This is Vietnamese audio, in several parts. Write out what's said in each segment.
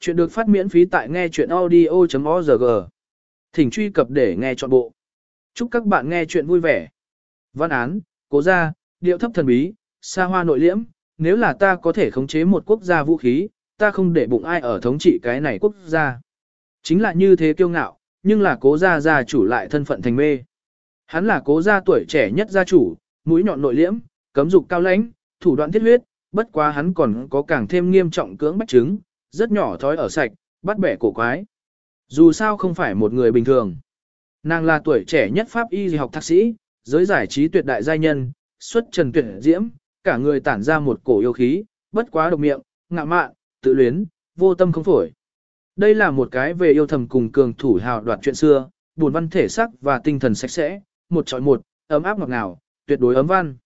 Chuyện được phát miễn phí tại nghe chuyện audio.org. Thỉnh truy cập để nghe trọn bộ. Chúc các bạn nghe chuyện vui vẻ. Văn án, cố gia, điệu thấp thần bí, xa hoa nội liễm, nếu là ta có thể khống chế một quốc gia vũ khí, ta không để bụng ai ở thống trị cái này quốc gia. Chính là như thế kiêu ngạo, nhưng là cố gia gia chủ lại thân phận thành mê. Hắn là cố gia tuổi trẻ nhất gia chủ, mũi nhọn nội liễm, cấm dục cao lãnh, thủ đoạn thiết huyết, bất quá hắn còn có càng thêm nghiêm trọng cưỡng bách chứng, rất nhỏ thói ở sạch, bắt bẻ cổ quái. Dù sao không phải một người bình thường. Nàng là tuổi trẻ nhất pháp y học thạc sĩ, giới giải trí tuyệt đại giai nhân, xuất trần tuyệt diễm, cả người tản ra một cổ yêu khí, bất quá độc miệng, ngạ mạn, tự luyến, vô tâm không phổi. Đây là một cái về yêu thầm cùng cường thủ hào đoạt chuyện xưa, buồn văn thể sắc và tinh thần sạch sẽ, một trọi một, ấm áp ngọt ngào, tuyệt đối ấm văn.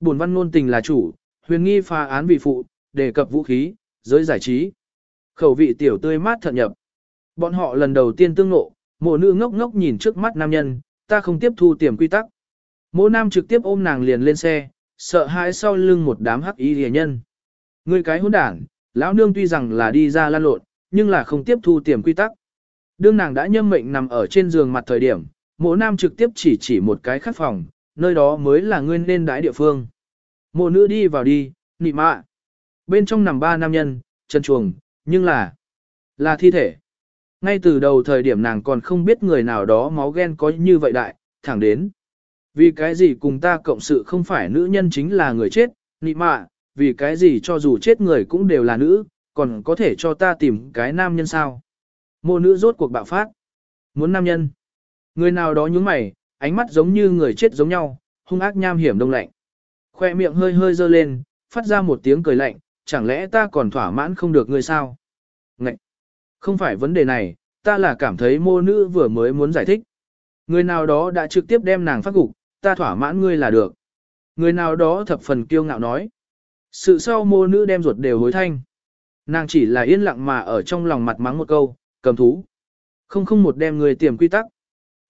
Buồn văn ngôn tình là chủ, huyền nghi phá án vị phụ, đề cập vũ khí, giới giải trí. Khẩu vị tiểu tươi mát thận nhập. Bọn họ lần đầu tiên tương ngộ, mộ nữ ngốc ngốc nhìn trước mắt nam nhân, ta không tiếp thu tiềm quy tắc. Mộ nam trực tiếp ôm nàng liền lên xe, sợ hãi sau lưng một đám hắc y rìa nhân. Người cái hỗn đảng, lão nương tuy rằng là đi ra lan lộn, nhưng là không tiếp thu tiềm quy tắc. Đương nàng đã nhâm mệnh nằm ở trên giường mặt thời điểm, mộ nam trực tiếp chỉ chỉ một cái khắc phòng, nơi đó mới là nguyên nên đái địa phương. Mộ nữ đi vào đi, nị mạ. Bên trong nằm ba nam nhân, chân chuồng, nhưng là, là thi thể. Ngay từ đầu thời điểm nàng còn không biết người nào đó máu ghen có như vậy đại, thẳng đến. Vì cái gì cùng ta cộng sự không phải nữ nhân chính là người chết, nị mạ, vì cái gì cho dù chết người cũng đều là nữ, còn có thể cho ta tìm cái nam nhân sao. Mô nữ rốt cuộc bạo phát. Muốn nam nhân. Người nào đó nhúng mày, ánh mắt giống như người chết giống nhau, hung ác nham hiểm đông lạnh. Khoe miệng hơi hơi dơ lên, phát ra một tiếng cười lạnh, chẳng lẽ ta còn thỏa mãn không được ngươi sao? Ngậy! Không phải vấn đề này, ta là cảm thấy mô nữ vừa mới muốn giải thích. Người nào đó đã trực tiếp đem nàng phát gục, ta thỏa mãn ngươi là được. Người nào đó thập phần kiêu ngạo nói. Sự sau mô nữ đem ruột đều hối thanh. Nàng chỉ là yên lặng mà ở trong lòng mặt mắng một câu, cầm thú. Không không một đem người tiềm quy tắc.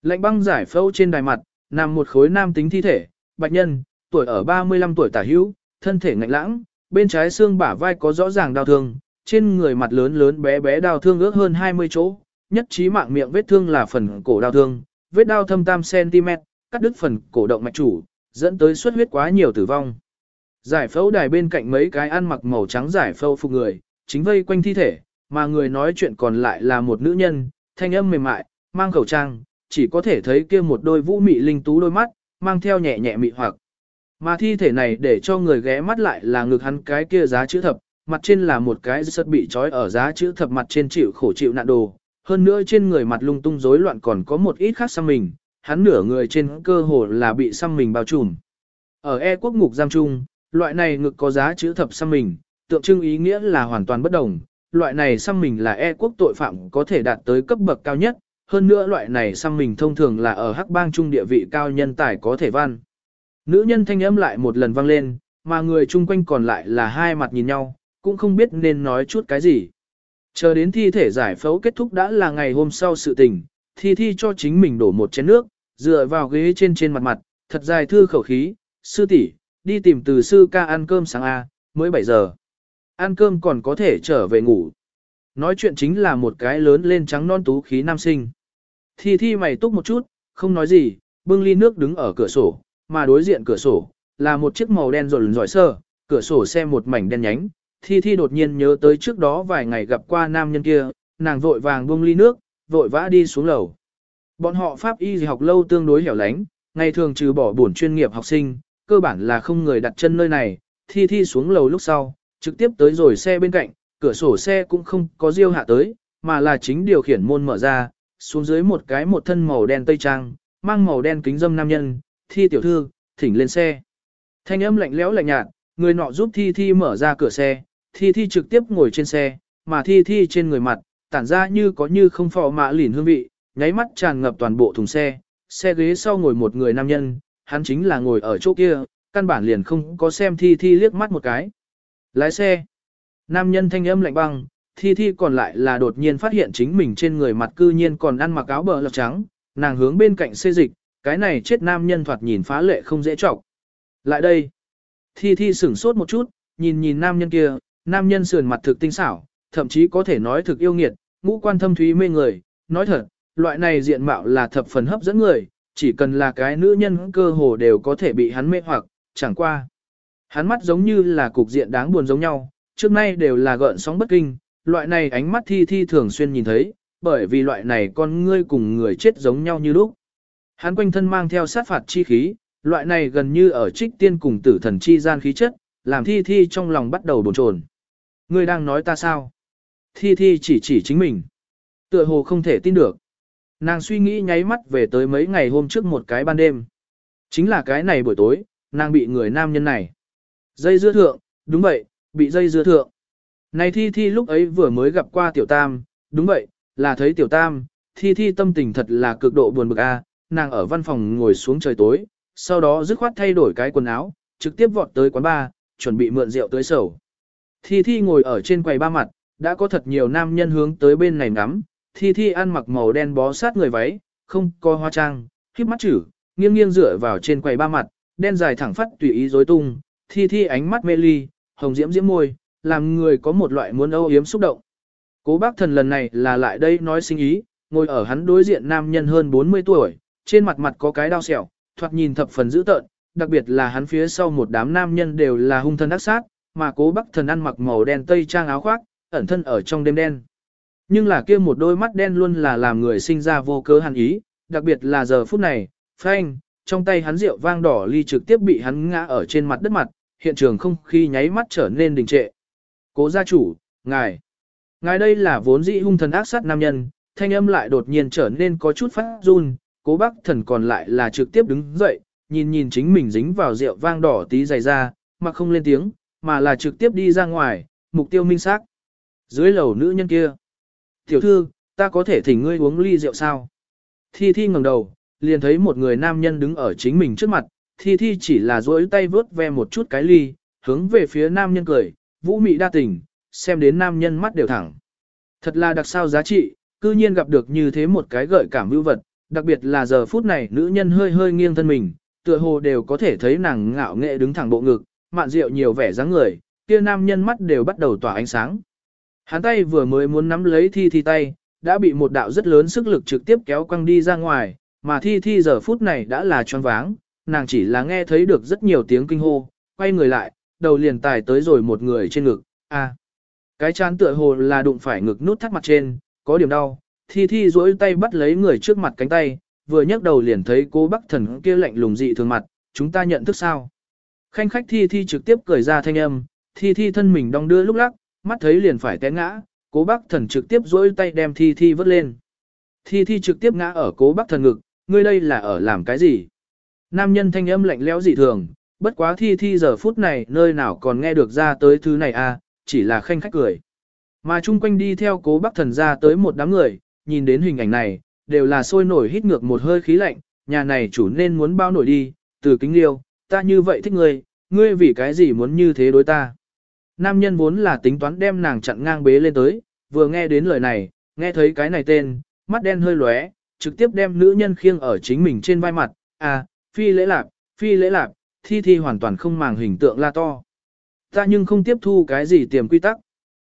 Lạnh băng giải phẫu trên đài mặt, nằm một khối nam tính thi thể, bạch nhân, tuổi ở 35 tuổi tả hữu, thân thể ngạnh lãng, bên trái xương bả vai có rõ ràng đau thương, trên người mặt lớn lớn bé bé đau thương ước hơn 20 chỗ, nhất trí mạng miệng vết thương là phần cổ đau thương, vết đau thâm tam cm, cắt đứt phần cổ động mạch chủ, dẫn tới xuất huyết quá nhiều tử vong. Giải phẫu đài bên cạnh mấy cái ăn mặc màu trắng giải phẫu phục người, chính vây quanh thi thể, mà người nói chuyện còn lại là một nữ nhân, thanh âm mềm mại, mang khẩu trang, chỉ có thể thấy kia một đôi vũ mị linh tú đôi mắt, mang theo nhẹ nhẹ mị hoặc. Mà thi thể này để cho người ghé mắt lại là ngực hắn cái kia giá chữ thập, mặt trên là một cái sật bị trói ở giá chữ thập mặt trên chịu khổ chịu nạn đồ, hơn nữa trên người mặt lung tung rối loạn còn có một ít khác xăm mình, hắn nửa người trên cơ hồ là bị xăm mình bao trùm. Ở E quốc ngục giam trung, loại này ngực có giá chữ thập xăm mình, tượng trưng ý nghĩa là hoàn toàn bất đồng, loại này xăm mình là E quốc tội phạm có thể đạt tới cấp bậc cao nhất, hơn nữa loại này xăm mình thông thường là ở hắc bang trung địa vị cao nhân tài có thể văn. Nữ nhân thanh âm lại một lần vang lên, mà người chung quanh còn lại là hai mặt nhìn nhau, cũng không biết nên nói chút cái gì. Chờ đến thi thể giải phẫu kết thúc đã là ngày hôm sau sự tình, thi thi cho chính mình đổ một chén nước, dựa vào ghế trên trên mặt mặt, thật dài thư khẩu khí, sư tỷ đi tìm từ sư ca ăn cơm sáng A, mới 7 giờ. Ăn cơm còn có thể trở về ngủ. Nói chuyện chính là một cái lớn lên trắng non tú khí nam sinh. Thi thi mày túc một chút, không nói gì, bưng ly nước đứng ở cửa sổ, mà đối diện cửa sổ, là một chiếc màu đen rộn rỏi sơ, cửa sổ xe một mảnh đen nhánh. Thi Thi đột nhiên nhớ tới trước đó vài ngày gặp qua nam nhân kia, nàng vội vàng buông ly nước, vội vã đi xuống lầu. Bọn họ pháp y học lâu tương đối hẻo lánh, ngày thường trừ bỏ buồn chuyên nghiệp học sinh, cơ bản là không người đặt chân nơi này. Thi Thi xuống lầu lúc sau, trực tiếp tới rồi xe bên cạnh, cửa sổ xe cũng không có riêu hạ tới, mà là chính điều khiển môn mở ra, xuống dưới một cái một thân màu đen tây trang, mang màu đen kính dâm nam nhân, thi tiểu thư, thỉnh lên xe. Thanh âm lạnh lẽo lạnh nhạt, người nọ giúp thi thi mở ra cửa xe, thi thi trực tiếp ngồi trên xe, mà thi thi trên người mặt, tản ra như có như không phò mạ lỉn hương vị, nháy mắt tràn ngập toàn bộ thùng xe, xe ghế sau ngồi một người nam nhân, hắn chính là ngồi ở chỗ kia, căn bản liền không có xem thi thi liếc mắt một cái. Lái xe, nam nhân thanh âm lạnh băng, thi thi còn lại là đột nhiên phát hiện chính mình trên người mặt cư nhiên còn ăn mặc áo bờ lọc trắng, nàng hướng bên cạnh xê dịch, cái này chết nam nhân thoạt nhìn phá lệ không dễ trọng. Lại đây. Thi Thi sửng sốt một chút, nhìn nhìn nam nhân kia, nam nhân sườn mặt thực tinh xảo, thậm chí có thể nói thực yêu nghiệt, ngũ quan thâm thúy mê người, nói thật, loại này diện mạo là thập phần hấp dẫn người, chỉ cần là cái nữ nhân cơ hồ đều có thể bị hắn mê hoặc, chẳng qua. Hắn mắt giống như là cục diện đáng buồn giống nhau, trước nay đều là gợn sóng bất kinh, loại này ánh mắt thi thi thường xuyên nhìn thấy, bởi vì loại này con ngươi cùng người chết giống nhau như lúc. Hắn quanh thân mang theo sát phạt chi khí, loại này gần như ở trích tiên cùng tử thần chi gian khí chất, làm thi thi trong lòng bắt đầu bồn chồn. Ngươi đang nói ta sao? Thi thi chỉ chỉ chính mình. Tựa hồ không thể tin được. Nàng suy nghĩ nháy mắt về tới mấy ngày hôm trước một cái ban đêm. Chính là cái này buổi tối, nàng bị người nam nhân này. Dây dưa thượng, đúng vậy, bị dây dưa thượng. Này thi thi lúc ấy vừa mới gặp qua tiểu tam, đúng vậy, là thấy tiểu tam, thi thi tâm tình thật là cực độ buồn bực a, nàng ở văn phòng ngồi xuống trời tối, sau đó dứt khoát thay đổi cái quần áo, trực tiếp vọt tới quán bar, chuẩn bị mượn rượu tới sầu. Thi thi ngồi ở trên quầy ba mặt, đã có thật nhiều nam nhân hướng tới bên này ngắm, thi thi ăn mặc màu đen bó sát người váy, không có hoa trang, khiếp mắt chữ, nghiêng nghiêng dựa vào trên quầy ba mặt, đen dài thẳng phát tùy ý rối tung, thi thi ánh mắt mê ly, hồng diễm diễm môi, làm người có một loại muốn âu yếm xúc động. Cố bác thần lần này là lại đây nói sinh ý, ngồi ở hắn đối diện nam nhân hơn 40 tuổi, trên mặt mặt có cái đau sẹo, thoạt nhìn thập phần dữ tợn, đặc biệt là hắn phía sau một đám nam nhân đều là hung thân ác sát, mà cố bắc thần ăn mặc màu đen tây trang áo khoác, ẩn thân ở trong đêm đen. Nhưng là kia một đôi mắt đen luôn là làm người sinh ra vô cớ hàn ý, đặc biệt là giờ phút này, phanh, trong tay hắn rượu vang đỏ ly trực tiếp bị hắn ngã ở trên mặt đất mặt, hiện trường không khí nháy mắt trở nên đình trệ. Cố gia chủ, ngài, ngài đây là vốn dĩ hung thần ác sát nam nhân, thanh âm lại đột nhiên trở nên có chút phát run, cố bác thần còn lại là trực tiếp đứng dậy, nhìn nhìn chính mình dính vào rượu vang đỏ tí dày ra, mà không lên tiếng, mà là trực tiếp đi ra ngoài, mục tiêu minh xác. Dưới lầu nữ nhân kia. Tiểu thư, ta có thể thỉnh ngươi uống ly rượu sao? Thi Thi ngẩng đầu, liền thấy một người nam nhân đứng ở chính mình trước mặt, Thi Thi chỉ là duỗi tay vớt ve một chút cái ly, hướng về phía nam nhân cười, vũ mị đa tình, xem đến nam nhân mắt đều thẳng. Thật là đặc sao giá trị, cư nhiên gặp được như thế một cái gợi cảm vưu vật, đặc biệt là giờ phút này nữ nhân hơi hơi nghiêng thân mình, tựa hồ đều có thể thấy nàng ngạo nghệ đứng thẳng bộ ngực, mạn rượu nhiều vẻ dáng người, kia nam nhân mắt đều bắt đầu tỏa ánh sáng. Hắn tay vừa mới muốn nắm lấy thi thi tay, đã bị một đạo rất lớn sức lực trực tiếp kéo quăng đi ra ngoài, mà thi thi giờ phút này đã là choáng váng, nàng chỉ là nghe thấy được rất nhiều tiếng kinh hô, quay người lại, đầu liền tài tới rồi một người trên ngực, a Cái chán tựa hồ là đụng phải ngực nút thắt mặt trên, có điểm đau, thi thi duỗi tay bắt lấy người trước mặt cánh tay, vừa nhấc đầu liền thấy cô bắc thần kia lạnh lùng dị thường mặt, chúng ta nhận thức sao. Khanh khách thi thi trực tiếp cười ra thanh âm, thi thi thân mình đong đưa lúc lắc, mắt thấy liền phải té ngã, cố bác thần trực tiếp duỗi tay đem thi thi vớt lên. Thi thi trực tiếp ngã ở cố bác thần ngực, ngươi đây là ở làm cái gì? Nam nhân thanh âm lạnh lẽo dị thường, bất quá thi thi giờ phút này nơi nào còn nghe được ra tới thứ này à, chỉ là khanh khách cười. Mà chung quanh đi theo cố bác thần ra tới một đám người, nhìn đến hình ảnh này, đều là sôi nổi hít ngược một hơi khí lạnh, nhà này chủ nên muốn bao nổi đi, từ kính liêu, ta như vậy thích ngươi, ngươi vì cái gì muốn như thế đối ta. Nam nhân vốn là tính toán đem nàng chặn ngang bế lên tới, vừa nghe đến lời này, nghe thấy cái này tên, mắt đen hơi lóe, trực tiếp đem nữ nhân khiêng ở chính mình trên vai mặt, à, phi lễ lạp, phi lễ lạp, thi thi hoàn toàn không màng hình tượng la to. Ta nhưng không tiếp thu cái gì tiềm quy tắc.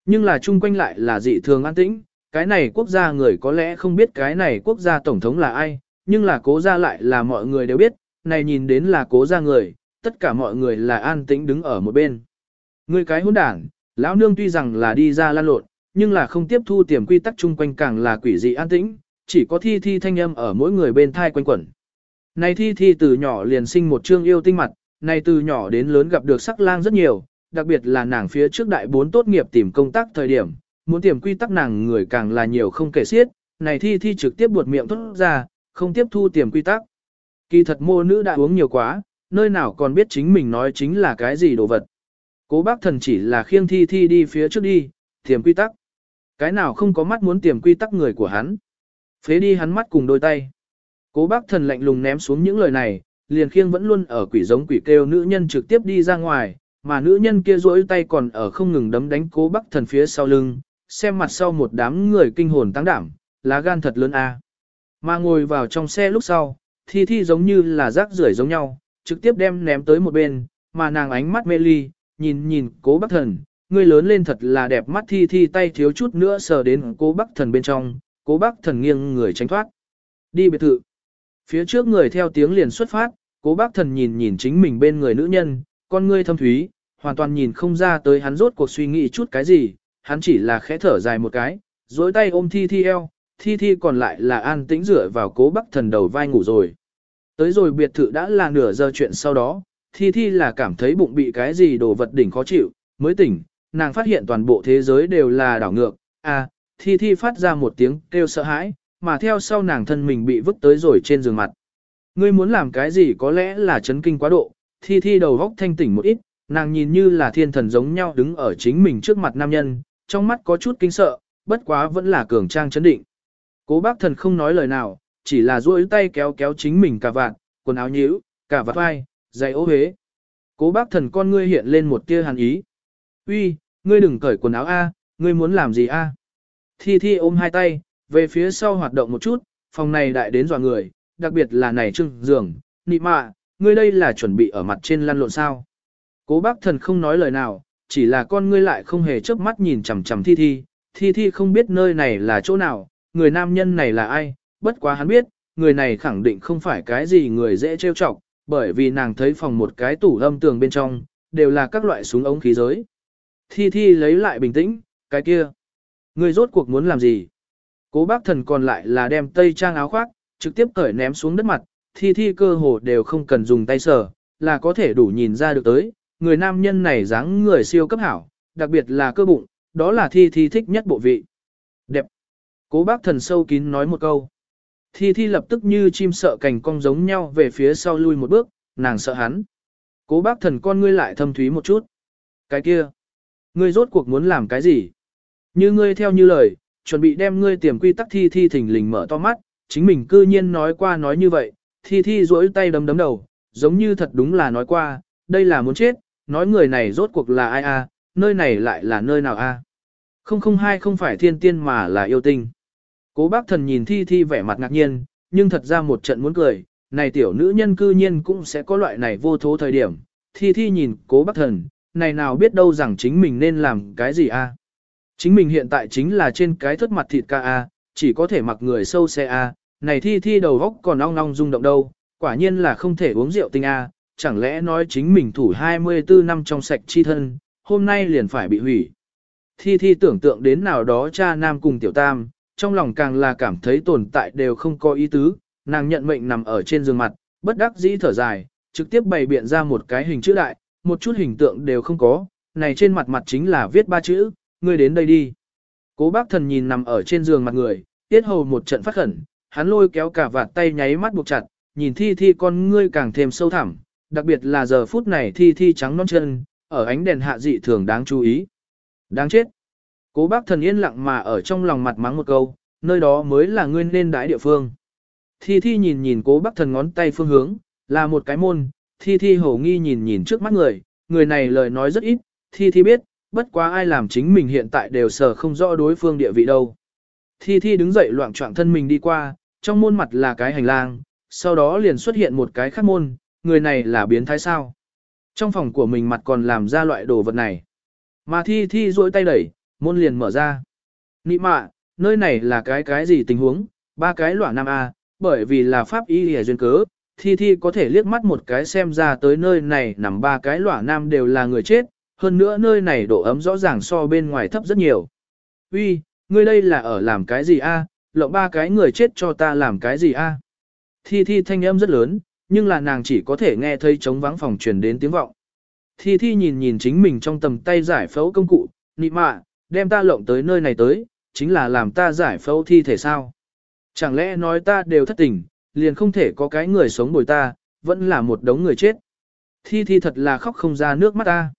Nhưng là chung quanh lại là dị thường an tĩnh, cái này quốc gia người có lẽ không biết cái này quốc gia tổng thống là ai, nhưng là cố gia lại là mọi người đều biết, này nhìn đến là cố gia người, tất cả mọi người là an tĩnh đứng ở một bên. Người cái hỗn đảng, lão nương tuy rằng là đi ra lan lộn, nhưng là không tiếp thu tiềm quy tắc chung quanh càng là quỷ dị an tĩnh, chỉ có thi thi thanh âm ở mỗi người bên thai quanh quẩn. Này thi thi từ nhỏ liền sinh một trương yêu tinh mặt, này từ nhỏ đến lớn gặp được sắc lang rất nhiều, đặc biệt là nàng phía trước đại bốn tốt nghiệp tìm công tác thời điểm, muốn tiềm quy tắc nàng người càng là nhiều không kể xiết, này thi thi trực tiếp buột miệng thốt ra, không tiếp thu tiềm quy tắc. Kỳ thật mô nữ đã uống nhiều quá, nơi nào còn biết chính mình nói chính là cái gì đồ vật. Cố bác thần chỉ là khiêng thi thi đi phía trước đi, tiềm quy tắc. Cái nào không có mắt muốn tiềm quy tắc người của hắn. Phế đi hắn mắt cùng đôi tay. Cố bác thần lạnh lùng ném xuống những lời này, liền khiêng vẫn luôn ở quỷ giống quỷ kêu nữ nhân trực tiếp đi ra ngoài, mà nữ nhân kia rỗi tay còn ở không ngừng đấm đánh cố bác thần phía sau lưng, xem mặt sau một đám người kinh hồn tăng đảm, lá gan thật lớn a. Mà ngồi vào trong xe lúc sau, thi thi giống như là rác rưởi giống nhau, trực tiếp đem ném tới một bên, mà nàng ánh mắt mê ly, nhìn nhìn cố bác thần, người lớn lên thật là đẹp mắt thi thi tay thiếu chút nữa sờ đến cố bác thần bên trong, cố bác thần nghiêng người tránh thoát. Đi biệt thự. Phía trước người theo tiếng liền xuất phát, cố bác thần nhìn nhìn chính mình bên người nữ nhân, con ngươi thâm thúy, hoàn toàn nhìn không ra tới hắn rốt cuộc suy nghĩ chút cái gì, hắn chỉ là khẽ thở dài một cái, dối tay ôm thi thi eo, thi thi còn lại là an tĩnh rửa vào cố bắc thần đầu vai ngủ rồi. Tới rồi biệt thự đã là nửa giờ chuyện sau đó, thi thi là cảm thấy bụng bị cái gì đồ vật đỉnh khó chịu, mới tỉnh, nàng phát hiện toàn bộ thế giới đều là đảo ngược, à, thi thi phát ra một tiếng kêu sợ hãi, mà theo sau nàng thân mình bị vứt tới rồi trên giường mặt. Ngươi muốn làm cái gì có lẽ là chấn kinh quá độ, thi thi đầu góc thanh tỉnh một ít, nàng nhìn như là thiên thần giống nhau đứng ở chính mình trước mặt nam nhân, trong mắt có chút kinh sợ, bất quá vẫn là cường trang chấn định. Cố bác thần không nói lời nào, chỉ là duỗi tay kéo kéo chính mình cả vạt, quần áo nhíu, cả vạt vai, giày ô hế. Cố bác thần con ngươi hiện lên một tia hàn ý. Uy, ngươi đừng cởi quần áo A, ngươi muốn làm gì A? Thi Thi ôm hai tay, về phía sau hoạt động một chút, phòng này đại đến dọa người, đặc biệt là này trưng giường, nị mạ, ngươi đây là chuẩn bị ở mặt trên lăn lộn sao. Cố bác thần không nói lời nào, chỉ là con ngươi lại không hề chớp mắt nhìn chằm chằm Thi Thi, Thi Thi không biết nơi này là chỗ nào, người nam nhân này là ai, bất quá hắn biết, người này khẳng định không phải cái gì người dễ trêu chọc, bởi vì nàng thấy phòng một cái tủ âm tường bên trong, đều là các loại súng ống khí giới. Thi Thi lấy lại bình tĩnh, cái kia. Người rốt cuộc muốn làm gì? Cố bác thần còn lại là đem tây trang áo khoác, trực tiếp cởi ném xuống đất mặt, Thi Thi cơ hồ đều không cần dùng tay sờ, là có thể đủ nhìn ra được tới. Người nam nhân này dáng người siêu cấp hảo, đặc biệt là cơ bụng, đó là Thi Thi thích nhất bộ vị. Đẹp. Cố bác thần sâu kín nói một câu. Thi Thi lập tức như chim sợ cành cong giống nhau về phía sau lui một bước, nàng sợ hắn. Cố bác thần con ngươi lại thâm thúy một chút. Cái kia. Ngươi rốt cuộc muốn làm cái gì? Như ngươi theo như lời, chuẩn bị đem ngươi tiềm quy tắc thi thi thỉnh lình mở to mắt, chính mình cư nhiên nói qua nói như vậy, thi thi duỗi tay đấm đấm đầu, giống như thật đúng là nói qua, đây là muốn chết, nói người này rốt cuộc là ai a, nơi này lại là nơi nào a? Không không hai không phải thiên tiên mà là yêu tinh. Cố bác thần nhìn thi thi vẻ mặt ngạc nhiên, nhưng thật ra một trận muốn cười, này tiểu nữ nhân cư nhiên cũng sẽ có loại này vô thố thời điểm. Thi thi nhìn cố bác thần, này nào biết đâu rằng chính mình nên làm cái gì a? Chính mình hiện tại chính là trên cái thất mặt thịt ca a, chỉ có thể mặc người sâu xe a, này thi thi đầu góc còn ong ong rung động đâu, quả nhiên là không thể uống rượu tinh a, chẳng lẽ nói chính mình thủ 24 năm trong sạch chi thân, hôm nay liền phải bị hủy. Thi thi tưởng tượng đến nào đó cha nam cùng tiểu tam, trong lòng càng là cảm thấy tồn tại đều không có ý tứ, nàng nhận mệnh nằm ở trên giường mặt, bất đắc dĩ thở dài, trực tiếp bày biện ra một cái hình chữ đại, một chút hình tượng đều không có, này trên mặt mặt chính là viết ba chữ, ngươi đến đây đi. Cố bác thần nhìn nằm ở trên giường mặt người, tiết hầu một trận phát khẩn, hắn lôi kéo cả vạt tay nháy mắt buộc chặt, nhìn thi thi con ngươi càng thêm sâu thẳm, đặc biệt là giờ phút này thi thi trắng non chân, ở ánh đèn hạ dị thường đáng chú ý. Đáng chết. Cố bác thần yên lặng mà ở trong lòng mặt mắng một câu, nơi đó mới là ngươi nên đái địa phương. Thi thi nhìn nhìn cố bác thần ngón tay phương hướng, là một cái môn, thi thi hổ nghi nhìn nhìn trước mắt người, người này lời nói rất ít, thi thi biết, bất quá ai làm chính mình hiện tại đều sở không rõ đối phương địa vị đâu. Thi thi đứng dậy loạn trọng thân mình đi qua, trong môn mặt là cái hành lang, sau đó liền xuất hiện một cái khác môn, người này là biến thái sao. Trong phòng của mình mặt còn làm ra loại đồ vật này. Mà thi thi duỗi tay đẩy, môn liền mở ra. Nị mạ, nơi này là cái cái gì tình huống, ba cái lỏa nam A, bởi vì là pháp y hề duyên cớ, thi thi có thể liếc mắt một cái xem ra tới nơi này nằm ba cái lỏa nam đều là người chết, hơn nữa nơi này độ ấm rõ ràng so bên ngoài thấp rất nhiều. Uy, ngươi đây là ở làm cái gì a? Lộng ba cái người chết cho ta làm cái gì a? Thi thi thanh âm rất lớn, nhưng là nàng chỉ có thể nghe thấy trống vắng phòng truyền đến tiếng vọng. Thi thi nhìn nhìn chính mình trong tầm tay giải phẫu công cụ, nị mạ, đem ta lộng tới nơi này tới, chính là làm ta giải phẫu thi thể sao. Chẳng lẽ nói ta đều thất tình, liền không thể có cái người sống bồi ta, vẫn là một đống người chết. Thi thi thật là khóc không ra nước mắt ta.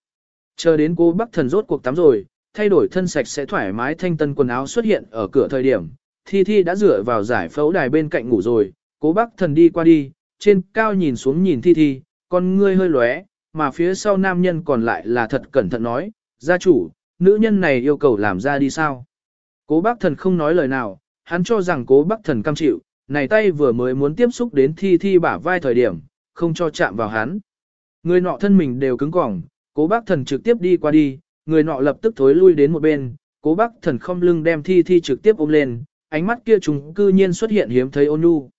Chờ đến cô bác thần rốt cuộc tắm rồi, thay đổi thân sạch sẽ thoải mái thanh tân quần áo xuất hiện ở cửa thời điểm. Thi Thi đã dựa vào giải phẫu đài bên cạnh ngủ rồi, cố bác thần đi qua đi, trên cao nhìn xuống nhìn Thi Thi, con ngươi hơi lóe, mà phía sau nam nhân còn lại là thật cẩn thận nói, gia chủ, nữ nhân này yêu cầu làm ra đi sao. Cố bác thần không nói lời nào, hắn cho rằng cố bác thần cam chịu, này tay vừa mới muốn tiếp xúc đến Thi Thi bả vai thời điểm, không cho chạm vào hắn. Người nọ thân mình đều cứng cỏng, Cố bác thần trực tiếp đi qua đi, người nọ lập tức thối lui đến một bên, cố bác thần không lưng đem thi thi trực tiếp ôm lên, ánh mắt kia chúng cư nhiên xuất hiện hiếm thấy ôn nhu.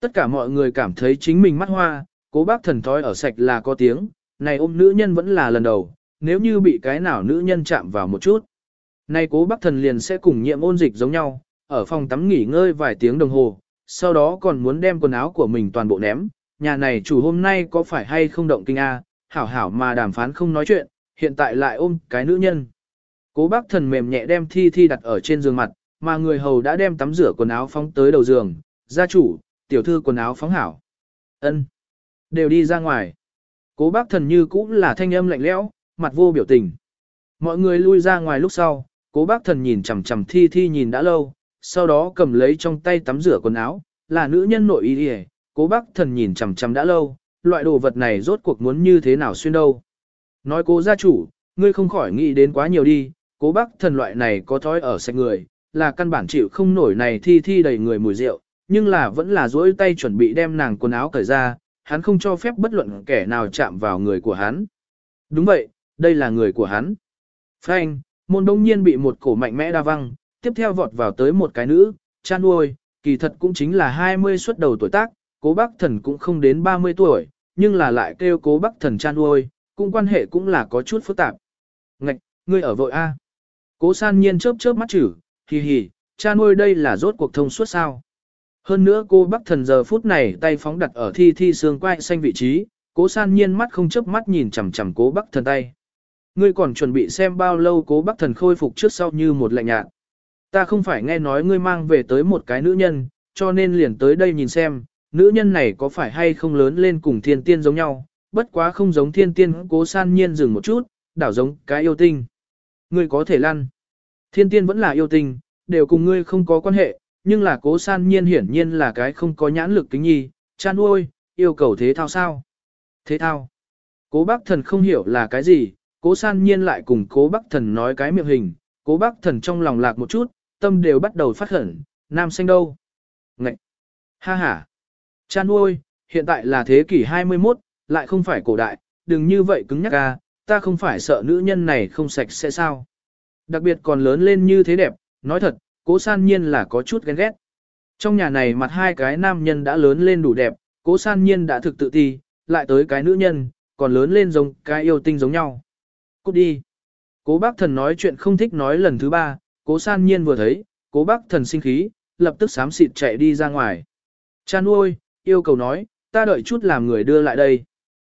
Tất cả mọi người cảm thấy chính mình mắt hoa, cố bác thần thói ở sạch là có tiếng, này ôm nữ nhân vẫn là lần đầu, nếu như bị cái nào nữ nhân chạm vào một chút. Này cố bác thần liền sẽ cùng nhiệm ôn dịch giống nhau, ở phòng tắm nghỉ ngơi vài tiếng đồng hồ, sau đó còn muốn đem quần áo của mình toàn bộ ném, nhà này chủ hôm nay có phải hay không động kinh A, hảo hảo mà đàm phán không nói chuyện, hiện tại lại ôm cái nữ nhân. Cố bác thần mềm nhẹ đem thi thi đặt ở trên giường mặt, mà người hầu đã đem tắm rửa quần áo phóng tới đầu giường, gia chủ, tiểu thư quần áo phóng hảo. ân Đều đi ra ngoài. Cố bác thần như cũng là thanh âm lạnh lẽo, mặt vô biểu tình. Mọi người lui ra ngoài lúc sau, cố bác thần nhìn chằm chằm thi thi nhìn đã lâu, sau đó cầm lấy trong tay tắm rửa quần áo, là nữ nhân nội y hề, cố bác thần nhìn chằm chằm đã lâu, loại đồ vật này rốt cuộc muốn như thế nào xuyên đâu. Nói cố gia chủ, ngươi không khỏi nghĩ đến quá nhiều đi, cố bác thần loại này có thói ở sạch người, là căn bản chịu không nổi này thi thi đầy người mùi rượu, nhưng là vẫn là dỗi tay chuẩn bị đem nàng quần áo cởi ra, hắn không cho phép bất luận kẻ nào chạm vào người của hắn. Đúng vậy, đây là người của hắn. Frank, môn đông nhiên bị một cổ mạnh mẽ đa văng, tiếp theo vọt vào tới một cái nữ, chan nuôi, kỳ thật cũng chính là 20 xuất đầu tuổi tác, cố bác thần cũng không đến 30 tuổi, nhưng là lại kêu cố bác thần chan nuôi, cũng quan hệ cũng là có chút phức tạp. Ngạch, ngươi ở vội A. Cố san nhiên chớp chớp mắt chữ, hì hì, cha nuôi đây là rốt cuộc thông suốt sao. Hơn nữa cô bác thần giờ phút này tay phóng đặt ở thi thi xương quai xanh vị trí, cố san nhiên mắt không chớp mắt nhìn chằm chằm cố bác thần tay. Ngươi còn chuẩn bị xem bao lâu cố bác thần khôi phục trước sau như một lạnh nhạt. Ta không phải nghe nói ngươi mang về tới một cái nữ nhân, cho nên liền tới đây nhìn xem, nữ nhân này có phải hay không lớn lên cùng thiên tiên giống nhau, bất quá không giống thiên tiên cố san nhiên dừng một chút, đảo giống cái yêu tinh. Ngươi có thể lăn. Thiên tiên vẫn là yêu tinh, đều cùng ngươi không có quan hệ, nhưng là cố san nhiên hiển nhiên là cái không có nhãn lực kính nhi, chan uôi, yêu cầu thế thao sao? Thế thao. Cố bác thần không hiểu là cái gì, cố san nhiên lại cùng cố bác thần nói cái miệng hình, cố bác thần trong lòng lạc một chút, tâm đều bắt đầu phát khẩn, nam xanh đâu? Ngậy! Ha ha! Chan uôi, hiện tại là thế kỷ 21, lại không phải cổ đại, đừng như vậy cứng nhắc ca, ta không phải sợ nữ nhân này không sạch sẽ sao. Đặc biệt còn lớn lên như thế đẹp, nói thật, cố san nhiên là có chút ghen ghét. Trong nhà này mặt hai cái nam nhân đã lớn lên đủ đẹp, cố san nhiên đã thực tự ti, lại tới cái nữ nhân, còn lớn lên giống cái yêu tinh giống nhau. Cút đi. Cố bác thần nói chuyện không thích nói lần thứ ba, cố san nhiên vừa thấy, cố bác thần sinh khí, lập tức sám xịt chạy đi ra ngoài. Chan uôi, yêu cầu nói, ta đợi chút làm người đưa lại đây.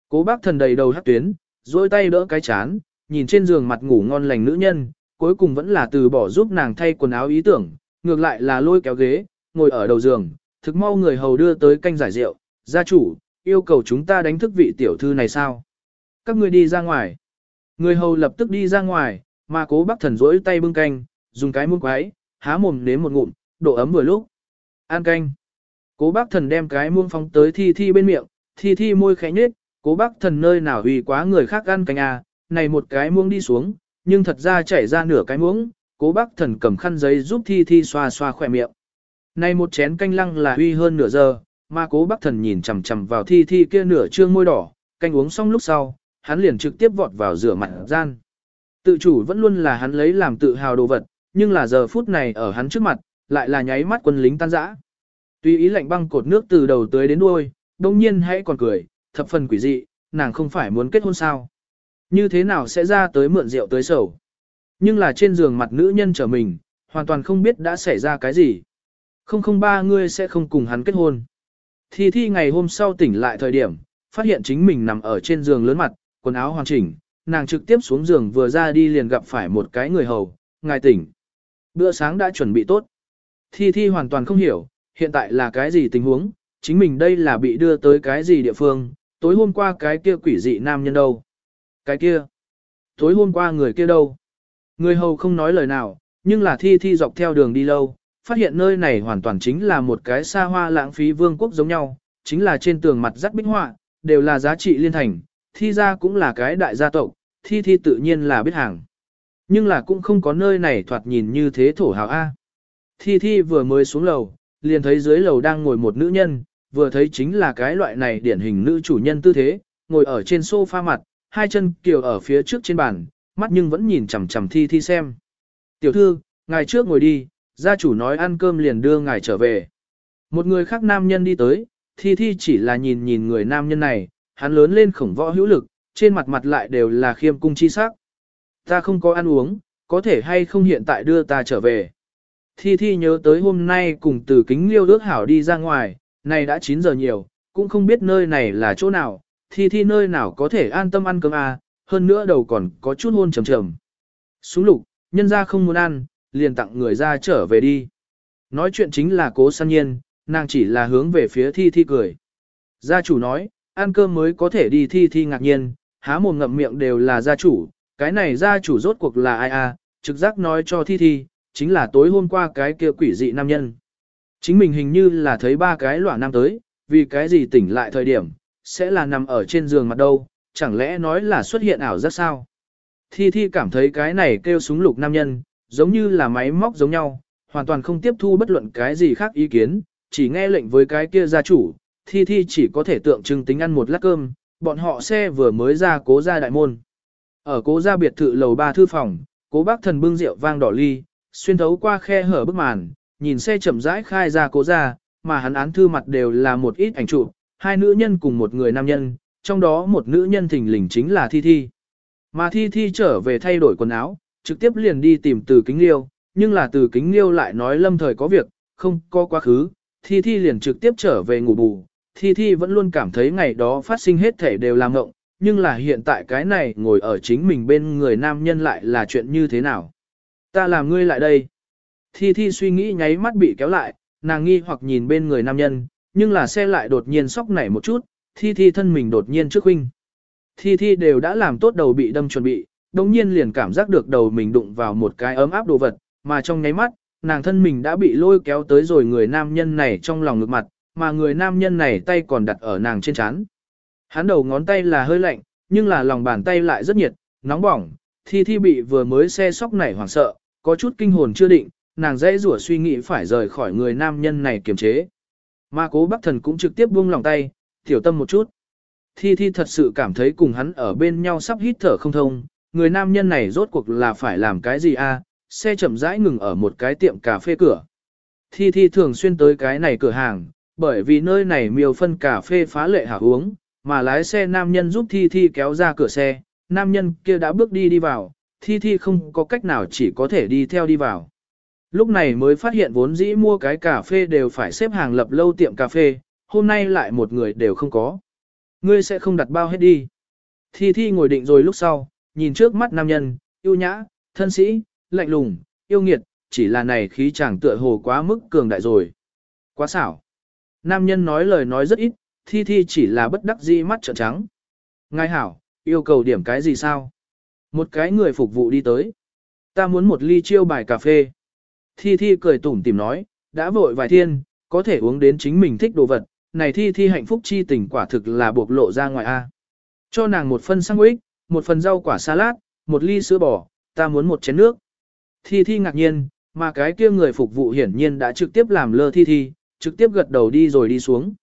Cố bác thần đầy đầu hát tuyến, dôi tay đỡ cái chán, nhìn trên giường mặt ngủ ngon lành nữ nhân, cuối cùng vẫn là từ bỏ giúp nàng thay quần áo ý tưởng, ngược lại là lôi kéo ghế, ngồi ở đầu giường, thực mau người hầu đưa tới canh giải rượu, gia chủ, yêu cầu chúng ta đánh thức vị tiểu thư này sao? Các người đi ra ngoài. Người hầu lập tức đi ra ngoài, mà cố bác thần rỗi tay bưng canh, dùng cái muỗng quái, há mồm nếm một ngụm, độ ấm vừa lúc. An canh. Cố bác thần đem cái muỗng phóng tới thi thi bên miệng, thi thi môi khẽ nhếch, cố bác thần nơi nào vì quá người khác ăn canh à, này một cái muỗng đi xuống, nhưng thật ra chảy ra nửa cái muỗng, cố bác thần cầm khăn giấy giúp thi thi xoa xoa khỏe miệng. nay một chén canh lăng là huy hơn nửa giờ, mà cố bác thần nhìn chằm chằm vào thi thi kia nửa trương môi đỏ, canh uống xong lúc sau, hắn liền trực tiếp vọt vào rửa mặt gian. Tự chủ vẫn luôn là hắn lấy làm tự hào đồ vật, nhưng là giờ phút này ở hắn trước mặt, lại là nháy mắt quân lính tan rã. Tuy ý lạnh băng cột nước từ đầu tới đến đuôi, đông nhiên hãy còn cười, thập phần quỷ dị, nàng không phải muốn kết hôn sao. Như thế nào sẽ ra tới mượn rượu tới sầu. Nhưng là trên giường mặt nữ nhân trở mình, hoàn toàn không biết đã xảy ra cái gì. Không không ba ngươi sẽ không cùng hắn kết hôn. Thi thi ngày hôm sau tỉnh lại thời điểm, phát hiện chính mình nằm ở trên giường lớn mặt, quần áo hoàn chỉnh, nàng trực tiếp xuống giường vừa ra đi liền gặp phải một cái người hầu, ngài tỉnh. Bữa sáng đã chuẩn bị tốt. Thi Thi hoàn toàn không hiểu, hiện tại là cái gì tình huống, chính mình đây là bị đưa tới cái gì địa phương, tối hôm qua cái kia quỷ dị nam nhân đâu. Cái kia. Tối hôm qua người kia đâu. Người hầu không nói lời nào, nhưng là Thi Thi dọc theo đường đi lâu, phát hiện nơi này hoàn toàn chính là một cái xa hoa lãng phí vương quốc giống nhau, chính là trên tường mặt rắc bích họa, đều là giá trị liên thành, Thi ra cũng là cái đại gia tộc, Thi Thi tự nhiên là biết hàng. Nhưng là cũng không có nơi này thoạt nhìn như thế thổ hào A. Thi Thi vừa mới xuống lầu, liền thấy dưới lầu đang ngồi một nữ nhân, vừa thấy chính là cái loại này điển hình nữ chủ nhân tư thế, ngồi ở trên sofa mặt, hai chân kiều ở phía trước trên bàn, mắt nhưng vẫn nhìn chằm chằm thi thi xem. Tiểu thư, ngài trước ngồi đi, gia chủ nói ăn cơm liền đưa ngài trở về. Một người khác nam nhân đi tới, thi thi chỉ là nhìn nhìn người nam nhân này, hắn lớn lên khổng võ hữu lực, trên mặt mặt lại đều là khiêm cung chi sắc. Ta không có ăn uống, có thể hay không hiện tại đưa ta trở về. Thi Thi nhớ tới hôm nay cùng từ kính liêu ước hảo đi ra ngoài, này đã 9 giờ nhiều, cũng không biết nơi này là chỗ nào, Thi Thi nơi nào có thể an tâm ăn cơm à, hơn nữa đầu còn có chút hôn trầm trầm. Súng lục, nhân ra không muốn ăn, liền tặng người ra trở về đi. Nói chuyện chính là cố săn nhiên, nàng chỉ là hướng về phía Thi Thi cười. Gia chủ nói, ăn cơm mới có thể đi Thi Thi ngạc nhiên, há mồm ngậm miệng đều là gia chủ, cái này gia chủ rốt cuộc là ai à, trực giác nói cho Thi Thi, chính là tối hôm qua cái kia quỷ dị nam nhân. Chính mình hình như là thấy ba cái lỏa nam tới, vì cái gì tỉnh lại thời điểm, sẽ là nằm ở trên giường mặt đâu, chẳng lẽ nói là xuất hiện ảo giác sao? Thi Thi cảm thấy cái này kêu súng lục nam nhân, giống như là máy móc giống nhau, hoàn toàn không tiếp thu bất luận cái gì khác ý kiến, chỉ nghe lệnh với cái kia gia chủ, Thi Thi chỉ có thể tượng trưng tính ăn một lát cơm, bọn họ xe vừa mới ra cố ra đại môn. Ở cố gia biệt thự lầu ba thư phòng, cố bác thần bưng rượu vang đỏ ly, xuyên thấu qua khe hở bức màn, nhìn xe chậm rãi khai ra cố ra, mà hắn án thư mặt đều là một ít ảnh chụp, hai nữ nhân cùng một người nam nhân, trong đó một nữ nhân thình lình chính là Thi Thi. Mà Thi Thi trở về thay đổi quần áo, trực tiếp liền đi tìm từ kính liêu, nhưng là từ kính liêu lại nói lâm thời có việc, không có quá khứ, Thi Thi liền trực tiếp trở về ngủ bù. Thi Thi vẫn luôn cảm thấy ngày đó phát sinh hết thể đều làm ngộng, nhưng là hiện tại cái này ngồi ở chính mình bên người nam nhân lại là chuyện như thế nào. Ta làm ngươi lại đây. Thi Thi suy nghĩ nháy mắt bị kéo lại, nàng nghi hoặc nhìn bên người nam nhân, nhưng là xe lại đột nhiên sóc nảy một chút, Thi Thi thân mình đột nhiên trước huynh. Thi Thi đều đã làm tốt đầu bị đâm chuẩn bị, đồng nhiên liền cảm giác được đầu mình đụng vào một cái ấm áp đồ vật, mà trong nháy mắt, nàng thân mình đã bị lôi kéo tới rồi người nam nhân này trong lòng ngực mặt, mà người nam nhân này tay còn đặt ở nàng trên chán. Hắn đầu ngón tay là hơi lạnh, nhưng là lòng bàn tay lại rất nhiệt, nóng bỏng, Thi Thi bị vừa mới xe sóc nảy hoảng sợ, có chút kinh hồn chưa định, nàng dễ rủa suy nghĩ phải rời khỏi người nam nhân này kiềm chế. Mà cố bác thần cũng trực tiếp buông lòng tay, tiểu tâm một chút. Thi Thi thật sự cảm thấy cùng hắn ở bên nhau sắp hít thở không thông, người nam nhân này rốt cuộc là phải làm cái gì a? xe chậm rãi ngừng ở một cái tiệm cà phê cửa. Thi Thi thường xuyên tới cái này cửa hàng, bởi vì nơi này miêu phân cà phê phá lệ hảo uống, mà lái xe nam nhân giúp Thi Thi kéo ra cửa xe, nam nhân kia đã bước đi đi vào, Thi Thi không có cách nào chỉ có thể đi theo đi vào. Lúc này mới phát hiện vốn dĩ mua cái cà phê đều phải xếp hàng lập lâu tiệm cà phê, hôm nay lại một người đều không có. Ngươi sẽ không đặt bao hết đi. Thi Thi ngồi định rồi lúc sau, nhìn trước mắt nam nhân, yêu nhã, thân sĩ, lạnh lùng, yêu nghiệt, chỉ là này khí chàng tựa hồ quá mức cường đại rồi. Quá xảo. Nam nhân nói lời nói rất ít, Thi Thi chỉ là bất đắc dĩ mắt trợn trắng. Ngài hảo, yêu cầu điểm cái gì sao? Một cái người phục vụ đi tới. Ta muốn một ly chiêu bài cà phê. Thi Thi cười tủm tìm nói, đã vội vài thiên, có thể uống đến chính mình thích đồ vật. Này Thi Thi hạnh phúc chi tình quả thực là buộc lộ ra ngoài A. Cho nàng một phân sandwich, một phần rau quả salad, một ly sữa bò, ta muốn một chén nước. Thi Thi ngạc nhiên, mà cái kia người phục vụ hiển nhiên đã trực tiếp làm lơ Thi Thi, trực tiếp gật đầu đi rồi đi xuống.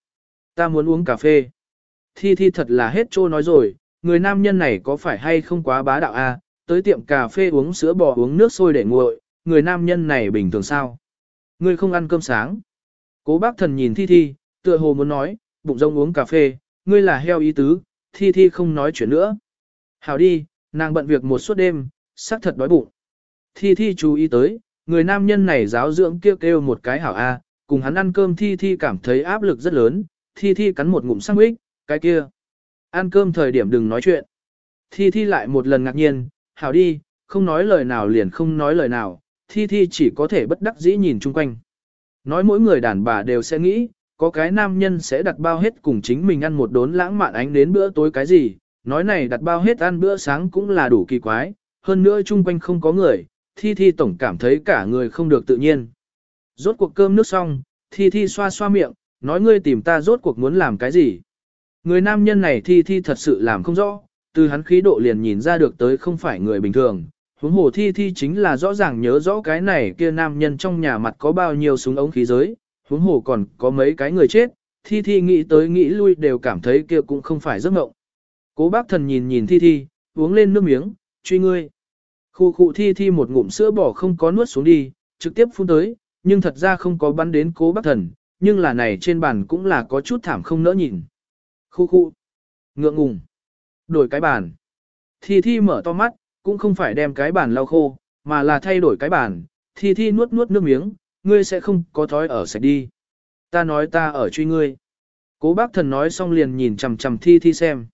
Ta muốn uống cà phê. Thi Thi thật là hết trô nói rồi, người nam nhân này có phải hay không quá bá đạo a? tới tiệm cà phê uống sữa bò uống nước sôi để nguội, người nam nhân này bình thường sao? Ngươi không ăn cơm sáng. Cố bác thần nhìn Thi Thi, tựa hồ muốn nói, bụng rông uống cà phê, ngươi là heo ý tứ, Thi Thi không nói chuyện nữa. Hảo đi, nàng bận việc một suốt đêm, xác thật đói bụng. Thi Thi chú ý tới, người nam nhân này giáo dưỡng kêu kêu một cái hảo A, cùng hắn ăn cơm Thi Thi cảm thấy áp lực rất lớn, Thi Thi cắn một ngụm sandwich, cái kia. Ăn cơm thời điểm đừng nói chuyện. Thi Thi lại một lần ngạc nhiên, hảo đi, không nói lời nào liền không nói lời nào, Thi Thi chỉ có thể bất đắc dĩ nhìn chung quanh. Nói mỗi người đàn bà đều sẽ nghĩ, có cái nam nhân sẽ đặt bao hết cùng chính mình ăn một đốn lãng mạn ánh đến bữa tối cái gì, nói này đặt bao hết ăn bữa sáng cũng là đủ kỳ quái, hơn nữa chung quanh không có người, Thi Thi tổng cảm thấy cả người không được tự nhiên. Rốt cuộc cơm nước xong, Thi Thi xoa xoa miệng, nói ngươi tìm ta rốt cuộc muốn làm cái gì. Người nam nhân này Thi Thi thật sự làm không rõ, từ hắn khí độ liền nhìn ra được tới không phải người bình thường. Huống hồ Thi Thi chính là rõ ràng nhớ rõ cái này kia nam nhân trong nhà mặt có bao nhiêu súng ống khí giới, huống hồ còn có mấy cái người chết, Thi Thi nghĩ tới nghĩ lui đều cảm thấy kia cũng không phải giấc mộng. Cố bác thần nhìn nhìn Thi Thi, uống lên nước miếng, truy ngươi. Khu khu thi thi một ngụm sữa bỏ không có nuốt xuống đi, trực tiếp phun tới, nhưng thật ra không có bắn đến cố bác thần, nhưng là này trên bàn cũng là có chút thảm không nỡ nhìn. Khu khu. Ngượng ngùng. Đổi cái bàn. Thi thi mở to mắt, cũng không phải đem cái bàn lau khô, mà là thay đổi cái bàn. Thi thi nuốt nuốt nước miếng, ngươi sẽ không có thói ở sạch đi. Ta nói ta ở truy ngươi. Cố bác thần nói xong liền nhìn chầm chầm thi thi xem.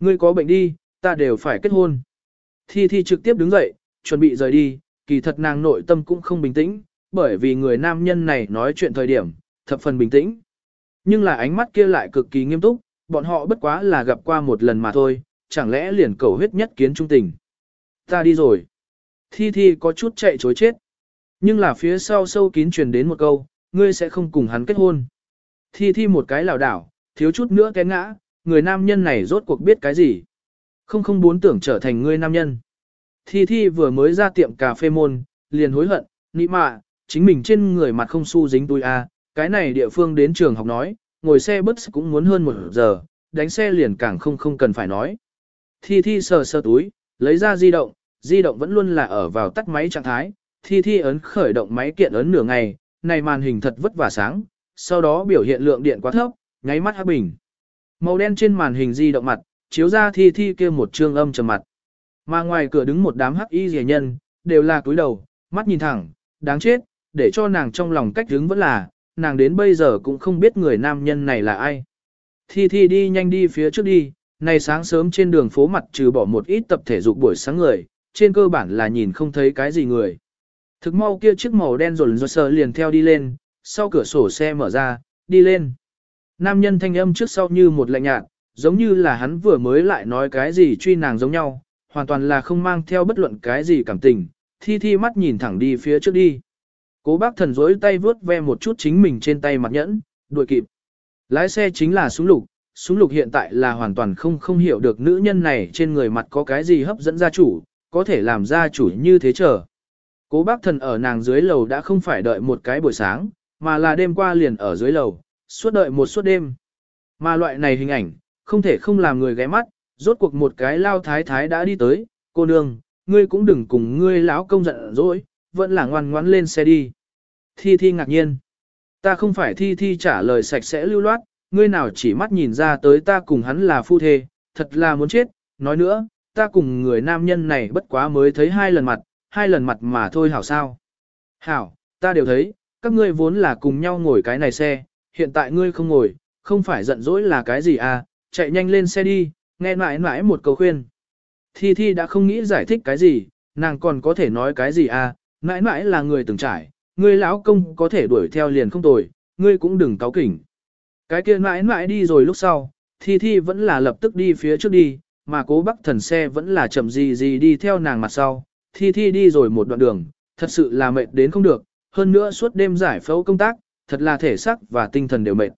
Ngươi có bệnh đi, ta đều phải kết hôn. Thi thi trực tiếp đứng dậy, chuẩn bị rời đi, kỳ thật nàng nội tâm cũng không bình tĩnh, bởi vì người nam nhân này nói chuyện thời điểm, thập phần bình tĩnh. Nhưng là ánh mắt kia lại cực kỳ nghiêm túc, bọn họ bất quá là gặp qua một lần mà thôi, chẳng lẽ liền cầu huyết nhất kiến trung tình. Ta đi rồi. Thi Thi có chút chạy chối chết. Nhưng là phía sau sâu kín truyền đến một câu, ngươi sẽ không cùng hắn kết hôn. Thi Thi một cái lảo đảo, thiếu chút nữa té ngã, người nam nhân này rốt cuộc biết cái gì. Không không muốn tưởng trở thành ngươi nam nhân. Thi Thi vừa mới ra tiệm cà phê môn, liền hối hận, nị mạ, chính mình trên người mặt không su dính túi a, cái này địa phương đến trường học nói, ngồi xe bus cũng muốn hơn một giờ, đánh xe liền càng không không cần phải nói. Thi Thi sờ sờ túi, lấy ra di động, di động vẫn luôn là ở vào tắt máy trạng thái, Thi Thi ấn khởi động máy kiện ấn nửa ngày, này màn hình thật vất vả sáng, sau đó biểu hiện lượng điện quá thấp, nháy mắt hắc bình. Màu đen trên màn hình di động mặt, chiếu ra Thi Thi kia một trương âm trầm mặt. Mà ngoài cửa đứng một đám hắc y rẻ nhân, đều là cúi đầu, mắt nhìn thẳng, đáng chết, để cho nàng trong lòng cách đứng vẫn là, nàng đến bây giờ cũng không biết người nam nhân này là ai. Thi Thi đi nhanh đi phía trước đi, này sáng sớm trên đường phố mặt trừ bỏ một ít tập thể dục buổi sáng người, trên cơ bản là nhìn không thấy cái gì người. Thực mau kia chiếc màu đen rồn rồn sờ liền theo đi lên, sau cửa sổ xe mở ra, đi lên. Nam nhân thanh âm trước sau như một lạnh nhạt, giống như là hắn vừa mới lại nói cái gì truy nàng giống nhau, hoàn toàn là không mang theo bất luận cái gì cảm tình, thi thi mắt nhìn thẳng đi phía trước đi. Cố bác thần rối tay vướt ve một chút chính mình trên tay mặt nhẫn, đuổi kịp. Lái xe chính là súng lục, súng lục hiện tại là hoàn toàn không không hiểu được nữ nhân này trên người mặt có cái gì hấp dẫn gia chủ, có thể làm gia chủ như thế chờ. Cố bác thần ở nàng dưới lầu đã không phải đợi một cái buổi sáng, mà là đêm qua liền ở dưới lầu, suốt đợi một suốt đêm. Mà loại này hình ảnh, không thể không làm người ghé mắt, rốt cuộc một cái lao thái thái đã đi tới, cô nương, ngươi cũng đừng cùng ngươi lão công giận dỗi, vẫn là ngoan ngoãn lên xe đi. Thi Thi ngạc nhiên. Ta không phải Thi Thi trả lời sạch sẽ lưu loát, ngươi nào chỉ mắt nhìn ra tới ta cùng hắn là phu thê, thật là muốn chết, nói nữa, ta cùng người nam nhân này bất quá mới thấy hai lần mặt, hai lần mặt mà thôi hảo sao. Hảo, ta đều thấy, các ngươi vốn là cùng nhau ngồi cái này xe, hiện tại ngươi không ngồi, không phải giận dỗi là cái gì à, chạy nhanh lên xe đi, nghe mãi mãi một câu khuyên. Thi Thi đã không nghĩ giải thích cái gì, nàng còn có thể nói cái gì à, mãi mãi là người từng trải, ngươi lão công có thể đuổi theo liền không tồi, ngươi cũng đừng cáo kỉnh. Cái kia mãi mãi đi rồi lúc sau, Thi Thi vẫn là lập tức đi phía trước đi, mà cố bác thần xe vẫn là chậm gì gì đi theo nàng mặt sau. Thi Thi đi rồi một đoạn đường, thật sự là mệt đến không được, hơn nữa suốt đêm giải phẫu công tác, thật là thể sắc và tinh thần đều mệt.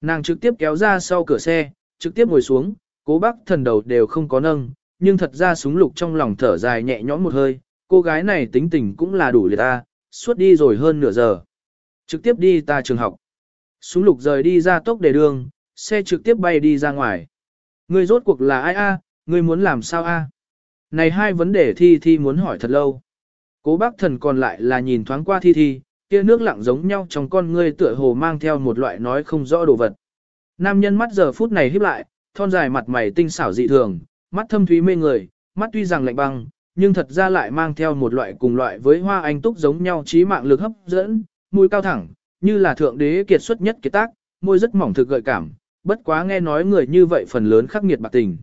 Nàng trực tiếp kéo ra sau cửa xe, trực tiếp ngồi xuống, cố bác thần đầu đều không có nâng, nhưng thật ra súng lục trong lòng thở dài nhẹ nhõm một hơi, cô gái này tính tình cũng là đủ liệt ta, suốt đi rồi hơn nửa giờ. Trực tiếp đi ta trường học. Súng lục rời đi ra tốc để đường, xe trực tiếp bay đi ra ngoài. Ngươi rốt cuộc là ai a? Ngươi muốn làm sao a? Này hai vấn đề thi thi muốn hỏi thật lâu. Cố bác thần còn lại là nhìn thoáng qua thi thi, kia nước lặng giống nhau trong con ngươi tựa hồ mang theo một loại nói không rõ đồ vật. Nam nhân mắt giờ phút này híp lại, thon dài mặt mày tinh xảo dị thường, mắt thâm thúy mê người, mắt tuy rằng lạnh băng, nhưng thật ra lại mang theo một loại cùng loại với hoa anh túc giống nhau trí mạng lực hấp dẫn, mũi cao thẳng, như là thượng đế kiệt xuất nhất kiệt tác, môi rất mỏng thực gợi cảm, bất quá nghe nói người như vậy phần lớn khắc nghiệt bạc tình.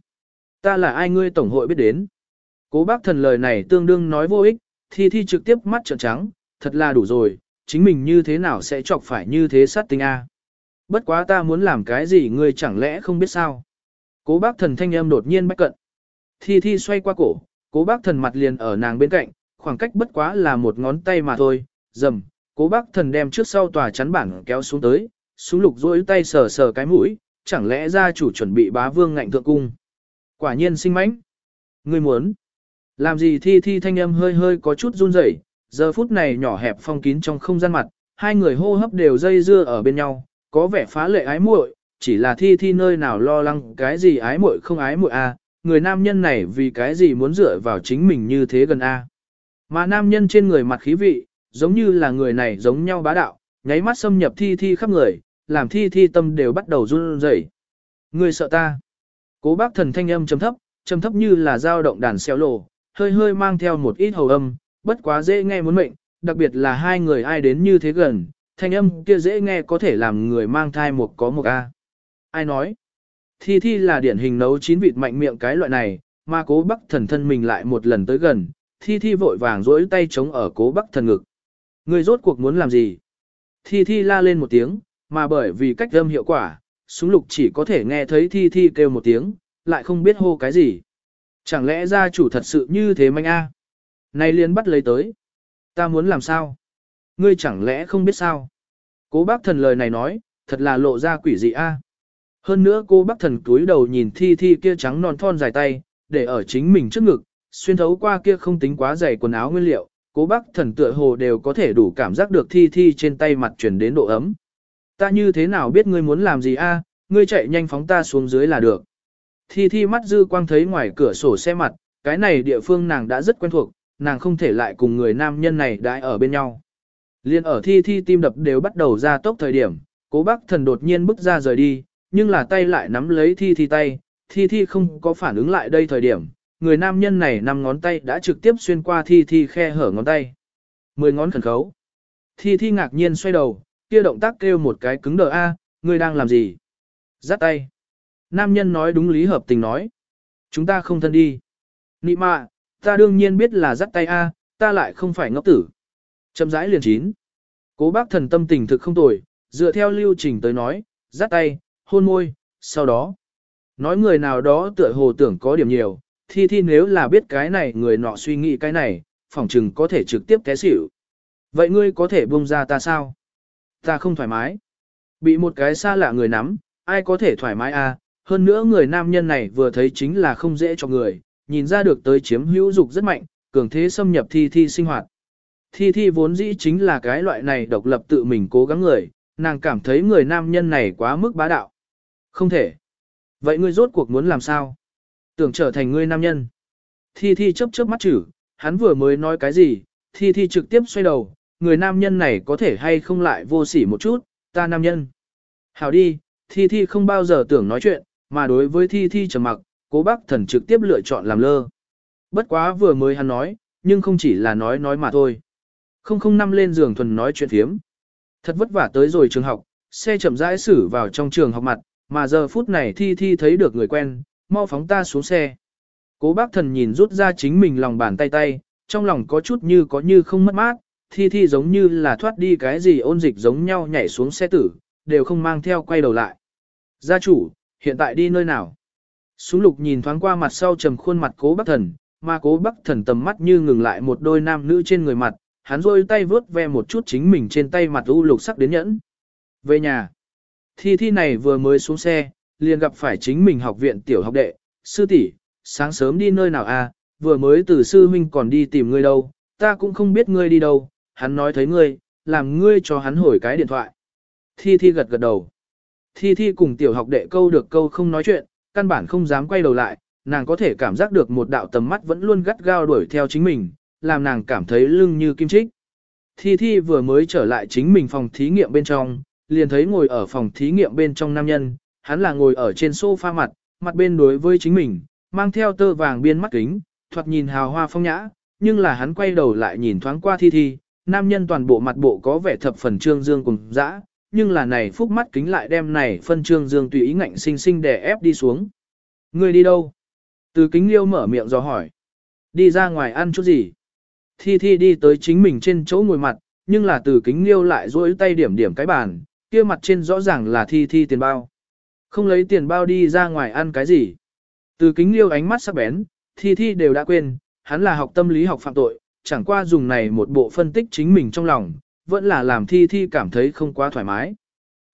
Ta là ai ngươi tổng hội biết đến. Cố bác thần lời này tương đương nói vô ích, thi thi trực tiếp mắt trợn trắng, thật là đủ rồi, chính mình như thế nào sẽ chọc phải như thế sát tinh A. Bất quá ta muốn làm cái gì ngươi chẳng lẽ không biết sao. Cố bác thần thanh âm đột nhiên bách cận. Thi thi xoay qua cổ, cố bác thần mặt liền ở nàng bên cạnh, khoảng cách bất quá là một ngón tay mà thôi, dầm, cố bác thần đem trước sau tòa chắn bảng kéo xuống tới, xuống lục dối tay sờ sờ cái mũi, chẳng lẽ gia chủ chuẩn bị bá vương ngạnh thượng cung. Quả nhiên sinh mãnh. Ngươi muốn. Làm gì thi thi thanh âm hơi hơi có chút run rẩy, giờ phút này nhỏ hẹp phong kín trong không gian mặt, hai người hô hấp đều dây dưa ở bên nhau, có vẻ phá lệ ái muội, chỉ là thi thi nơi nào lo lắng cái gì ái muội không ái muội a, người nam nhân này vì cái gì muốn dựa vào chính mình như thế gần a. Mà nam nhân trên người mặt khí vị, giống như là người này giống nhau bá đạo, nháy mắt xâm nhập thi thi khắp người, làm thi thi tâm đều bắt đầu run rẩy. Người sợ ta. Cố bác thần thanh âm trầm thấp, trầm thấp như là dao động đàn xeo lộ, hơi hơi mang theo một ít hầu âm, bất quá dễ nghe muốn mệnh, đặc biệt là hai người ai đến như thế gần, thanh âm kia dễ nghe có thể làm người mang thai một có một A. Ai nói? Thi thi là điển hình nấu chín vịt mạnh miệng cái loại này, mà cố bác thần thân mình lại một lần tới gần, thi thi vội vàng rỗi tay chống ở cố bác thần ngực. Người rốt cuộc muốn làm gì? Thi thi la lên một tiếng, mà bởi vì cách âm hiệu quả, súng lục chỉ có thể nghe thấy thi thi kêu một tiếng, lại không biết hô cái gì. Chẳng lẽ gia chủ thật sự như thế manh a? Này liền bắt lấy tới. Ta muốn làm sao? Ngươi chẳng lẽ không biết sao? Cố bác thần lời này nói, thật là lộ ra quỷ dị a. Hơn nữa cô bác thần túi đầu nhìn thi thi kia trắng non thon dài tay, để ở chính mình trước ngực, xuyên thấu qua kia không tính quá dày quần áo nguyên liệu, cố bác thần tựa hồ đều có thể đủ cảm giác được thi thi trên tay mặt chuyển đến độ ấm. Ta như thế nào biết ngươi muốn làm gì a? ngươi chạy nhanh phóng ta xuống dưới là được. Thi thi mắt dư quang thấy ngoài cửa sổ xe mặt, cái này địa phương nàng đã rất quen thuộc, nàng không thể lại cùng người nam nhân này đãi ở bên nhau. Liên ở thi thi tim đập đều bắt đầu ra tốc thời điểm, cố bác thần đột nhiên bước ra rời đi, nhưng là tay lại nắm lấy thi thi tay, thi thi không có phản ứng lại đây thời điểm, người nam nhân này năm ngón tay đã trực tiếp xuyên qua thi thi khe hở ngón tay. Mười ngón khẩn khấu. Thi thi ngạc nhiên xoay đầu, kia động tác kêu một cái cứng đờ a, ngươi đang làm gì? Giắt tay. Nam nhân nói đúng lý hợp tình nói. Chúng ta không thân đi. Nị mạ, ta đương nhiên biết là giắt tay a, ta lại không phải ngốc tử. Châm rãi liền chín. Cố bác thần tâm tình thực không tồi, dựa theo lưu trình tới nói, giắt tay, hôn môi, sau đó. Nói người nào đó tựa hồ tưởng có điểm nhiều, thi thi nếu là biết cái này người nọ suy nghĩ cái này, phỏng chừng có thể trực tiếp té xỉu. Vậy ngươi có thể buông ra ta sao? Ta không thoải mái. Bị một cái xa lạ người nắm, ai có thể thoải mái à? Hơn nữa người nam nhân này vừa thấy chính là không dễ cho người, nhìn ra được tới chiếm hữu dục rất mạnh, cường thế xâm nhập thi thi sinh hoạt. Thi thi vốn dĩ chính là cái loại này độc lập tự mình cố gắng người, nàng cảm thấy người nam nhân này quá mức bá đạo. Không thể. Vậy ngươi rốt cuộc muốn làm sao? Tưởng trở thành ngươi nam nhân. Thi Thi chớp chớp mắt chử, hắn vừa mới nói cái gì, Thi Thi trực tiếp xoay đầu, người nam nhân này có thể hay không lại vô sỉ một chút, ta nam nhân. Hảo đi, Thi Thi không bao giờ tưởng nói chuyện, mà đối với Thi Thi trầm mặc, cố bác thần trực tiếp lựa chọn làm lơ. Bất quá vừa mới hắn nói, nhưng không chỉ là nói nói mà thôi. Không không năm lên giường thuần nói chuyện phiếm. Thật vất vả tới rồi trường học, xe chậm rãi xử vào trong trường học mặt, mà giờ phút này Thi Thi thấy được người quen, mau phóng ta xuống xe. Cố bác thần nhìn rút ra chính mình lòng bàn tay tay, trong lòng có chút như có như không mất mát, thi thi giống như là thoát đi cái gì ôn dịch giống nhau nhảy xuống xe tử, đều không mang theo quay đầu lại. Gia chủ, hiện tại đi nơi nào? Súng lục nhìn thoáng qua mặt sau trầm khuôn mặt cố bác thần, mà cố bác thần tầm mắt như ngừng lại một đôi nam nữ trên người mặt, hắn rôi tay vướt ve một chút chính mình trên tay mặt u lục sắc đến nhẫn. Về nhà, thi thi này vừa mới xuống xe, liền gặp phải chính mình học viện tiểu học đệ, sư tỷ, sáng sớm đi nơi nào à, vừa mới từ sư huynh còn đi tìm ngươi đâu, ta cũng không biết ngươi đi đâu, hắn nói thấy ngươi, làm ngươi cho hắn hồi cái điện thoại. Thi Thi gật gật đầu. Thi Thi cùng tiểu học đệ câu được câu không nói chuyện, căn bản không dám quay đầu lại, nàng có thể cảm giác được một đạo tầm mắt vẫn luôn gắt gao đuổi theo chính mình, làm nàng cảm thấy lưng như kim chích. Thi Thi vừa mới trở lại chính mình phòng thí nghiệm bên trong, liền thấy ngồi ở phòng thí nghiệm bên trong nam nhân, hắn là ngồi ở trên sofa mặt, mặt bên đối với chính mình, mang theo tơ vàng biên mắt kính, thoạt nhìn hào hoa phong nhã, nhưng là hắn quay đầu lại nhìn thoáng qua thi thi, nam nhân toàn bộ mặt bộ có vẻ thập phần trương dương cùng dã, nhưng là này phúc mắt kính lại đem này phân trương dương tùy ý ngạnh sinh sinh đè ép đi xuống. Người đi đâu? Từ kính liêu mở miệng do hỏi. Đi ra ngoài ăn chút gì? Thi thi đi tới chính mình trên chỗ ngồi mặt, nhưng là từ kính liêu lại duỗi tay điểm điểm cái bàn, kia mặt trên rõ ràng là thi thi tiền bao. Không lấy tiền bao đi ra ngoài ăn cái gì. Từ kính liêu ánh mắt sắc bén, thi thi đều đã quên, hắn là học tâm lý học phạm tội, chẳng qua dùng này một bộ phân tích chính mình trong lòng, vẫn là làm thi thi cảm thấy không quá thoải mái.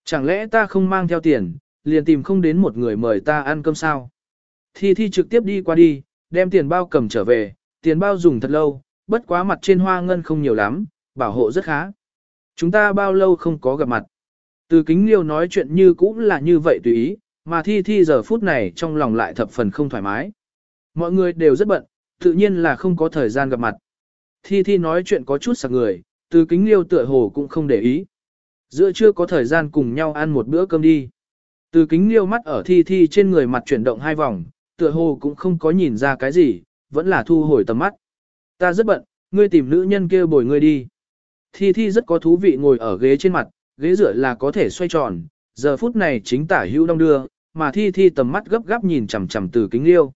Chẳng lẽ ta không mang theo tiền, liền tìm không đến một người mời ta ăn cơm sao? Thi thi trực tiếp đi qua đi, đem tiền bao cầm trở về, tiền bao dùng thật lâu, bất quá mặt trên hoa ngân không nhiều lắm, bảo hộ rất khá. Chúng ta bao lâu không có gặp mặt? Từ kính liêu nói chuyện như cũng là như vậy tùy ý, mà thi thi giờ phút này trong lòng lại thập phần không thoải mái. Mọi người đều rất bận, tự nhiên là không có thời gian gặp mặt. Thi Thi nói chuyện có chút sạc người, từ kính liêu tựa hồ cũng không để ý. Giữa chưa có thời gian cùng nhau ăn một bữa cơm đi. Từ kính liêu mắt ở Thi Thi trên người mặt chuyển động hai vòng, tựa hồ cũng không có nhìn ra cái gì, vẫn là thu hồi tầm mắt. Ta rất bận, ngươi tìm nữ nhân kia bồi ngươi đi. Thi Thi rất có thú vị ngồi ở ghế trên mặt, ghế dựa là có thể xoay tròn, giờ phút này chính tả hữu đông đưa, mà Thi Thi tầm mắt gấp gáp nhìn chằm chằm từ kính liêu.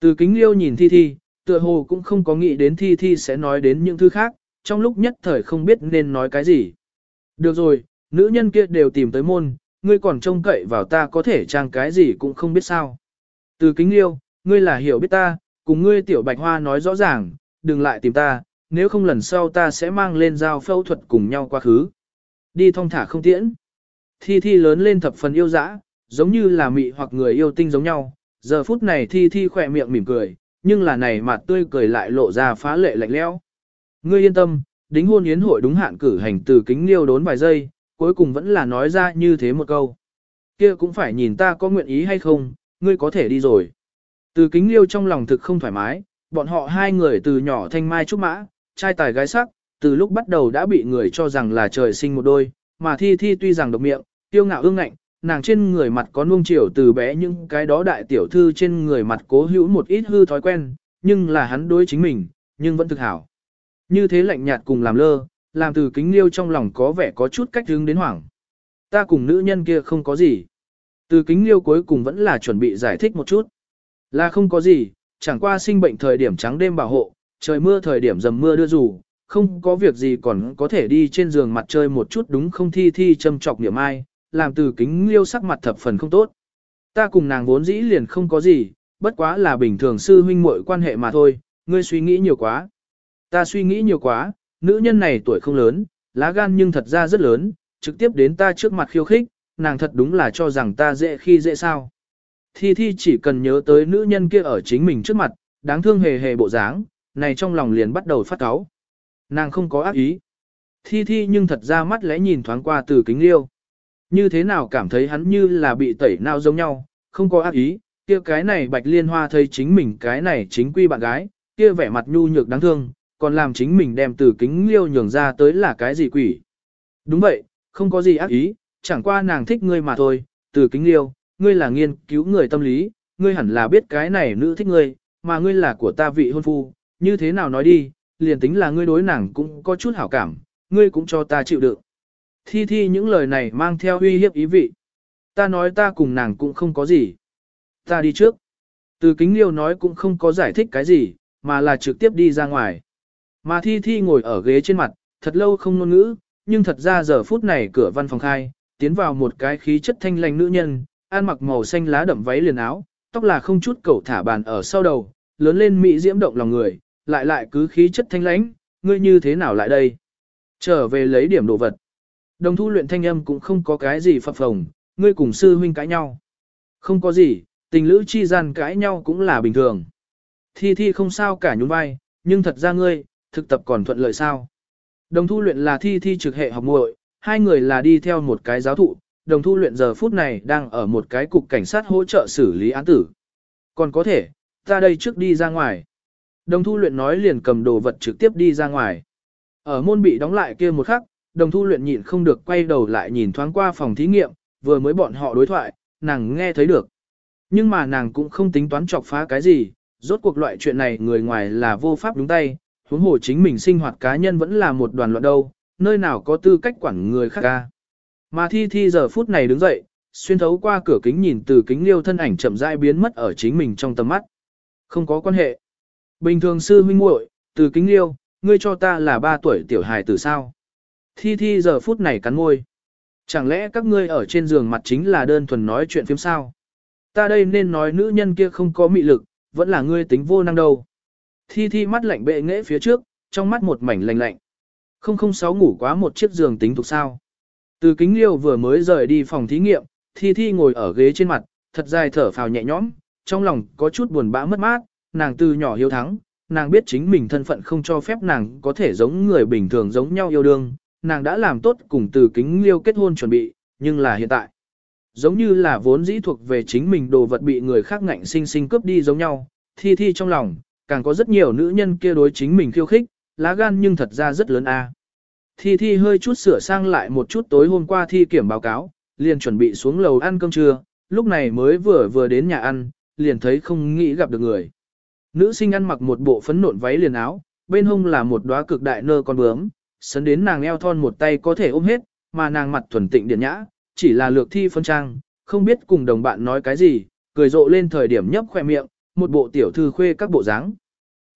Từ kính liêu nhìn Thi Thi, tựa hồ cũng không có nghĩ đến Thi Thi sẽ nói đến những thứ khác, trong lúc nhất thời không biết nên nói cái gì. Được rồi, nữ nhân kia đều tìm tới môn, ngươi còn trông cậy vào ta có thể trang cái gì cũng không biết sao. Từ kính liêu, ngươi là hiểu biết ta, cùng ngươi tiểu bạch hoa nói rõ ràng, đừng lại tìm ta, nếu không lần sau ta sẽ mang lên dao phẫu thuật cùng nhau quá khứ. Đi thong thả không tiễn. Thi thi lớn lên thập phần yêu dã, giống như là mị hoặc người yêu tinh giống nhau. Giờ phút này thi thi khỏe miệng mỉm cười, nhưng là này mặt tươi cười lại lộ ra phá lệ lạnh lẽo. Ngươi yên tâm, đính hôn yến hội đúng hạn cử hành từ kính liêu đốn vài giây, cuối cùng vẫn là nói ra như thế một câu. Kia cũng phải nhìn ta có nguyện ý hay không, ngươi có thể đi rồi. Từ kính liêu trong lòng thực không thoải mái, bọn họ hai người từ nhỏ thanh mai trúc mã, trai tài gái sắc, từ lúc bắt đầu đã bị người cho rằng là trời sinh một đôi, mà thi thi tuy rằng độc miệng, tiêu ngạo ương ngạnh, nàng trên người mặt có nuông chiều từ bé những cái đó đại tiểu thư trên người mặt cố hữu một ít hư thói quen, nhưng là hắn đối chính mình, nhưng vẫn thực hảo. Như thế lạnh nhạt cùng làm lơ, làm từ kính liêu trong lòng có vẻ có chút cách hướng đến hoảng. Ta cùng nữ nhân kia không có gì. Từ kính liêu cuối cùng vẫn là chuẩn bị giải thích một chút. Là không có gì, chẳng qua sinh bệnh thời điểm trắng đêm bảo hộ, trời mưa thời điểm dầm mưa đưa rủ, không có việc gì còn có thể đi trên giường mặt chơi một chút đúng không thi thi châm chọc niệm ai, làm từ kính liêu sắc mặt thập phần không tốt. Ta cùng nàng vốn dĩ liền không có gì, bất quá là bình thường sư huynh muội quan hệ mà thôi, ngươi suy nghĩ nhiều quá. Ta suy nghĩ nhiều quá, nữ nhân này tuổi không lớn, lá gan nhưng thật ra rất lớn, trực tiếp đến ta trước mặt khiêu khích, nàng thật đúng là cho rằng ta dễ khi dễ sao. Thi Thi chỉ cần nhớ tới nữ nhân kia ở chính mình trước mặt, đáng thương hề hề bộ dáng, này trong lòng liền bắt đầu phát cáu. Nàng không có ác ý. Thi Thi nhưng thật ra mắt lẽ nhìn thoáng qua từ kính liêu. Như thế nào cảm thấy hắn như là bị tẩy nào giống nhau, không có ác ý, kia cái này bạch liên hoa thấy chính mình cái này chính quy bạn gái, kia vẻ mặt nhu nhược đáng thương, còn làm chính mình đem từ kính liêu nhường ra tới là cái gì quỷ. Đúng vậy, không có gì ác ý, chẳng qua nàng thích ngươi mà thôi, từ kính liêu, ngươi là nghiên cứu người tâm lý, ngươi hẳn là biết cái này nữ thích ngươi, mà ngươi là của ta vị hôn phu, như thế nào nói đi, liền tính là ngươi đối nàng cũng có chút hảo cảm, ngươi cũng cho ta chịu đựng. Thi thi những lời này mang theo uy hiếp ý vị. Ta nói ta cùng nàng cũng không có gì. Ta đi trước. Từ kính liêu nói cũng không có giải thích cái gì, mà là trực tiếp đi ra ngoài. Mà thi thi ngồi ở ghế trên mặt, thật lâu không ngôn ngữ, nhưng thật ra giờ phút này cửa văn phòng khai, tiến vào một cái khí chất thanh lành nữ nhân, ăn mặc màu xanh lá đậm váy liền áo, tóc là không chút cẩu thả bàn ở sau đầu, lớn lên mỹ diễm động lòng người, lại lại cứ khí chất thanh lãnh, ngươi như thế nào lại đây? Trở về lấy điểm đồ vật. Đồng thu luyện thanh âm cũng không có cái gì phập phồng, ngươi cùng sư huynh cãi nhau. Không có gì, tình lữ chi gian cãi nhau cũng là bình thường. Thi thi không sao cả nhún vai, nhưng thật ra ngươi, thực tập còn thuận lợi sao? Đồng thu luyện là thi thi trực hệ học muội, hai người là đi theo một cái giáo thụ, đồng thu luyện giờ phút này đang ở một cái cục cảnh sát hỗ trợ xử lý án tử. Còn có thể, ta đây trước đi ra ngoài. Đồng thu luyện nói liền cầm đồ vật trực tiếp đi ra ngoài. Ở môn bị đóng lại kia một khắc, đồng thu luyện nhịn không được quay đầu lại nhìn thoáng qua phòng thí nghiệm, vừa mới bọn họ đối thoại, nàng nghe thấy được. Nhưng mà nàng cũng không tính toán chọc phá cái gì, rốt cuộc loại chuyện này người ngoài là vô pháp đúng tay, huống hồ chính mình sinh hoạt cá nhân vẫn là một đoàn loạn đâu, nơi nào có tư cách quản người khác ca. Mà thi thi giờ phút này đứng dậy, xuyên thấu qua cửa kính nhìn từ kính liêu thân ảnh chậm rãi biến mất ở chính mình trong tầm mắt. Không có quan hệ. Bình thường sư huynh muội, từ kính liêu, ngươi cho ta là ba tuổi tiểu hài từ sao. Thi thi giờ phút này cắn môi. Chẳng lẽ các ngươi ở trên giường mặt chính là đơn thuần nói chuyện phiếm sao? Ta đây nên nói nữ nhân kia không có mị lực, vẫn là ngươi tính vô năng đâu. Thi thi mắt lạnh bệ nghễ phía trước, trong mắt một mảnh lạnh lạnh. 006 ngủ quá một chiếc giường tính thuộc sao. Từ kính liêu vừa mới rời đi phòng thí nghiệm, thi thi ngồi ở ghế trên mặt, thật dài thở phào nhẹ nhõm, trong lòng có chút buồn bã mất mát, nàng từ nhỏ hiếu thắng, nàng biết chính mình thân phận không cho phép nàng có thể giống người bình thường giống nhau yêu đương, nàng đã làm tốt cùng từ kính liêu kết hôn chuẩn bị, nhưng là hiện tại. Giống như là vốn dĩ thuộc về chính mình đồ vật bị người khác ngạnh sinh sinh cướp đi giống nhau, thi thi trong lòng, càng có rất nhiều nữ nhân kia đối chính mình khiêu khích, lá gan nhưng thật ra rất lớn a. Thi Thi hơi chút sửa sang lại một chút tối hôm qua thi kiểm báo cáo, liền chuẩn bị xuống lầu ăn cơm trưa, lúc này mới vừa vừa đến nhà ăn, liền thấy không nghĩ gặp được người. Nữ sinh ăn mặc một bộ phấn nộn váy liền áo, bên hông là một đóa cực đại nơ con bướm, sấn đến nàng eo thon một tay có thể ôm hết, mà nàng mặt thuần tịnh điển nhã, chỉ là lược thi phân trang, không biết cùng đồng bạn nói cái gì, cười rộ lên thời điểm nhấp khoe miệng, một bộ tiểu thư khuê các bộ dáng.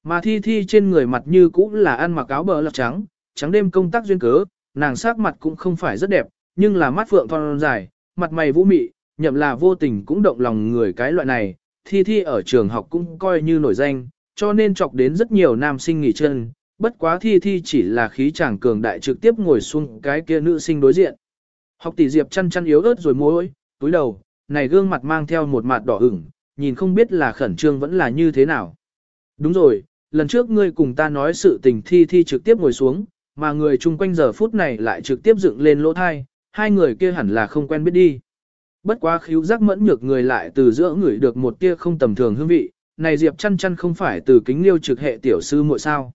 Mà thi thi trên người mặt như cũ là ăn mặc áo bờ lọc trắng, trắng đêm công tác duyên cớ, nàng sắc mặt cũng không phải rất đẹp, nhưng là mắt phượng thon dài, mặt mày vũ mị, nhậm là vô tình cũng động lòng người cái loại này, thi thi ở trường học cũng coi như nổi danh, cho nên chọc đến rất nhiều nam sinh nghỉ chân, bất quá thi thi chỉ là khí chàng cường đại trực tiếp ngồi xuống cái kia nữ sinh đối diện. Học tỷ diệp chăn chăn yếu ớt rồi môi, túi đầu, này gương mặt mang theo một mặt đỏ ửng, nhìn không biết là khẩn trương vẫn là như thế nào. Đúng rồi, lần trước ngươi cùng ta nói sự tình thi thi trực tiếp ngồi xuống, mà người chung quanh giờ phút này lại trực tiếp dựng lên lỗ thai, hai người kia hẳn là không quen biết đi. Bất quá khíu giác mẫn nhược người lại từ giữa người được một tia không tầm thường hương vị, này Diệp chăn chăn không phải từ kính liêu trực hệ tiểu sư muội sao.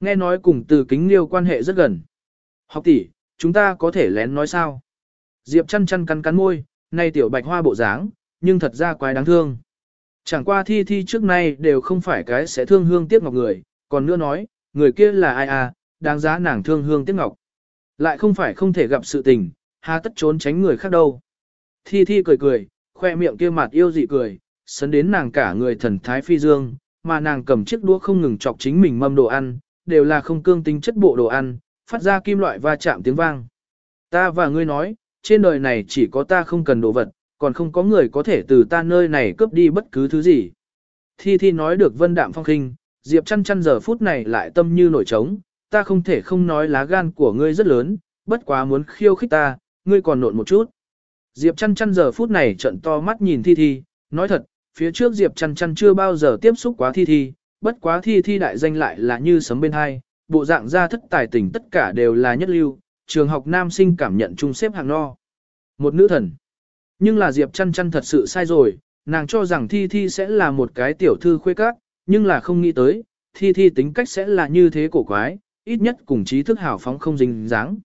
Nghe nói cùng từ kính liêu quan hệ rất gần. Học tỷ, chúng ta có thể lén nói sao? Diệp chăn chăn cắn cắn môi, này tiểu bạch hoa bộ dáng, nhưng thật ra quái đáng thương. Chẳng qua thi thi trước nay đều không phải cái sẽ thương hương tiếc ngọc người, còn nữa nói, người kia là ai à, đáng giá nàng thương hương tiếc ngọc. Lại không phải không thể gặp sự tình, hà tất trốn tránh người khác đâu. Thi thi cười cười, khoe miệng kia mặt yêu dị cười, sấn đến nàng cả người thần thái phi dương, mà nàng cầm chiếc đũa không ngừng chọc chính mình mâm đồ ăn, đều là không cương tính chất bộ đồ ăn, phát ra kim loại va chạm tiếng vang. Ta và ngươi nói, trên đời này chỉ có ta không cần đồ vật, còn không có người có thể từ ta nơi này cướp đi bất cứ thứ gì. Thi Thi nói được vân đạm phong khinh, Diệp chăn chăn giờ phút này lại tâm như nổi trống, ta không thể không nói lá gan của ngươi rất lớn, bất quá muốn khiêu khích ta, ngươi còn nộn một chút. Diệp chăn chăn giờ phút này trận to mắt nhìn Thi Thi, nói thật, phía trước Diệp chăn chăn chưa bao giờ tiếp xúc quá Thi Thi, bất quá Thi Thi đại danh lại là như sấm bên hai, bộ dạng ra thất tài tình tất cả đều là nhất lưu, trường học nam sinh cảm nhận chung xếp hàng no. Một nữ thần. Nhưng là Diệp chăn chăn thật sự sai rồi, nàng cho rằng Thi Thi sẽ là một cái tiểu thư khuê các, nhưng là không nghĩ tới, Thi Thi tính cách sẽ là như thế cổ quái, ít nhất cùng trí thức hào phóng không dính dáng.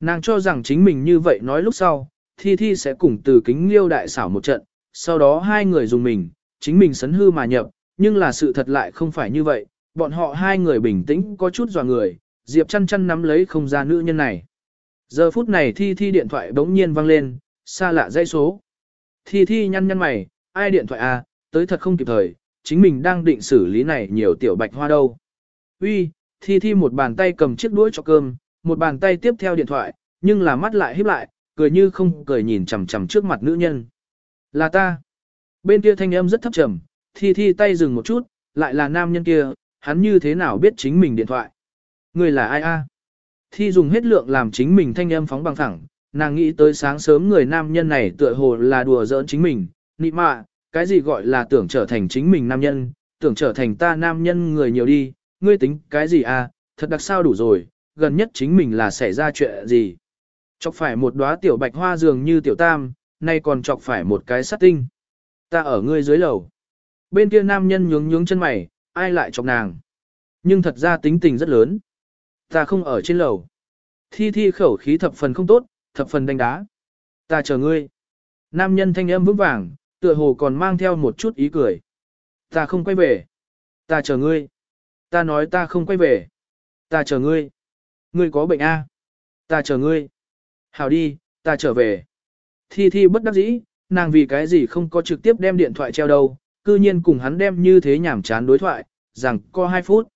Nàng cho rằng chính mình như vậy nói lúc sau, Thi Thi sẽ cùng từ kính liêu đại xảo một trận, sau đó hai người dùng mình, chính mình sấn hư mà nhập, nhưng là sự thật lại không phải như vậy, bọn họ hai người bình tĩnh có chút dò người, Diệp chăn chăn nắm lấy không ra nữ nhân này. Giờ phút này Thi Thi điện thoại bỗng nhiên vang lên, xa lạ dây số. Thi Thi nhăn nhăn mày, ai điện thoại à, tới thật không kịp thời, chính mình đang định xử lý này nhiều tiểu bạch hoa đâu. Uy, Thi Thi một bàn tay cầm chiếc đũa cho cơm, một bàn tay tiếp theo điện thoại, nhưng là mắt lại híp lại, cười như không cười nhìn chằm chằm trước mặt nữ nhân. Là ta. Bên kia thanh âm rất thấp trầm, Thi Thi tay dừng một chút, lại là nam nhân kia, hắn như thế nào biết chính mình điện thoại. Người là ai a? Thi dùng hết lượng làm chính mình thanh âm phóng bằng thẳng, nàng nghĩ tới sáng sớm người nam nhân này tựa hồ là đùa giỡn chính mình, nị mạ, cái gì gọi là tưởng trở thành chính mình nam nhân, tưởng trở thành ta nam nhân người nhiều đi, ngươi tính cái gì à, thật đặc sao đủ rồi, gần nhất chính mình là xảy ra chuyện gì. Chọc phải một đóa tiểu bạch hoa dường như tiểu tam, nay còn chọc phải một cái sát tinh. Ta ở ngươi dưới lầu. Bên kia nam nhân nhướng nhướng chân mày, ai lại chọc nàng. Nhưng thật ra tính tình rất lớn. Ta không ở trên lầu. Thi thi khẩu khí thập phần không tốt, thập phần đánh đá. Ta chờ ngươi. Nam nhân thanh âm vững vàng, tựa hồ còn mang theo một chút ý cười. Ta không quay về. Ta chờ ngươi. Ta nói ta không quay về. Ta chờ ngươi. Ngươi có bệnh a? Ta chờ ngươi. Hảo đi, ta trở về. Thi Thi bất đắc dĩ, nàng vì cái gì không có trực tiếp đem điện thoại treo đâu, cư nhiên cùng hắn đem như thế nhảm chán đối thoại, rằng có 2 phút.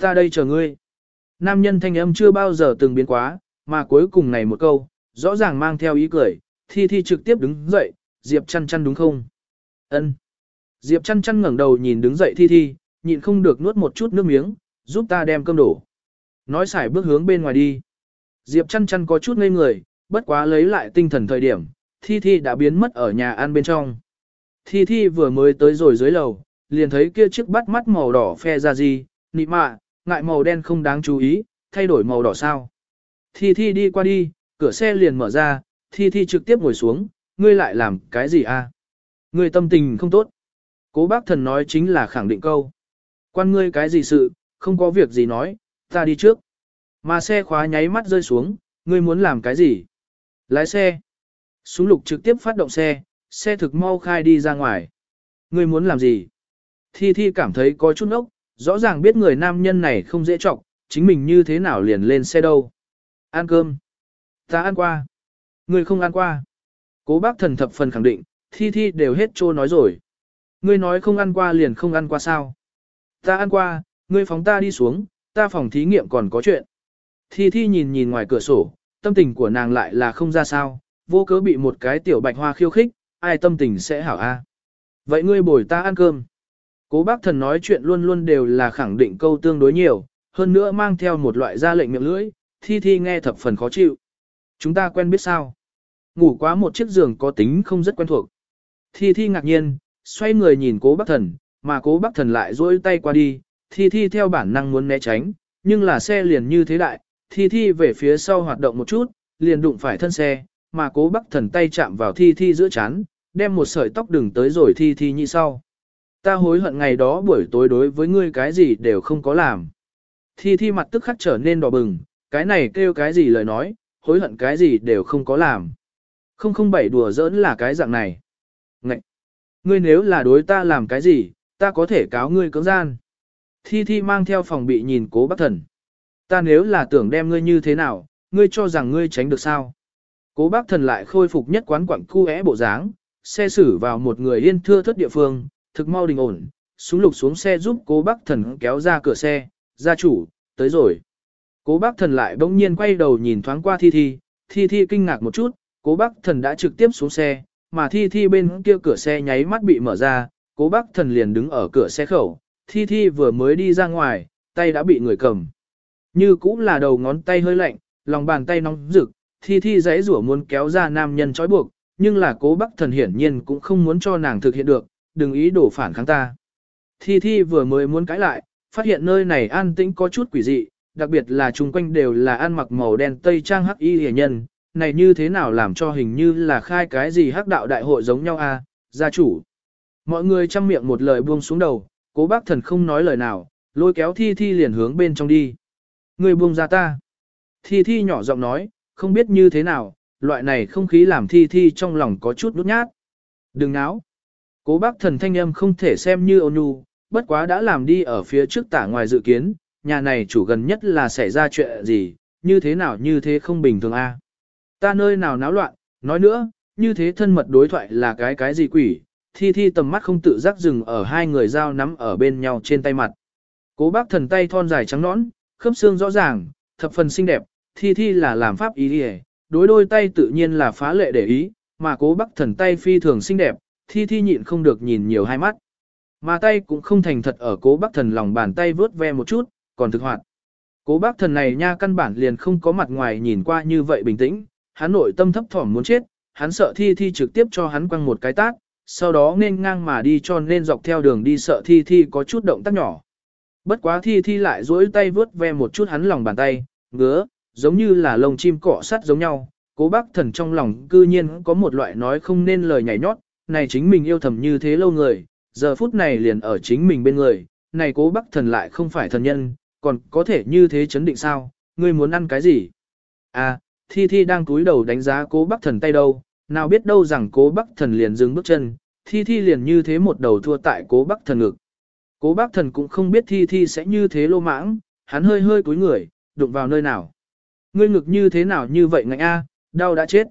Ta đây chờ ngươi. Nam nhân thanh âm chưa bao giờ từng biến quá, mà cuối cùng này một câu, rõ ràng mang theo ý cười, Thi Thi trực tiếp đứng dậy, Diệp chăn chăn đúng không? Ân. Diệp chăn chăn ngẩng đầu nhìn đứng dậy Thi Thi, nhịn không được nuốt một chút nước miếng, giúp ta đem cơm đổ. Nói xài bước hướng bên ngoài đi. Diệp chăn chăn có chút ngây người, bất quá lấy lại tinh thần thời điểm, Thi Thi đã biến mất ở nhà ăn bên trong. Thi Thi vừa mới tới rồi dưới lầu, liền thấy kia chiếc bắt mắt màu đỏ phe ra gì, nị mạ, ngại màu đen không đáng chú ý, thay đổi màu đỏ sao. Thi Thi đi qua đi, cửa xe liền mở ra, Thi Thi trực tiếp ngồi xuống, ngươi lại làm cái gì a? À? Ngươi tâm tình không tốt. Cố bác thần nói chính là khẳng định câu. Quan ngươi cái gì sự, không có việc gì nói, Ta đi trước. Mà xe khóa nháy mắt rơi xuống, ngươi muốn làm cái gì? Lái xe. Súng lục trực tiếp phát động xe, xe thực mau khai đi ra ngoài. Ngươi muốn làm gì? Thi Thi cảm thấy có chút ốc, rõ ràng biết người nam nhân này không dễ trọng, chính mình như thế nào liền lên xe đâu. Ăn cơm. Ta ăn qua. Ngươi không ăn qua. Cố bác thần thập phần khẳng định, Thi Thi đều hết trô nói rồi. Ngươi nói không ăn qua liền không ăn qua sao? Ta ăn qua, ngươi phóng ta đi xuống, ta phòng thí nghiệm còn có chuyện. Thi Thi nhìn nhìn ngoài cửa sổ, tâm tình của nàng lại là không ra sao, vô cớ bị một cái tiểu bạch hoa khiêu khích, ai tâm tình sẽ hảo a? Vậy ngươi bồi ta ăn cơm. Cố bác thần nói chuyện luôn luôn đều là khẳng định câu tương đối nhiều, hơn nữa mang theo một loại ra lệnh miệng lưỡi, Thi Thi nghe thập phần khó chịu. Chúng ta quen biết sao? Ngủ quá một chiếc giường có tính không rất quen thuộc. Thi Thi ngạc nhiên, xoay người nhìn cố bác thần, mà cố bác thần lại duỗi tay qua đi, Thi Thi theo bản năng muốn né tránh, nhưng là xe liền như thế đại, Thi Thi về phía sau hoạt động một chút, liền đụng phải thân xe, mà cố bác thần tay chạm vào Thi Thi giữa chán, đem một sợi tóc đừng tới rồi Thi Thi như sau. Ta hối hận ngày đó buổi tối đối với ngươi cái gì đều không có làm. Thi Thi mặt tức khắc trở nên đỏ bừng, cái này kêu cái gì lời nói, hối hận cái gì đều không có làm. Không không bảy đùa giỡn là cái dạng này. Ngậy! Ngươi nếu là đối ta làm cái gì, ta có thể cáo ngươi cưỡng gian. Thi Thi mang theo phòng bị nhìn cố bác thần. Ta nếu là tưởng đem ngươi như thế nào, ngươi cho rằng ngươi tránh được sao. Cố bác thần lại khôi phục nhất quán quặng khu é bộ dáng, xe xử vào một người yên thưa thất địa phương, thực mau đình ổn, súng lục xuống xe giúp cố bác thần kéo ra cửa xe, gia chủ, tới rồi. Cố bác thần lại bỗng nhiên quay đầu nhìn thoáng qua Thi Thi, Thi Thi kinh ngạc một chút, cố bác thần đã trực tiếp xuống xe, mà Thi Thi bên kia cửa xe nháy mắt bị mở ra, cố bác thần liền đứng ở cửa xe khẩu, Thi Thi vừa mới đi ra ngoài, tay đã bị người cầm. Như cũng là đầu ngón tay hơi lạnh, lòng bàn tay nóng rực, Thi Thi giấy rủa muốn kéo ra nam nhân trói buộc, nhưng là cố bác thần hiển nhiên cũng không muốn cho nàng thực hiện được, đừng ý đổ phản kháng ta. Thi Thi vừa mới muốn cãi lại, phát hiện nơi này an tĩnh có chút quỷ dị, đặc biệt là chung quanh đều là ăn mặc màu đen tây trang hắc y hề nhân, này như thế nào làm cho hình như là khai cái gì hắc đạo đại hội giống nhau a à? gia chủ. Mọi người chăm miệng một lời buông xuống đầu, cố bác thần không nói lời nào, lôi kéo thi thi liền hướng bên trong đi. Người buông ra ta. Thi thi nhỏ giọng nói, không biết như thế nào, loại này không khí làm thi thi trong lòng có chút nút nhát. Đừng náo. Cố bác thần thanh âm không thể xem như ôn nhu, bất quá đã làm đi ở phía trước tả ngoài dự kiến, nhà này chủ gần nhất là xảy ra chuyện gì, như thế nào như thế không bình thường a Ta nơi nào náo loạn, nói nữa, như thế thân mật đối thoại là cái cái gì quỷ, thi thi tầm mắt không tự giác dừng ở hai người dao nắm ở bên nhau trên tay mặt. Cố bác thần tay thon dài trắng nõn, khớp xương rõ ràng, thập phần xinh đẹp, thi thi là làm pháp ý đi đối đôi tay tự nhiên là phá lệ để ý, mà cố bắc thần tay phi thường xinh đẹp, thi thi nhịn không được nhìn nhiều hai mắt. Mà tay cũng không thành thật ở cố bắc thần lòng bàn tay vớt ve một chút, còn thực hoạt. Cố bác thần này nha căn bản liền không có mặt ngoài nhìn qua như vậy bình tĩnh, hắn nội tâm thấp thỏm muốn chết, hắn sợ thi thi trực tiếp cho hắn quăng một cái tát, sau đó nên ngang mà đi cho nên dọc theo đường đi sợ thi thi có chút động tác nhỏ. Bất quá thi thi lại duỗi tay vướt ve một chút hắn lòng bàn tay, ngứa, giống như là lông chim cọ sắt giống nhau. Cố bác thần trong lòng cư nhiên có một loại nói không nên lời nhảy nhót, này chính mình yêu thầm như thế lâu người, giờ phút này liền ở chính mình bên người, này cố bác thần lại không phải thần nhân, còn có thể như thế chấn định sao, ngươi muốn ăn cái gì? À, Thi Thi đang cúi đầu đánh giá cố bác thần tay đâu, nào biết đâu rằng cố bác thần liền dừng bước chân, Thi Thi liền như thế một đầu thua tại cố bác thần ngực. Cố bác thần cũng không biết Thi Thi sẽ như thế lô mãng, hắn hơi hơi cúi người, đụng vào nơi nào. Ngươi ngực như thế nào như vậy ngạnh a, đau đã chết.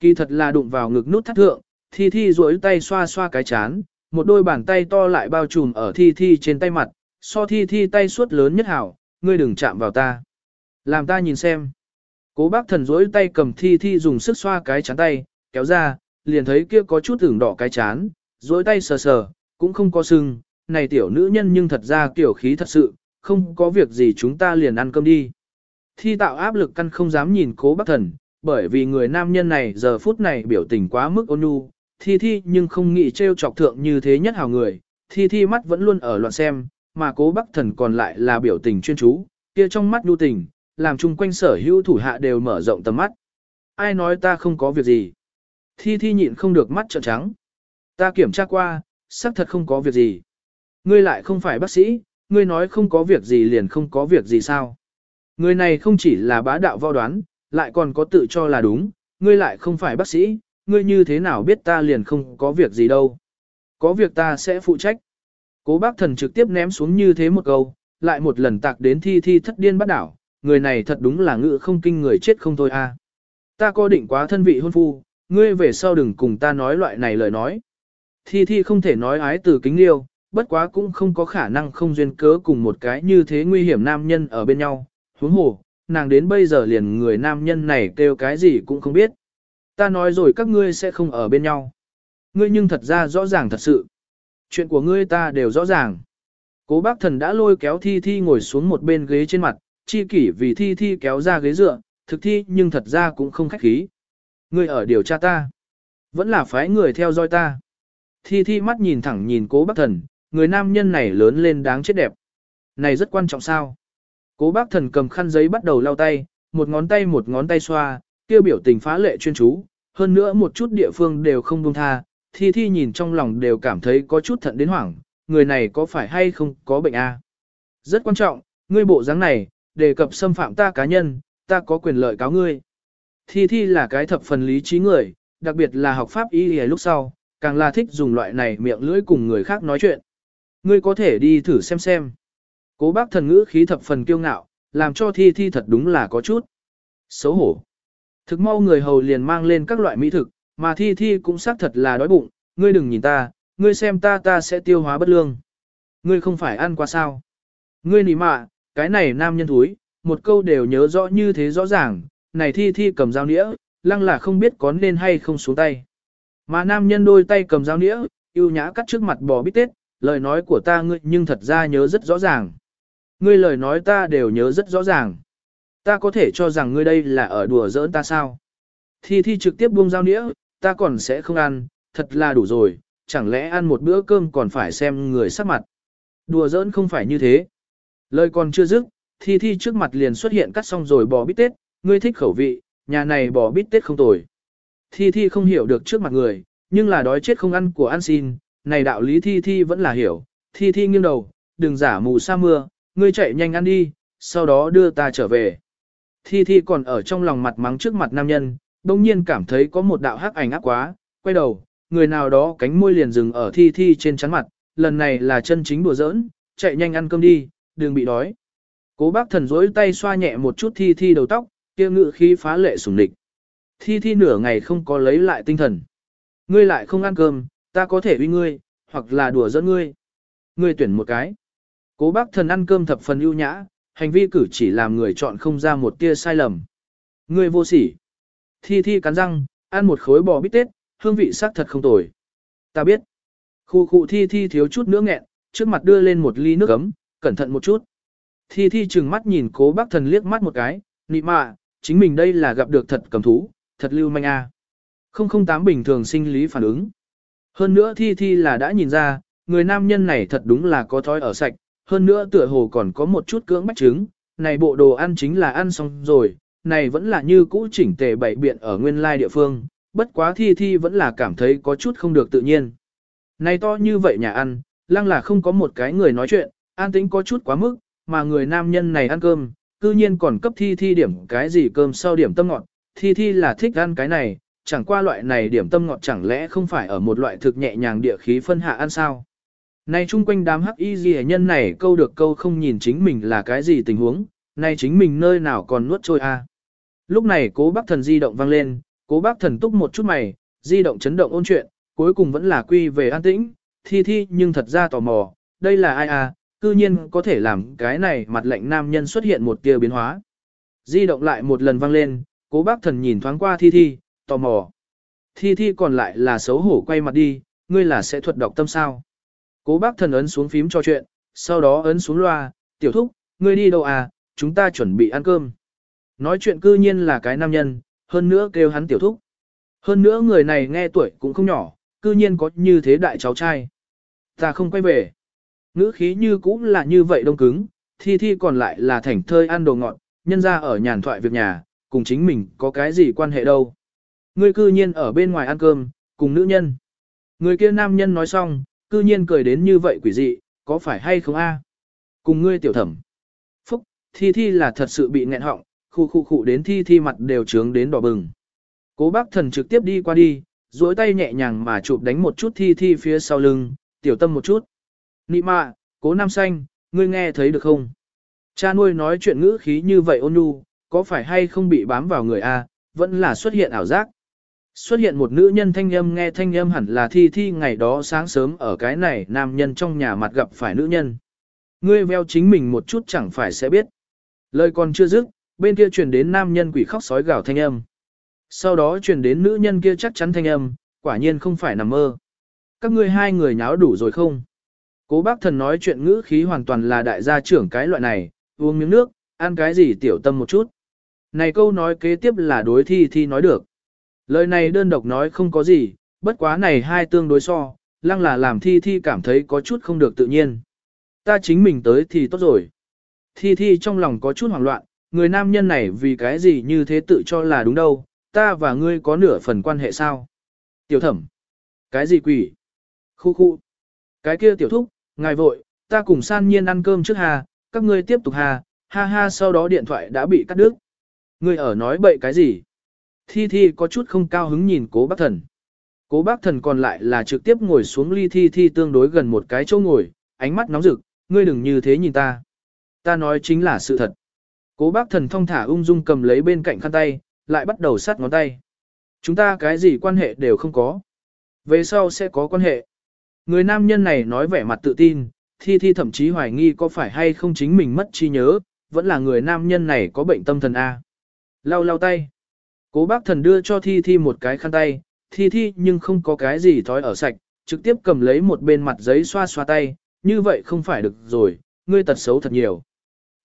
Kỳ thật là đụng vào ngực nút thắt thượng, Thi Thi duỗi tay xoa xoa cái chán, một đôi bàn tay to lại bao trùm ở Thi Thi trên tay mặt, so Thi Thi tay suốt lớn nhất hảo, ngươi đừng chạm vào ta. Làm ta nhìn xem. Cố bác thần rối tay cầm thi thi dùng sức xoa cái chán tay, kéo ra, liền thấy kia có chút ửng đỏ cái chán, rối tay sờ sờ, cũng không có sưng, này tiểu nữ nhân nhưng thật ra tiểu khí thật sự, không có việc gì chúng ta liền ăn cơm đi. Thi tạo áp lực căn không dám nhìn cố bác thần, bởi vì người nam nhân này giờ phút này biểu tình quá mức ôn nhu, thi thi nhưng không nghĩ trêu chọc thượng như thế nhất hào người, thi thi mắt vẫn luôn ở loạn xem, mà cố bác thần còn lại là biểu tình chuyên chú, kia trong mắt nhu tình, làm chung quanh sở hữu thủ hạ đều mở rộng tầm mắt. Ai nói ta không có việc gì? Thi thi nhịn không được mắt trợn trắng. Ta kiểm tra qua, xác thật không có việc gì. Ngươi lại không phải bác sĩ, ngươi nói không có việc gì liền không có việc gì sao? Người này không chỉ là bá đạo vo đoán, lại còn có tự cho là đúng, ngươi lại không phải bác sĩ, ngươi như thế nào biết ta liền không có việc gì đâu. Có việc ta sẽ phụ trách. Cố bác thần trực tiếp ném xuống như thế một câu, lại một lần tạc đến thi thi thất điên bắt đảo, người này thật đúng là ngự không kinh người chết không thôi a. À. Ta có định quá thân vị hôn phu, ngươi về sau đừng cùng ta nói loại này lời nói. Thi thi không thể nói ái từ kính liêu, bất quá cũng không có khả năng không duyên cớ cùng một cái như thế nguy hiểm nam nhân ở bên nhau. Huống hồ, nàng đến bây giờ liền người nam nhân này kêu cái gì cũng không biết. Ta nói rồi các ngươi sẽ không ở bên nhau. Ngươi nhưng thật ra rõ ràng thật sự. Chuyện của ngươi ta đều rõ ràng. Cố bác thần đã lôi kéo thi thi ngồi xuống một bên ghế trên mặt, chi kỷ vì thi thi kéo ra ghế dựa, thực thi nhưng thật ra cũng không khách khí. Ngươi ở điều tra ta. Vẫn là phái người theo dõi ta. Thi thi mắt nhìn thẳng nhìn cố bác thần, người nam nhân này lớn lên đáng chết đẹp. Này rất quan trọng sao? Cố bác thần cầm khăn giấy bắt đầu lau tay, một ngón tay một ngón tay xoa, kêu biểu tình phá lệ chuyên chú, hơn nữa một chút địa phương đều không buông tha, thi thi nhìn trong lòng đều cảm thấy có chút thận đến hoảng, người này có phải hay không có bệnh a? À? Rất quan trọng, ngươi bộ dáng này, đề cập xâm phạm ta cá nhân, ta có quyền lợi cáo ngươi. Thi thi là cái thập phần lý trí người, đặc biệt là học pháp y lúc sau, càng là thích dùng loại này miệng lưỡi cùng người khác nói chuyện. Ngươi có thể đi thử xem xem. Cố bác thần ngữ khí thập phần kiêu ngạo, làm cho thi thi thật đúng là có chút. Xấu hổ. Thực mau người hầu liền mang lên các loại mỹ thực, mà thi thi cũng xác thật là đói bụng, ngươi đừng nhìn ta, ngươi xem ta ta sẽ tiêu hóa bất lương. Ngươi không phải ăn qua sao. Ngươi nỉ mạ, cái này nam nhân thúi, một câu đều nhớ rõ như thế rõ ràng, này thi thi cầm dao nĩa, lăng là không biết có nên hay không xuống tay. Mà nam nhân đôi tay cầm dao nĩa, yêu nhã cắt trước mặt bò bít tết, lời nói của ta ngươi nhưng thật ra nhớ rất rõ ràng. Ngươi lời nói ta đều nhớ rất rõ ràng. Ta có thể cho rằng ngươi đây là ở đùa giỡn ta sao? Thi thi trực tiếp buông dao nĩa, ta còn sẽ không ăn, thật là đủ rồi, chẳng lẽ ăn một bữa cơm còn phải xem người sắc mặt. Đùa giỡn không phải như thế. Lời còn chưa dứt, thi thi trước mặt liền xuất hiện cắt xong rồi bò bít tết, ngươi thích khẩu vị, nhà này bò bít tết không tồi. Thi thi không hiểu được trước mặt người, nhưng là đói chết không ăn của ăn xin, này đạo lý thi thi vẫn là hiểu. Thi thi nghiêng đầu, đừng giả mù sa mưa, ngươi chạy nhanh ăn đi, sau đó đưa ta trở về. Thi Thi còn ở trong lòng mặt mắng trước mặt nam nhân, đông nhiên cảm thấy có một đạo hắc ảnh áp quá, quay đầu, người nào đó cánh môi liền dừng ở Thi Thi trên chắn mặt, lần này là chân chính đùa giỡn, chạy nhanh ăn cơm đi, đừng bị đói. Cố bác thần rỗi tay xoa nhẹ một chút Thi Thi đầu tóc, kia ngự khí phá lệ sủng địch. Thi Thi nửa ngày không có lấy lại tinh thần. Ngươi lại không ăn cơm, ta có thể uy ngươi, hoặc là đùa giỡn ngươi. Ngươi tuyển một cái. Cố bác thần ăn cơm thập phần ưu nhã, hành vi cử chỉ làm người chọn không ra một tia sai lầm. Ngươi vô sỉ. Thi thi cắn răng, ăn một khối bò bít tết, hương vị sắc thật không tồi. Ta biết. Khu khu thi thi thiếu chút nữa nghẹn, trước mặt đưa lên một ly nước ấm, cẩn thận một chút. Thi thi chừng mắt nhìn cố bác thần liếc mắt một cái, nị mạ, chính mình đây là gặp được thật cầm thú, thật lưu manh a. À. 008 bình thường sinh lý phản ứng. Hơn nữa thi thi là đã nhìn ra, người nam nhân này thật đúng là có thói ở sạch, hơn nữa tựa hồ còn có một chút cưỡng bách trứng, này bộ đồ ăn chính là ăn xong rồi, này vẫn là như cũ chỉnh tề bảy biện ở nguyên lai địa phương, bất quá thi thi vẫn là cảm thấy có chút không được tự nhiên. Này to như vậy nhà ăn, lăng là không có một cái người nói chuyện, an tĩnh có chút quá mức, mà người nam nhân này ăn cơm, cư nhiên còn cấp thi thi điểm cái gì cơm sau điểm tâm ngọt, thi thi là thích ăn cái này, chẳng qua loại này điểm tâm ngọt chẳng lẽ không phải ở một loại thực nhẹ nhàng địa khí phân hạ ăn sao. Này chung quanh đám hắc y gì nhân này câu được câu không nhìn chính mình là cái gì tình huống, này chính mình nơi nào còn nuốt trôi a. Lúc này cố bác thần di động vang lên, cố bác thần túc một chút mày, di động chấn động ôn chuyện, cuối cùng vẫn là quy về an tĩnh, thi thi nhưng thật ra tò mò, đây là ai à? cư nhiên có thể làm cái này mặt lệnh nam nhân xuất hiện một tia biến hóa. Di động lại một lần vang lên, cố bác thần nhìn thoáng qua thi thi, tò mò. Thi thi còn lại là xấu hổ quay mặt đi, ngươi là sẽ thuật đọc tâm sao. Cố bác thần ấn xuống phím cho chuyện, sau đó ấn xuống loa, tiểu thúc, ngươi đi đâu à, chúng ta chuẩn bị ăn cơm. Nói chuyện cư nhiên là cái nam nhân, hơn nữa kêu hắn tiểu thúc. Hơn nữa người này nghe tuổi cũng không nhỏ, cư nhiên có như thế đại cháu trai. Ta không quay về. Ngữ khí như cũng là như vậy đông cứng, thi thi còn lại là thảnh thơi ăn đồ ngọt, nhân ra ở nhàn thoại việc nhà, cùng chính mình có cái gì quan hệ đâu. Ngươi cư nhiên ở bên ngoài ăn cơm, cùng nữ nhân. Người kia nam nhân nói xong, cư nhiên cười đến như vậy quỷ dị, có phải hay không a? Cùng ngươi tiểu thẩm. Phúc, thi thi là thật sự bị nghẹn họng, khu khu khu đến thi thi mặt đều trướng đến đỏ bừng. Cố bác thần trực tiếp đi qua đi, duỗi tay nhẹ nhàng mà chụp đánh một chút thi thi phía sau lưng, tiểu tâm một chút. Nị mạ, cố nam xanh, ngươi nghe thấy được không? Cha nuôi nói chuyện ngữ khí như vậy ôn nhu, có phải hay không bị bám vào người A, vẫn là xuất hiện ảo giác. Xuất hiện một nữ nhân thanh âm nghe thanh âm hẳn là thi thi ngày đó sáng sớm ở cái này nam nhân trong nhà mặt gặp phải nữ nhân. Ngươi veo chính mình một chút chẳng phải sẽ biết. Lời còn chưa dứt, bên kia truyền đến nam nhân quỷ khóc sói gào thanh âm. Sau đó truyền đến nữ nhân kia chắc chắn thanh âm, quả nhiên không phải nằm mơ. Các ngươi hai người nháo đủ rồi không? Cố bác thần nói chuyện ngữ khí hoàn toàn là đại gia trưởng cái loại này, uống miếng nước, ăn cái gì tiểu tâm một chút. Này câu nói kế tiếp là đối thi thi nói được. Lời này đơn độc nói không có gì, bất quá này hai tương đối so, lăng là làm thi thi cảm thấy có chút không được tự nhiên. Ta chính mình tới thì tốt rồi. Thi thi trong lòng có chút hoảng loạn, người nam nhân này vì cái gì như thế tự cho là đúng đâu, ta và ngươi có nửa phần quan hệ sao? Tiểu thẩm. Cái gì quỷ? Khu khu. Cái kia tiểu thúc, ngài vội, ta cùng san nhiên ăn cơm trước hà, các ngươi tiếp tục hà, ha ha sau đó điện thoại đã bị cắt đứt. Ngươi ở nói bậy cái gì? Thi Thi có chút không cao hứng nhìn cố bác thần. Cố bác thần còn lại là trực tiếp ngồi xuống ly Thi Thi tương đối gần một cái chỗ ngồi, ánh mắt nóng rực, ngươi đừng như thế nhìn ta. Ta nói chính là sự thật. Cố bác thần thong thả ung dung cầm lấy bên cạnh khăn tay, lại bắt đầu sát ngón tay. Chúng ta cái gì quan hệ đều không có. Về sau sẽ có quan hệ. Người nam nhân này nói vẻ mặt tự tin, Thi Thi thậm chí hoài nghi có phải hay không chính mình mất trí nhớ, vẫn là người nam nhân này có bệnh tâm thần A. Lau lau tay. Cố bác thần đưa cho Thi Thi một cái khăn tay, Thi Thi nhưng không có cái gì thói ở sạch, trực tiếp cầm lấy một bên mặt giấy xoa xoa tay, như vậy không phải được rồi, ngươi tật xấu thật nhiều.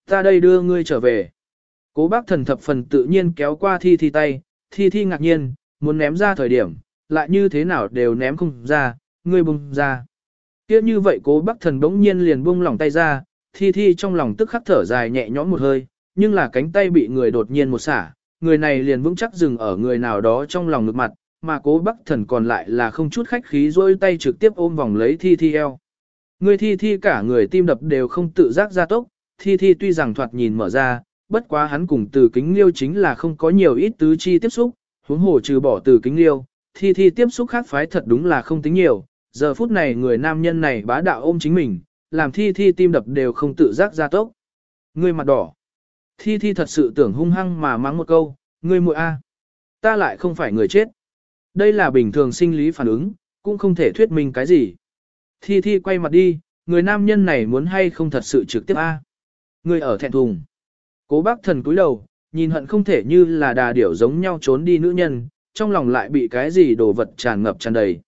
Ta đây đưa ngươi trở về. Cố bác thần thập phần tự nhiên kéo qua Thi Thi tay, Thi Thi ngạc nhiên, muốn ném ra thời điểm, lại như thế nào đều ném không ra, ngươi bung ra. Kia như vậy cố bác thần bỗng nhiên liền buông lỏng tay ra, Thi Thi trong lòng tức khắc thở dài nhẹ nhõm một hơi, nhưng là cánh tay bị người đột nhiên một xả, người này liền vững chắc dừng ở người nào đó trong lòng ngực mặt, mà cố bắc thần còn lại là không chút khách khí rôi tay trực tiếp ôm vòng lấy thi thi eo. Người thi thi cả người tim đập đều không tự giác ra tốc, thi thi tuy rằng thoạt nhìn mở ra, bất quá hắn cùng từ kính liêu chính là không có nhiều ít tứ chi tiếp xúc, huống hồ trừ bỏ từ kính liêu, thi thi tiếp xúc khác phái thật đúng là không tính nhiều, giờ phút này người nam nhân này bá đạo ôm chính mình, làm thi thi tim đập đều không tự giác ra tốc. Người mặt đỏ. Thi Thi thật sự tưởng hung hăng mà mắng một câu, ngươi muội a, ta lại không phải người chết. Đây là bình thường sinh lý phản ứng, cũng không thể thuyết minh cái gì. Thi Thi quay mặt đi, người nam nhân này muốn hay không thật sự trực tiếp a. Ngươi ở thẹn thùng. Cố bác thần cúi đầu, nhìn hận không thể như là đà điểu giống nhau trốn đi nữ nhân, trong lòng lại bị cái gì đồ vật tràn ngập tràn đầy.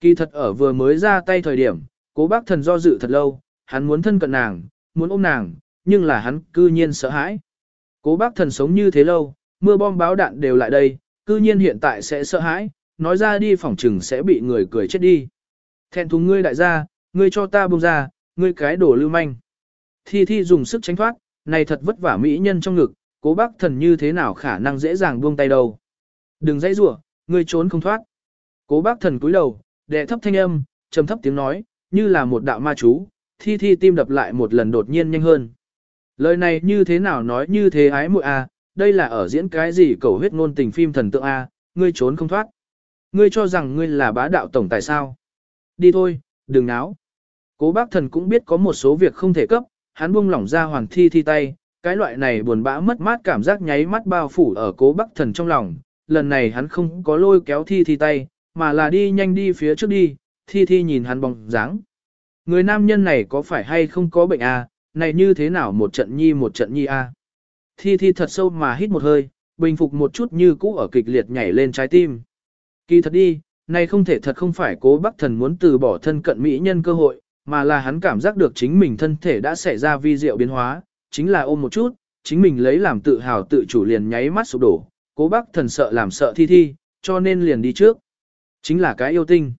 Kỳ thật ở vừa mới ra tay thời điểm, cố bác thần do dự thật lâu, hắn muốn thân cận nàng, muốn ôm nàng, nhưng là hắn cư nhiên sợ hãi. Cố bác thần sống như thế lâu, mưa bom báo đạn đều lại đây, cư nhiên hiện tại sẽ sợ hãi, nói ra đi phòng trừng sẽ bị người cười chết đi. Thẹn thùng ngươi đại gia, ngươi cho ta buông ra, ngươi cái đổ lưu manh. Thi thi dùng sức tránh thoát, này thật vất vả mỹ nhân trong ngực, cố bác thần như thế nào khả năng dễ dàng buông tay đâu. Đừng dãy rủa, ngươi trốn không thoát. Cố bác thần cúi đầu, đệ thấp thanh âm, trầm thấp tiếng nói, như là một đạo ma chú, thi thi tim đập lại một lần đột nhiên nhanh hơn. Lời này như thế nào nói như thế ái muội a, đây là ở diễn cái gì cầu huyết ngôn tình phim thần tượng a, ngươi trốn không thoát. Ngươi cho rằng ngươi là bá đạo tổng tài sao? Đi thôi, đừng náo. Cố bác thần cũng biết có một số việc không thể cấp, hắn buông lỏng ra hoàng thi thi tay, cái loại này buồn bã mất mát cảm giác nháy mắt bao phủ ở cố bác thần trong lòng, lần này hắn không có lôi kéo thi thi tay, mà là đi nhanh đi phía trước đi, thi thi nhìn hắn bóng dáng. Người nam nhân này có phải hay không có bệnh à, này như thế nào một trận nhi một trận nhi a? Thi Thi thật sâu mà hít một hơi, bình phục một chút như cũ ở kịch liệt nhảy lên trái tim. Kỳ thật đi, này không thể thật không phải cố bác thần muốn từ bỏ thân cận mỹ nhân cơ hội, mà là hắn cảm giác được chính mình thân thể đã xảy ra vi diệu biến hóa, chính là ôm một chút, chính mình lấy làm tự hào tự chủ liền nháy mắt sụp đổ, cố bác thần sợ làm sợ Thi Thi, cho nên liền đi trước. Chính là cái yêu tinh.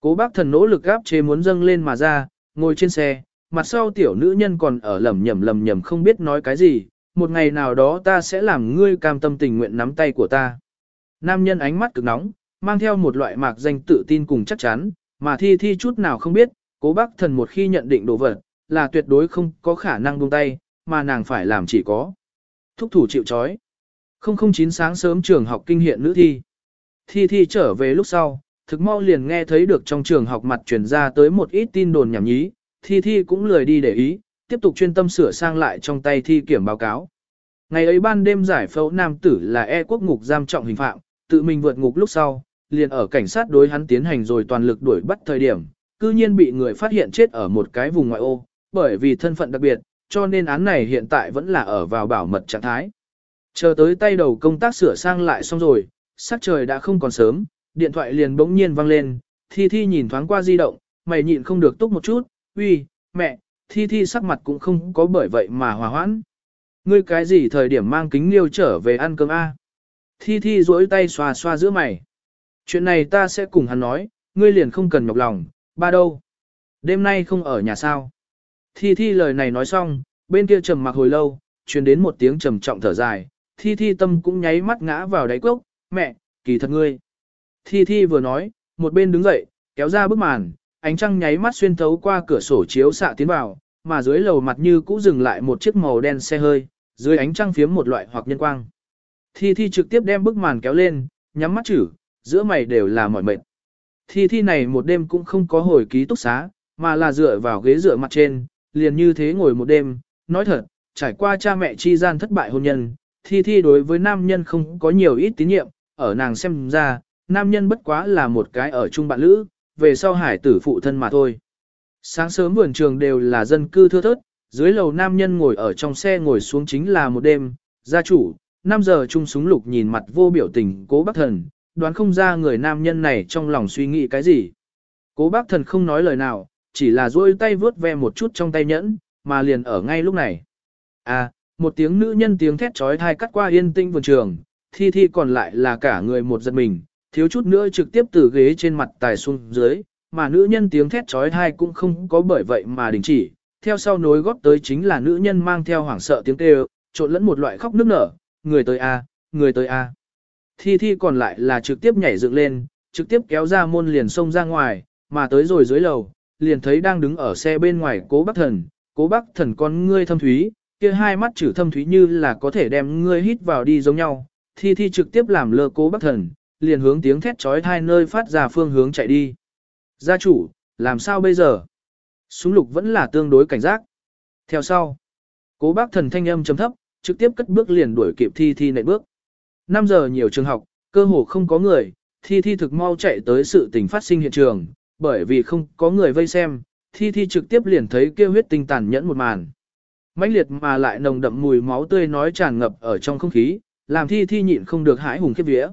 Cố bác thần nỗ lực gáp chế muốn dâng lên mà ra, ngồi trên xe, mặt sau tiểu nữ nhân còn ở lầm nhầm lầm nhầm không biết nói cái gì, một ngày nào đó ta sẽ làm ngươi cam tâm tình nguyện nắm tay của ta. Nam nhân ánh mắt cực nóng, mang theo một loại mạc danh tự tin cùng chắc chắn, mà thi thi chút nào không biết, cố bác thần một khi nhận định đồ vật, là tuyệt đối không có khả năng buông tay, mà nàng phải làm chỉ có. Thúc thủ chịu chói. 009 sáng sớm trường học kinh hiện nữ thi. Thi thi trở về lúc sau, thực mau liền nghe thấy được trong trường học mặt truyền ra tới một ít tin đồn nhảm nhí, thi thi cũng lười đi để ý, tiếp tục chuyên tâm sửa sang lại trong tay thi kiểm báo cáo. Ngày ấy ban đêm giải phẫu nam tử là e quốc ngục giam trọng hình phạm, tự mình vượt ngục lúc sau, liền ở cảnh sát đối hắn tiến hành rồi toàn lực đuổi bắt thời điểm, cư nhiên bị người phát hiện chết ở một cái vùng ngoại ô, bởi vì thân phận đặc biệt, cho nên án này hiện tại vẫn là ở vào bảo mật trạng thái. Chờ tới tay đầu công tác sửa sang lại xong rồi, sắc trời đã không còn sớm, điện thoại liền bỗng nhiên vang lên, Thi Thi nhìn thoáng qua di động, mày nhịn không được túc một chút, uy, mẹ, Thi Thi sắc mặt cũng không có bởi vậy mà hòa hoãn. Ngươi cái gì thời điểm mang kính liêu trở về ăn cơm A? Thi Thi duỗi tay xoa xoa giữa mày. Chuyện này ta sẽ cùng hắn nói, ngươi liền không cần nhọc lòng, ba đâu? Đêm nay không ở nhà sao? Thi Thi lời này nói xong, bên kia trầm mặc hồi lâu, truyền đến một tiếng trầm trọng thở dài, Thi Thi tâm cũng nháy mắt ngã vào đáy cốc, mẹ, kỳ thật ngươi. Thi Thi vừa nói, một bên đứng dậy, kéo ra bức màn, ánh trăng nháy mắt xuyên thấu qua cửa sổ chiếu xạ tiến vào, mà dưới lầu mặt như cũ dừng lại một chiếc màu đen xe hơi, dưới ánh trăng phiếm một loại hoặc nhân quang. Thi Thi trực tiếp đem bức màn kéo lên, nhắm mắt chử, giữa mày đều là mỏi mệt. Thi Thi này một đêm cũng không có hồi ký túc xá, mà là dựa vào ghế dựa mặt trên, liền như thế ngồi một đêm, nói thật, trải qua cha mẹ chi gian thất bại hôn nhân, Thi Thi đối với nam nhân không có nhiều ít tín nhiệm, ở nàng xem ra, nam nhân bất quá là một cái ở chung bạn lữ, về sau hải tử phụ thân mà thôi. Sáng sớm vườn trường đều là dân cư thưa thớt, dưới lầu nam nhân ngồi ở trong xe ngồi xuống chính là một đêm, gia chủ, 5 giờ chung súng lục nhìn mặt vô biểu tình cố bác thần, đoán không ra người nam nhân này trong lòng suy nghĩ cái gì. Cố bác thần không nói lời nào, chỉ là duỗi tay vướt ve một chút trong tay nhẫn, mà liền ở ngay lúc này. À, một tiếng nữ nhân tiếng thét trói thai cắt qua yên tinh vườn trường, thi thi còn lại là cả người một giật mình, thiếu chút nữa trực tiếp từ ghế trên mặt tài xuống dưới, mà nữ nhân tiếng thét trói thai cũng không có bởi vậy mà đình chỉ. Theo sau nối góp tới chính là nữ nhân mang theo hoảng sợ tiếng kêu, trộn lẫn một loại khóc nức nở, người tới a, người tới a. Thi thi còn lại là trực tiếp nhảy dựng lên, trực tiếp kéo ra môn liền xông ra ngoài, mà tới rồi dưới lầu, liền thấy đang đứng ở xe bên ngoài cố bác thần, cố bác thần con ngươi thâm thúy, kia hai mắt chữ thâm thúy như là có thể đem ngươi hít vào đi giống nhau, thi thi trực tiếp làm lơ cố bác thần, liền hướng tiếng thét trói thai nơi phát ra phương hướng chạy đi. Gia chủ, làm sao bây giờ? Súng lục vẫn là tương đối cảnh giác. Theo sau, cố bác thần thanh âm chấm thấp, trực tiếp cất bước liền đuổi kịp thi thi nệ bước. 5 giờ nhiều trường học, cơ hồ không có người, thi thi thực mau chạy tới sự tình phát sinh hiện trường, bởi vì không có người vây xem, thi thi trực tiếp liền thấy kêu huyết tinh tàn nhẫn một màn. mãnh liệt mà lại nồng đậm mùi máu tươi nói tràn ngập ở trong không khí, làm thi thi nhịn không được hãi hùng khiếp vía.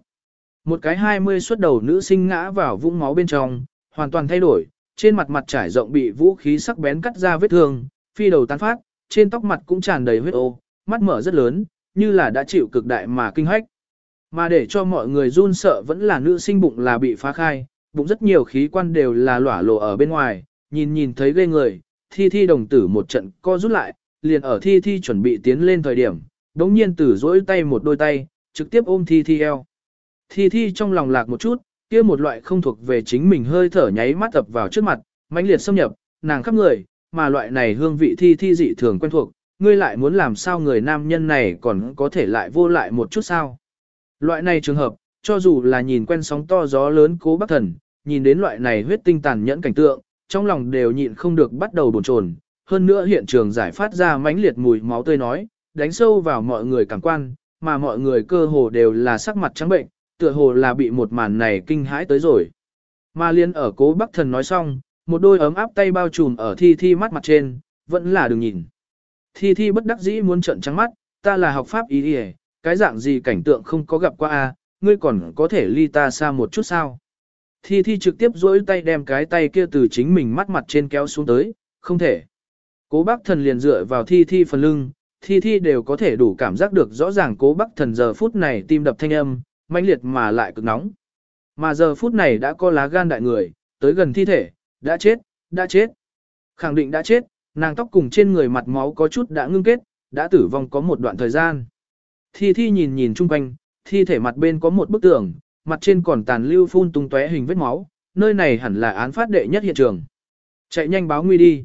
Một cái 20 xuất đầu nữ sinh ngã vào vũng máu bên trong, hoàn toàn thay đổi, trên mặt mặt trải rộng bị vũ khí sắc bén cắt ra vết thương, phi đầu tán phát, trên tóc mặt cũng tràn đầy huyết ô, mắt mở rất lớn, như là đã chịu cực đại mà kinh hách. Mà để cho mọi người run sợ vẫn là nữ sinh bụng là bị phá khai, bụng rất nhiều khí quan đều là lỏa lộ ở bên ngoài, nhìn nhìn thấy ghê người, thi thi đồng tử một trận co rút lại, liền ở thi thi chuẩn bị tiến lên thời điểm, đống nhiên tử dỗi tay một đôi tay, trực tiếp ôm thi thi eo. Thi thi trong lòng lạc một chút, kia một loại không thuộc về chính mình hơi thở nháy mắt tập vào trước mặt, mãnh liệt xâm nhập, nàng khắp người, mà loại này hương vị thi thi dị thường quen thuộc, ngươi lại muốn làm sao người nam nhân này còn có thể lại vô lại một chút sao. Loại này trường hợp, cho dù là nhìn quen sóng to gió lớn cố bác thần, nhìn đến loại này huyết tinh tàn nhẫn cảnh tượng, trong lòng đều nhịn không được bắt đầu bồn chồn. Hơn nữa hiện trường giải phát ra mãnh liệt mùi máu tươi nói, đánh sâu vào mọi người cảm quan, mà mọi người cơ hồ đều là sắc mặt trắng bệnh, tựa hồ là bị một màn này kinh hãi tới rồi. Mà liên ở cố bắc thần nói xong, một đôi ấm áp tay bao trùm ở thi thi mắt mặt trên, vẫn là đừng nhìn. Thi thi bất đắc dĩ muốn trận trắng mắt, ta là học pháp ý đi cái dạng gì cảnh tượng không có gặp qua a ngươi còn có thể ly ta xa một chút sao. Thi thi trực tiếp duỗi tay đem cái tay kia từ chính mình mắt mặt trên kéo xuống tới, không thể. Cố bác thần liền dựa vào thi thi phần lưng, thi thi đều có thể đủ cảm giác được rõ ràng cố bác thần giờ phút này tim đập thanh âm, mãnh liệt mà lại cực nóng. Mà giờ phút này đã có lá gan đại người, tới gần thi thể, đã chết, đã chết. Khẳng định đã chết, nàng tóc cùng trên người mặt máu có chút đã ngưng kết, đã tử vong có một đoạn thời gian. Thi thi nhìn nhìn chung quanh, thi thể mặt bên có một bức tường, mặt trên còn tàn lưu phun tung tóe hình vết máu, nơi này hẳn là án phát đệ nhất hiện trường. Chạy nhanh báo nguy đi.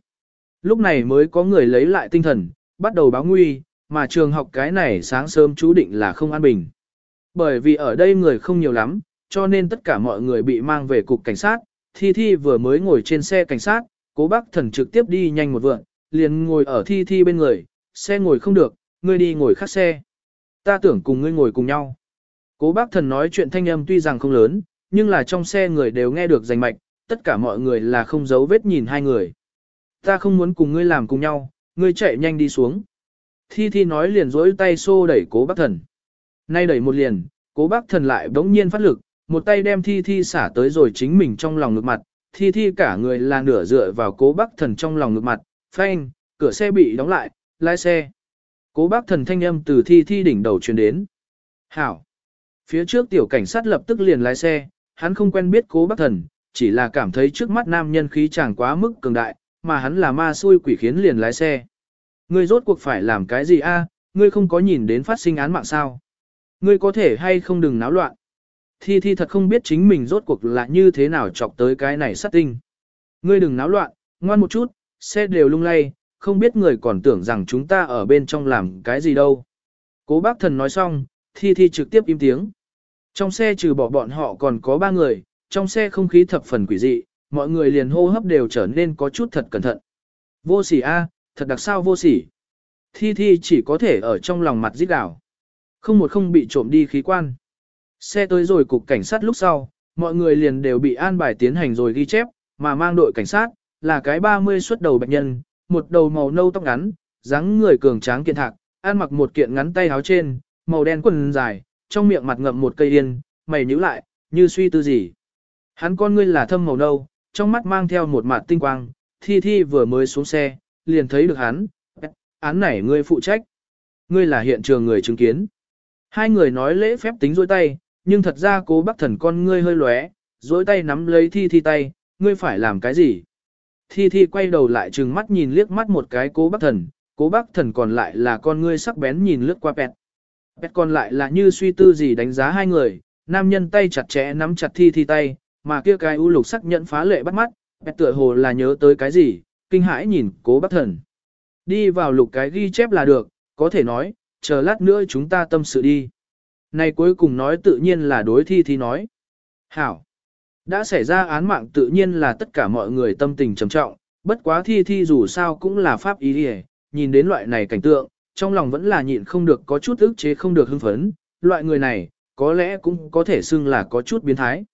Lúc này mới có người lấy lại tinh thần, bắt đầu báo nguy, mà trường học cái này sáng sớm chú định là không an bình. Bởi vì ở đây người không nhiều lắm, cho nên tất cả mọi người bị mang về cục cảnh sát, Thi Thi vừa mới ngồi trên xe cảnh sát, cố bác thần trực tiếp đi nhanh một vượn, liền ngồi ở Thi Thi bên người, xe ngồi không được, ngươi đi ngồi khác xe. Ta tưởng cùng ngươi ngồi cùng nhau. Cố bác thần nói chuyện thanh âm tuy rằng không lớn, nhưng là trong xe người đều nghe được rành mạch, tất cả mọi người là không giấu vết nhìn hai người. Ta không muốn cùng ngươi làm cùng nhau, ngươi chạy nhanh đi xuống. Thi Thi nói liền rỗi tay xô đẩy cố bác thần. Nay đẩy một liền, cố bác thần lại bỗng nhiên phát lực, một tay đem Thi Thi xả tới rồi chính mình trong lòng ngực mặt. Thi Thi cả người là nửa dựa vào cố bác thần trong lòng ngực mặt, phanh, cửa xe bị đóng lại, lái xe. Cố bác thần thanh âm từ Thi Thi đỉnh đầu truyền đến. Hảo. Phía trước tiểu cảnh sát lập tức liền lái xe, hắn không quen biết cố bác thần, chỉ là cảm thấy trước mắt nam nhân khí chẳng quá mức cường đại, mà hắn là ma xui quỷ khiến liền lái xe. Ngươi rốt cuộc phải làm cái gì a? ngươi không có nhìn đến phát sinh án mạng sao? Ngươi có thể hay không đừng náo loạn. Thi Thi thật không biết chính mình rốt cuộc là như thế nào chọc tới cái này sát tinh. Ngươi đừng náo loạn, ngoan một chút, xe đều lung lay, không biết người còn tưởng rằng chúng ta ở bên trong làm cái gì đâu. Cố bác thần nói xong, Thi Thi trực tiếp im tiếng. Trong xe trừ bỏ bọn họ còn có ba người, trong xe không khí thập phần quỷ dị, mọi người liền hô hấp đều trở nên có chút thật cẩn thận. Vô sỉ a, thật đặc sao vô sỉ. Thi Thi chỉ có thể ở trong lòng mặt giết đảo. Không một không bị trộm đi khí quan. Xe tới rồi cục cảnh sát lúc sau, mọi người liền đều bị an bài tiến hành rồi ghi chép, mà mang đội cảnh sát, là cái 30 xuất đầu bệnh nhân, một đầu màu nâu tóc ngắn, dáng người cường tráng kiện thạc, ăn mặc một kiện ngắn tay áo trên, màu đen quần dài, trong miệng mặt ngậm một cây yên, mày nhíu lại, như suy tư gì. Hắn con ngươi là thâm màu nâu, trong mắt mang theo một mặt tinh quang, thi thi vừa mới xuống xe, liền thấy được hắn, án này ngươi phụ trách. Ngươi là hiện trường người chứng kiến. Hai người nói lễ phép tính dối tay, nhưng thật ra cố bác thần con ngươi hơi lóe, dối tay nắm lấy thi thi tay, ngươi phải làm cái gì? Thi thi quay đầu lại trừng mắt nhìn liếc mắt một cái cố bác thần, cố bác thần còn lại là con ngươi sắc bén nhìn lướt qua pẹt. Pẹt còn lại là như suy tư gì đánh giá hai người, nam nhân tay chặt chẽ nắm chặt thi thi tay, mà kia cái u lục sắc nhận phá lệ bắt mắt, pẹt tựa hồ là nhớ tới cái gì, kinh hãi nhìn cố bác thần. Đi vào lục cái ghi chép là được, có thể nói, chờ lát nữa chúng ta tâm sự đi. Này cuối cùng nói tự nhiên là đối thi thi nói. Hảo. Đã xảy ra án mạng tự nhiên là tất cả mọi người tâm tình trầm trọng, bất quá thi thi dù sao cũng là pháp ý hề, nhìn đến loại này cảnh tượng, trong lòng vẫn là nhịn không được có chút ức chế không được hưng phấn, loại người này, có lẽ cũng có thể xưng là có chút biến thái.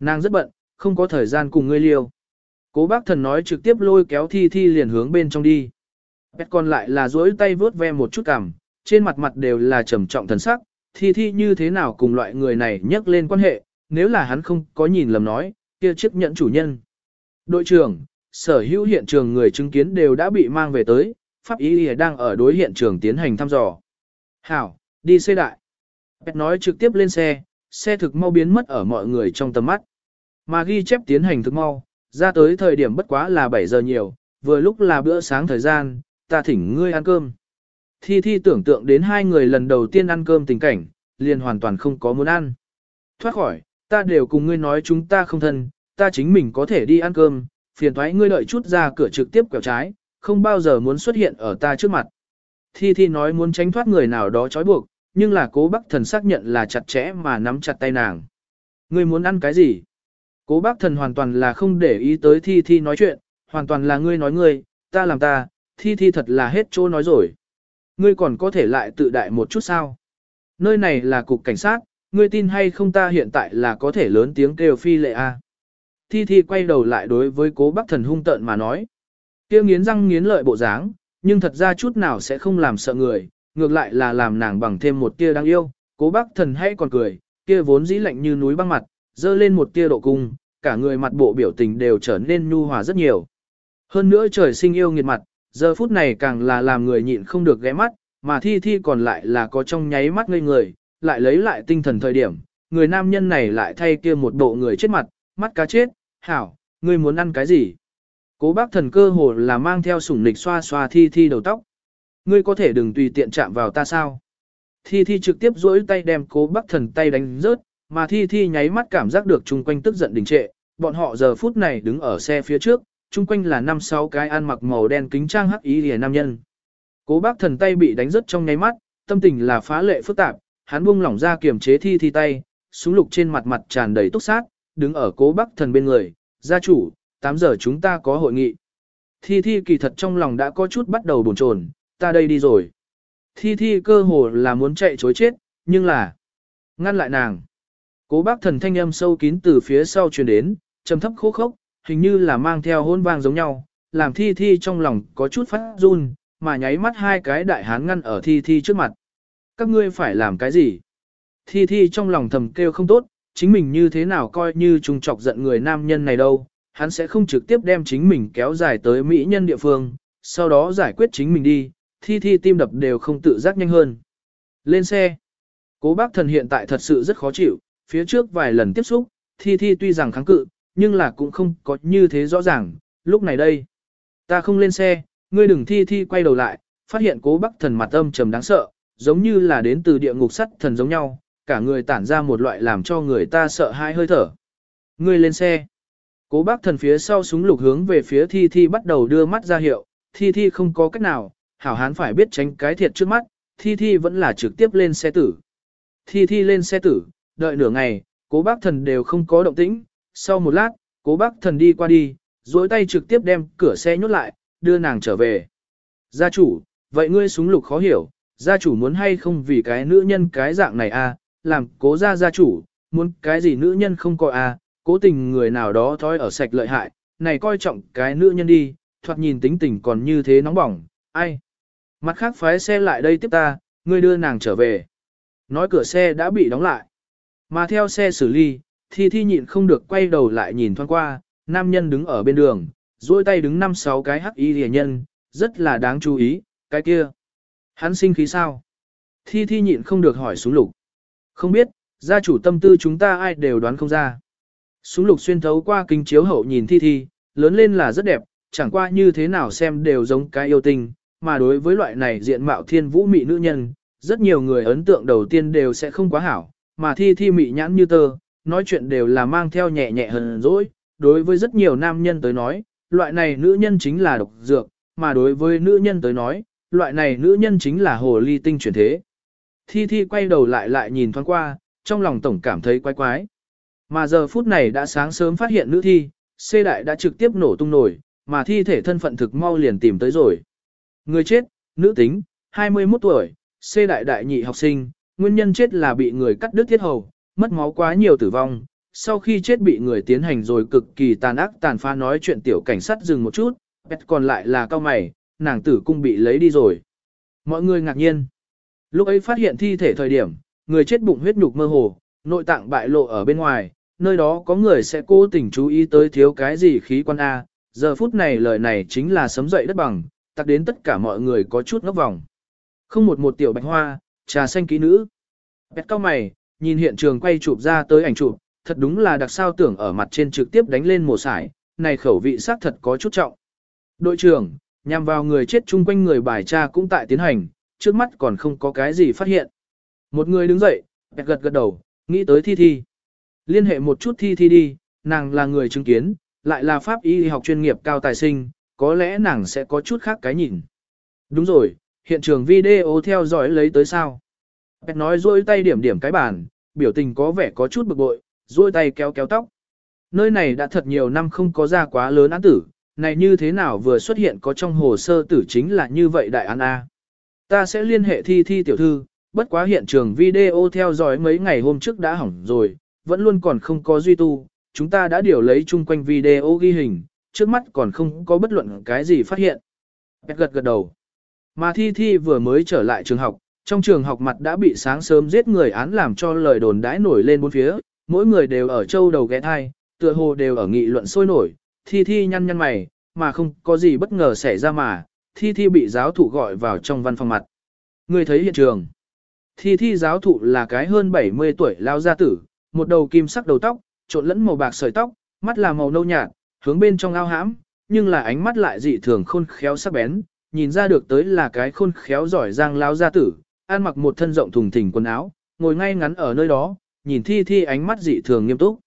Nàng rất bận, không có thời gian cùng ngươi liêu. Cố bác thần nói trực tiếp lôi kéo thi thi liền hướng bên trong đi. Bét còn lại là duỗi tay vớt ve một chút cằm, trên mặt mặt đều là trầm trọng thần sắc, thi thi như thế nào cùng loại người này nhắc lên quan hệ, nếu là hắn không có nhìn lầm nói, kia chấp nhận chủ nhân. Đội trưởng, sở hữu hiện trường người chứng kiến đều đã bị mang về tới, pháp ý đang ở đối hiện trường tiến hành thăm dò. Hảo, đi xe đại. Bẹt nói trực tiếp lên xe, xe thực mau biến mất ở mọi người trong tầm mắt. Mà ghi chép tiến hành thực mau, ra tới thời điểm bất quá là 7 giờ nhiều, vừa lúc là bữa sáng thời gian, ta thỉnh ngươi ăn cơm. Thi Thi tưởng tượng đến hai người lần đầu tiên ăn cơm tình cảnh, liền hoàn toàn không có muốn ăn. Thoát khỏi, ta đều cùng ngươi nói chúng ta không thân, ta chính mình có thể đi ăn cơm, phiền thoái ngươi đợi chút ra cửa trực tiếp quẹo trái, không bao giờ muốn xuất hiện ở ta trước mặt. Thi Thi nói muốn tránh thoát người nào đó trói buộc, nhưng là cố bác thần xác nhận là chặt chẽ mà nắm chặt tay nàng. Ngươi muốn ăn cái gì? Cố bác thần hoàn toàn là không để ý tới Thi Thi nói chuyện, hoàn toàn là ngươi nói ngươi, ta làm ta, Thi Thi thật là hết chỗ nói rồi. Ngươi còn có thể lại tự đại một chút sao? Nơi này là cục cảnh sát, ngươi tin hay không ta hiện tại là có thể lớn tiếng kêu phi lệ a. Thi Thi quay đầu lại đối với cố bác thần hung tợn mà nói. Kia nghiến răng nghiến lợi bộ dáng, nhưng thật ra chút nào sẽ không làm sợ người, ngược lại là làm nàng bằng thêm một tia đáng yêu. Cố bác thần hay còn cười, kia vốn dĩ lạnh như núi băng mặt, dơ lên một tia độ cung, cả người mặt bộ biểu tình đều trở nên nhu hòa rất nhiều. Hơn nữa trời sinh yêu nghiệt mặt, giờ phút này càng là làm người nhịn không được ghé mắt, mà thi thi còn lại là có trong nháy mắt ngây người, lại lấy lại tinh thần thời điểm, người nam nhân này lại thay kia một bộ người chết mặt, mắt cá chết, hảo, ngươi muốn ăn cái gì? Cố bác thần cơ hồ là mang theo sủng nịch xoa xoa thi thi đầu tóc. Ngươi có thể đừng tùy tiện chạm vào ta sao? Thi thi trực tiếp duỗi tay đem cố bác thần tay đánh rớt, mà thi thi nháy mắt cảm giác được chung quanh tức giận đình trệ, bọn họ giờ phút này đứng ở xe phía trước, chung quanh là năm sáu cái ăn mặc màu đen kính trang hắc ý lìa nam nhân. Cố bác thần tay bị đánh rất trong nháy mắt, tâm tình là phá lệ phức tạp, hắn buông lỏng ra kiềm chế thi thi tay, súng lục trên mặt mặt tràn đầy túc sát, đứng ở cố bác thần bên người, gia chủ, 8 giờ chúng ta có hội nghị. Thi thi kỳ thật trong lòng đã có chút bắt đầu buồn chồn, ta đây đi rồi. Thi thi cơ hồ là muốn chạy chối chết, nhưng là ngăn lại nàng. Cố bác thần thanh âm sâu kín từ phía sau truyền đến, trầm thấp khô khốc, hình như là mang theo hôn vang giống nhau, làm thi thi trong lòng có chút phát run, mà nháy mắt hai cái đại hán ngăn ở thi thi trước mặt. Các ngươi phải làm cái gì? Thi thi trong lòng thầm kêu không tốt, chính mình như thế nào coi như trùng chọc giận người nam nhân này đâu, hắn sẽ không trực tiếp đem chính mình kéo dài tới mỹ nhân địa phương, sau đó giải quyết chính mình đi, thi thi tim đập đều không tự giác nhanh hơn. Lên xe. Cố bác thần hiện tại thật sự rất khó chịu, phía trước vài lần tiếp xúc, thi thi tuy rằng kháng cự, nhưng là cũng không có như thế rõ ràng, lúc này đây. Ta không lên xe, ngươi đừng thi thi quay đầu lại, phát hiện cố bác thần mặt âm trầm đáng sợ, giống như là đến từ địa ngục sắt thần giống nhau, cả người tản ra một loại làm cho người ta sợ hãi hơi thở. Ngươi lên xe. Cố bác thần phía sau súng lục hướng về phía thi thi bắt đầu đưa mắt ra hiệu, thi thi không có cách nào, hảo hán phải biết tránh cái thiệt trước mắt, thi thi vẫn là trực tiếp lên xe tử. Thi thi lên xe tử, đợi nửa ngày, cố bác thần đều không có động tĩnh, sau một lát, cố bác thần đi qua đi, dối tay trực tiếp đem cửa xe nhốt lại, đưa nàng trở về. Gia chủ, vậy ngươi súng lục khó hiểu, gia chủ muốn hay không vì cái nữ nhân cái dạng này à, làm cố gia gia chủ, muốn cái gì nữ nhân không coi à, cố tình người nào đó thói ở sạch lợi hại, này coi trọng cái nữ nhân đi, thoạt nhìn tính tình còn như thế nóng bỏng, ai. Mặt khác phái xe lại đây tiếp ta, ngươi đưa nàng trở về. Nói cửa xe đã bị đóng lại. Mà theo xe xử lý, thi thi nhịn không được quay đầu lại nhìn thoáng qua, nam nhân đứng ở bên đường, duỗi tay đứng năm sáu cái hắc y rẻ nhân, rất là đáng chú ý, cái kia. Hắn sinh khí sao? Thi thi nhịn không được hỏi súng lục. Không biết, gia chủ tâm tư chúng ta ai đều đoán không ra. Súng lục xuyên thấu qua kính chiếu hậu nhìn thi thi, lớn lên là rất đẹp, chẳng qua như thế nào xem đều giống cái yêu tinh, mà đối với loại này diện mạo thiên vũ mị nữ nhân, rất nhiều người ấn tượng đầu tiên đều sẽ không quá hảo, mà thi thi mị nhãn như tơ, nói chuyện đều là mang theo nhẹ nhẹ hờn dỗi. Đối với rất nhiều nam nhân tới nói, loại này nữ nhân chính là độc dược, mà đối với nữ nhân tới nói, loại này nữ nhân chính là hồ ly tinh chuyển thế. Thi Thi quay đầu lại lại nhìn thoáng qua, trong lòng tổng cảm thấy quái quái. Mà giờ phút này đã sáng sớm phát hiện nữ thi, xê đại đã trực tiếp nổ tung nổi, mà thi thể thân phận thực mau liền tìm tới rồi. Người chết, nữ tính, 21 tuổi, xê đại đại nhị học sinh, nguyên nhân chết là bị người cắt đứt thiết hầu, mất máu quá nhiều tử vong. Sau khi chết bị người tiến hành rồi cực kỳ tàn ác tàn phá nói chuyện tiểu cảnh sát dừng một chút, bét còn lại là cao mày, nàng tử cung bị lấy đi rồi. Mọi người ngạc nhiên. Lúc ấy phát hiện thi thể thời điểm, người chết bụng huyết nhục mơ hồ, nội tạng bại lộ ở bên ngoài, nơi đó có người sẽ cố tình chú ý tới thiếu cái gì khí quan A, giờ phút này lời này chính là sấm dậy đất bằng, tặc đến tất cả mọi người có chút ngốc vòng. Không một một tiểu bạch hoa, trà xanh kỹ nữ. Bẹt cao mày, nhìn hiện trường quay chụp ra tới ảnh chụp, thật đúng là đặc sao tưởng ở mặt trên trực tiếp đánh lên một sải, này khẩu vị xác thật có chút trọng. Đội trưởng, nhằm vào người chết chung quanh người bài tra cũng tại tiến hành, trước mắt còn không có cái gì phát hiện. Một người đứng dậy, bẹt gật gật đầu, nghĩ tới thi thi. Liên hệ một chút thi thi đi, nàng là người chứng kiến, lại là pháp y học chuyên nghiệp cao tài sinh, có lẽ nàng sẽ có chút khác cái nhìn. Đúng rồi, hiện trường video theo dõi lấy tới sao. Bẹt nói rôi tay điểm điểm cái bàn, biểu tình có vẻ có chút bực bội, rôi tay kéo kéo tóc. Nơi này đã thật nhiều năm không có ra quá lớn án tử, này như thế nào vừa xuất hiện có trong hồ sơ tử chính là như vậy đại án A. Ta sẽ liên hệ thi thi tiểu thư, bất quá hiện trường video theo dõi mấy ngày hôm trước đã hỏng rồi, vẫn luôn còn không có duy tu, chúng ta đã điều lấy chung quanh video ghi hình, trước mắt còn không có bất luận cái gì phát hiện. Bẹt gật gật đầu. Mà thi thi vừa mới trở lại trường học, trong trường học mặt đã bị sáng sớm giết người án làm cho lời đồn đãi nổi lên bốn phía, mỗi người đều ở châu đầu ghé thai, tựa hồ đều ở nghị luận sôi nổi, thi thi nhăn nhăn mày, mà không có gì bất ngờ xảy ra mà, thi thi bị giáo thụ gọi vào trong văn phòng mặt. Người thấy hiện trường. Thi thi giáo thụ là cái hơn 70 tuổi lao gia tử, một đầu kim sắc đầu tóc, trộn lẫn màu bạc sợi tóc, mắt là màu nâu nhạt, hướng bên trong ao hãm, nhưng là ánh mắt lại dị thường khôn khéo sắc bén, nhìn ra được tới là cái khôn khéo giỏi giang lao gia tử, ăn mặc một thân rộng thùng thình quần áo, ngồi ngay ngắn ở nơi đó, nhìn thi thi ánh mắt dị thường nghiêm túc.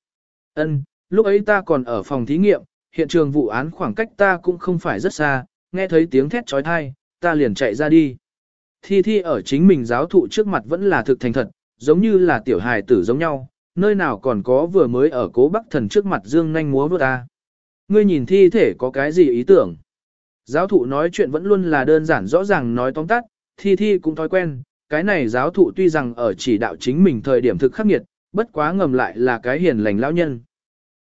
Ân, lúc ấy ta còn ở phòng thí nghiệm, hiện trường vụ án khoảng cách ta cũng không phải rất xa, nghe thấy tiếng thét trói thai, ta liền chạy ra đi. Thi thi ở chính mình giáo thụ trước mặt vẫn là thực thành thật, giống như là tiểu hài tử giống nhau, nơi nào còn có vừa mới ở cố bắc thần trước mặt dương nhanh múa vớt ta. Ngươi nhìn thi thể có cái gì ý tưởng? Giáo thụ nói chuyện vẫn luôn là đơn giản rõ ràng nói tóm tắt, thi thi cũng thói quen, cái này giáo thụ tuy rằng ở chỉ đạo chính mình thời điểm thực khắc nghiệt, bất quá ngầm lại là cái hiền lành lão nhân.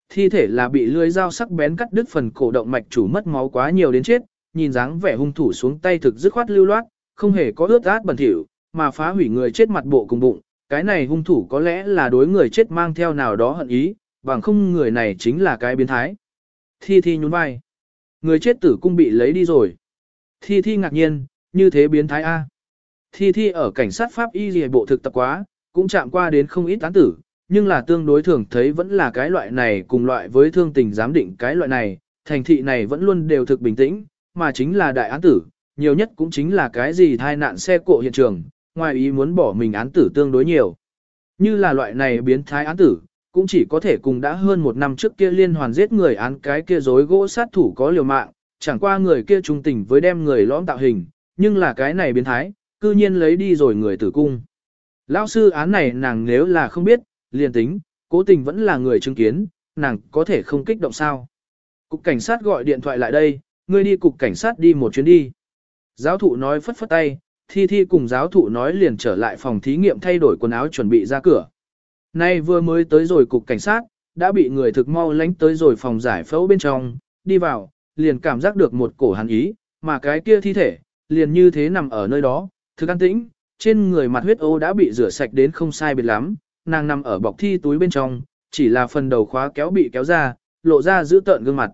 Thi thể là bị lưỡi dao sắc bén cắt đứt phần cổ động mạch chủ mất máu quá nhiều đến chết, nhìn dáng vẻ hung thủ xuống tay thực dứt khoát lưu loát, không hề có ướt át bẩn thỉu, mà phá hủy người chết mặt bộ cùng bụng, cái này hung thủ có lẽ là đối người chết mang theo nào đó hận ý, bằng không người này chính là cái biến thái. Thi Thi nhún vai. Người chết tử cung bị lấy đi rồi. Thi Thi ngạc nhiên, như thế biến thái A. Thi Thi ở cảnh sát Pháp y gì bộ thực tập quá, cũng chạm qua đến không ít án tử, nhưng là tương đối thường thấy vẫn là cái loại này cùng loại với thương tình giám định cái loại này, thành thị này vẫn luôn đều thực bình tĩnh, mà chính là đại án tử, nhiều nhất cũng chính là cái gì thai nạn xe cộ hiện trường, ngoài ý muốn bỏ mình án tử tương đối nhiều. Như là loại này biến thái án tử, cũng chỉ có thể cùng đã hơn một năm trước kia liên hoàn giết người án cái kia dối gỗ sát thủ có liều mạng, chẳng qua người kia trung tình với đem người lõm tạo hình, nhưng là cái này biến thái, cư nhiên lấy đi rồi người tử cung. Lão sư án này nàng nếu là không biết, liền tính, cố tình vẫn là người chứng kiến, nàng có thể không kích động sao. Cục cảnh sát gọi điện thoại lại đây, ngươi đi cục cảnh sát đi một chuyến đi. Giáo thụ nói phất phất tay, thi thi cùng giáo thụ nói liền trở lại phòng thí nghiệm thay đổi quần áo chuẩn bị ra cửa. Nay vừa mới tới rồi cục cảnh sát, đã bị người thực mau lánh tới rồi phòng giải phẫu bên trong, đi vào, liền cảm giác được một cổ hàn ý, mà cái kia thi thể, liền như thế nằm ở nơi đó, thực an tĩnh, trên người mặt huyết ô đã bị rửa sạch đến không sai biệt lắm, nàng nằm ở bọc thi túi bên trong, chỉ là phần đầu khóa kéo bị kéo ra, lộ ra giữ tợn gương mặt.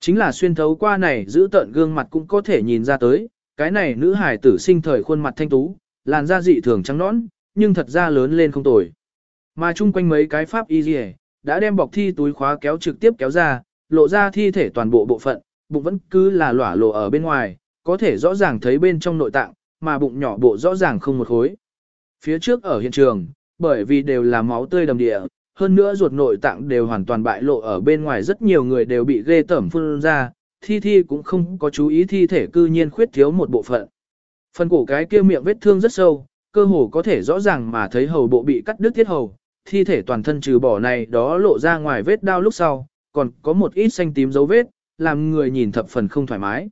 Chính là xuyên thấu qua này giữ tợn gương mặt cũng có thể nhìn ra tới, cái này nữ hải tử sinh thời khuôn mặt thanh tú, làn da dị thường trắng nõn, nhưng thật ra lớn lên không tồi. Mà chung quanh mấy cái pháp y dì đã đem bọc thi túi khóa kéo trực tiếp kéo ra, lộ ra thi thể toàn bộ bộ phận, bụng vẫn cứ là lỏa lộ ở bên ngoài, có thể rõ ràng thấy bên trong nội tạng, mà bụng nhỏ bộ rõ ràng không một khối. Phía trước ở hiện trường, bởi vì đều là máu tươi đầm địa, hơn nữa ruột nội tạng đều hoàn toàn bại lộ ở bên ngoài rất nhiều người đều bị ghê tẩm phun ra, thi thi cũng không có chú ý thi thể cư nhiên khuyết thiếu một bộ phận. Phần cổ cái kia miệng vết thương rất sâu, cơ hồ có thể rõ ràng mà thấy hầu bộ bị cắt đứt thiết hầu, thi thể toàn thân trừ bỏ này đó lộ ra ngoài vết đau lúc sau, còn có một ít xanh tím dấu vết, làm người nhìn thập phần không thoải mái.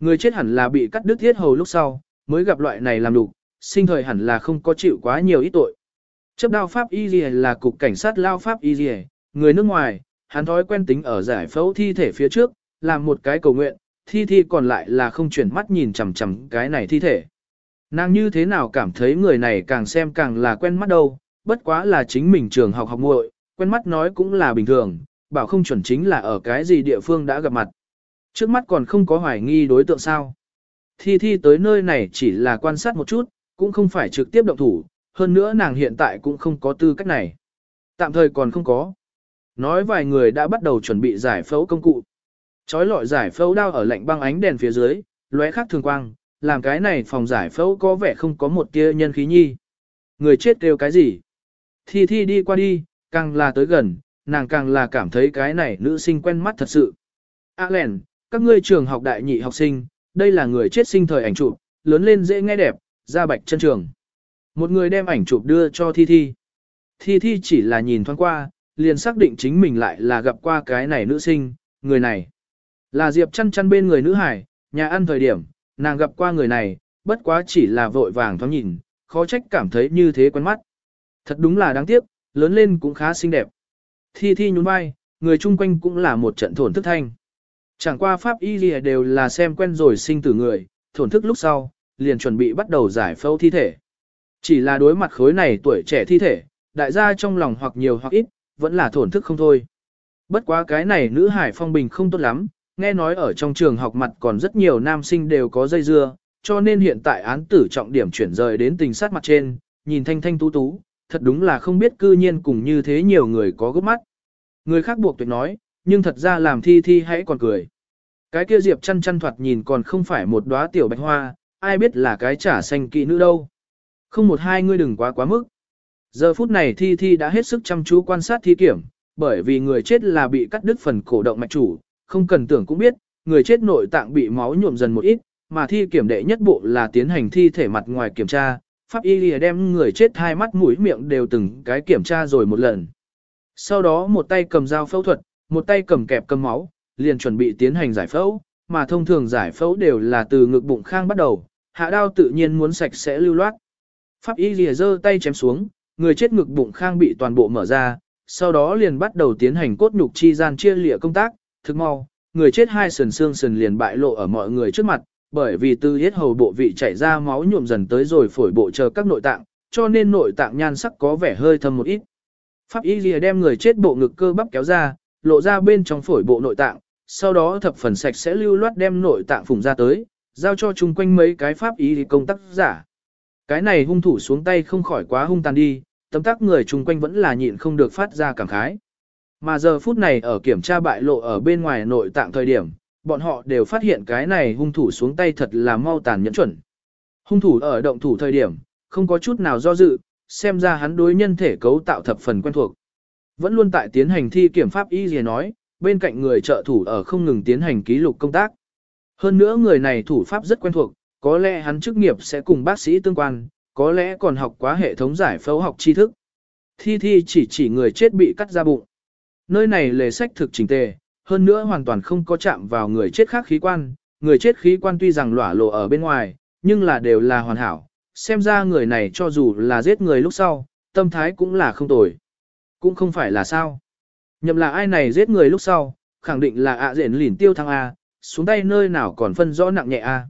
Người chết hẳn là bị cắt đứt thiết hầu lúc sau, mới gặp loại này làm đủ, sinh thời hẳn là không có chịu quá nhiều ít tội. Chấp đao pháp y là cục cảnh sát lao pháp y người nước ngoài, hắn thói quen tính ở giải phẫu thi thể phía trước, làm một cái cầu nguyện, thi thi còn lại là không chuyển mắt nhìn chằm chằm cái này thi thể. Nàng như thế nào cảm thấy người này càng xem càng là quen mắt đâu, bất quá là chính mình trường học học muội, quen mắt nói cũng là bình thường, bảo không chuẩn chính là ở cái gì địa phương đã gặp mặt. Trước mắt còn không có hoài nghi đối tượng sao. Thi thi tới nơi này chỉ là quan sát một chút, cũng không phải trực tiếp động thủ, hơn nữa nàng hiện tại cũng không có tư cách này. Tạm thời còn không có. Nói vài người đã bắt đầu chuẩn bị giải phẫu công cụ. Chói lọi giải phẫu đao ở lạnh băng ánh đèn phía dưới, lóe khắc thường quang, làm cái này phòng giải phẫu có vẻ không có một tia nhân khí nhi. Người chết kêu cái gì? Thi thi đi qua đi, càng là tới gần, nàng càng là cảm thấy cái này nữ sinh quen mắt thật sự. A à các ngươi trường học đại nhị học sinh, đây là người chết sinh thời ảnh chụp, lớn lên dễ nghe đẹp, da bạch chân trường. Một người đem ảnh chụp đưa cho Thi Thi. Thi Thi chỉ là nhìn thoáng qua, liền xác định chính mình lại là gặp qua cái này nữ sinh, người này. Là Diệp chăn chăn bên người nữ hải, nhà ăn thời điểm, nàng gặp qua người này, bất quá chỉ là vội vàng thoáng nhìn, khó trách cảm thấy như thế quen mắt. Thật đúng là đáng tiếc, lớn lên cũng khá xinh đẹp. Thi Thi nhún vai, người chung quanh cũng là một trận thổn thức thanh. Chẳng qua pháp y lìa đều là xem quen rồi sinh tử người, thổn thức lúc sau, liền chuẩn bị bắt đầu giải phẫu thi thể. Chỉ là đối mặt khối này tuổi trẻ thi thể, đại gia trong lòng hoặc nhiều hoặc ít, vẫn là thổn thức không thôi. Bất quá cái này nữ hải phong bình không tốt lắm, nghe nói ở trong trường học mặt còn rất nhiều nam sinh đều có dây dưa, cho nên hiện tại án tử trọng điểm chuyển rời đến tình sát mặt trên, nhìn thanh thanh tú tú, thật đúng là không biết cư nhiên cùng như thế nhiều người có gấp mắt. Người khác buộc tuyệt nói, nhưng thật ra làm thi thi hãy còn cười. Cái kia diệp chăn chăn thoạt nhìn còn không phải một đóa tiểu bạch hoa, ai biết là cái trả xanh kỵ nữ đâu. Không một hai ngươi đừng quá quá mức. Giờ phút này thi thi đã hết sức chăm chú quan sát thi kiểm, bởi vì người chết là bị cắt đứt phần cổ động mạch chủ, không cần tưởng cũng biết, người chết nội tạng bị máu nhuộm dần một ít, mà thi kiểm đệ nhất bộ là tiến hành thi thể mặt ngoài kiểm tra, pháp y lìa đem người chết hai mắt mũi miệng đều từng cái kiểm tra rồi một lần. Sau đó một tay cầm dao phẫu thuật, một tay cầm kẹp cầm máu, liền chuẩn bị tiến hành giải phẫu, mà thông thường giải phẫu đều là từ ngực bụng khang bắt đầu, hạ đao tự nhiên muốn sạch sẽ lưu loát. Pháp y lìa giơ tay chém xuống, người chết ngực bụng khang bị toàn bộ mở ra, sau đó liền bắt đầu tiến hành cốt nhục chi gian chia lịa công tác, thực mau, người chết hai sườn xương sườn liền bại lộ ở mọi người trước mặt, bởi vì từ hết hầu bộ vị chảy ra máu nhuộm dần tới rồi phổi bộ chờ các nội tạng, cho nên nội tạng nhan sắc có vẻ hơi thâm một ít. Pháp y lìa đem người chết bộ ngực cơ bắp kéo ra, lộ ra bên trong phổi bộ nội tạng, sau đó thập phần sạch sẽ lưu loát đem nội tạng phùng ra tới, giao cho chung quanh mấy cái pháp y công tác giả. Cái này hung thủ xuống tay không khỏi quá hung tàn đi, tấm tắc người chung quanh vẫn là nhịn không được phát ra cảm khái. Mà giờ phút này ở kiểm tra bại lộ ở bên ngoài nội tạng thời điểm, bọn họ đều phát hiện cái này hung thủ xuống tay thật là mau tàn nhẫn chuẩn. Hung thủ ở động thủ thời điểm, không có chút nào do dự, xem ra hắn đối nhân thể cấu tạo thập phần quen thuộc. Vẫn luôn tại tiến hành thi kiểm pháp y gì nói, bên cạnh người trợ thủ ở không ngừng tiến hành ký lục công tác. Hơn nữa người này thủ pháp rất quen thuộc, có lẽ hắn chức nghiệp sẽ cùng bác sĩ tương quan, có lẽ còn học quá hệ thống giải phẫu học tri thức. Thi thi chỉ chỉ người chết bị cắt ra bụng. Nơi này lề sách thực chỉnh tề, hơn nữa hoàn toàn không có chạm vào người chết khác khí quan, người chết khí quan tuy rằng lỏa lộ ở bên ngoài, nhưng là đều là hoàn hảo, xem ra người này cho dù là giết người lúc sau, tâm thái cũng là không tồi. Cũng không phải là sao. Nhậm là ai này giết người lúc sau, khẳng định là ạ à rển lỉn tiêu thăng A, xuống tay nơi nào còn phân rõ nặng nhẹ A.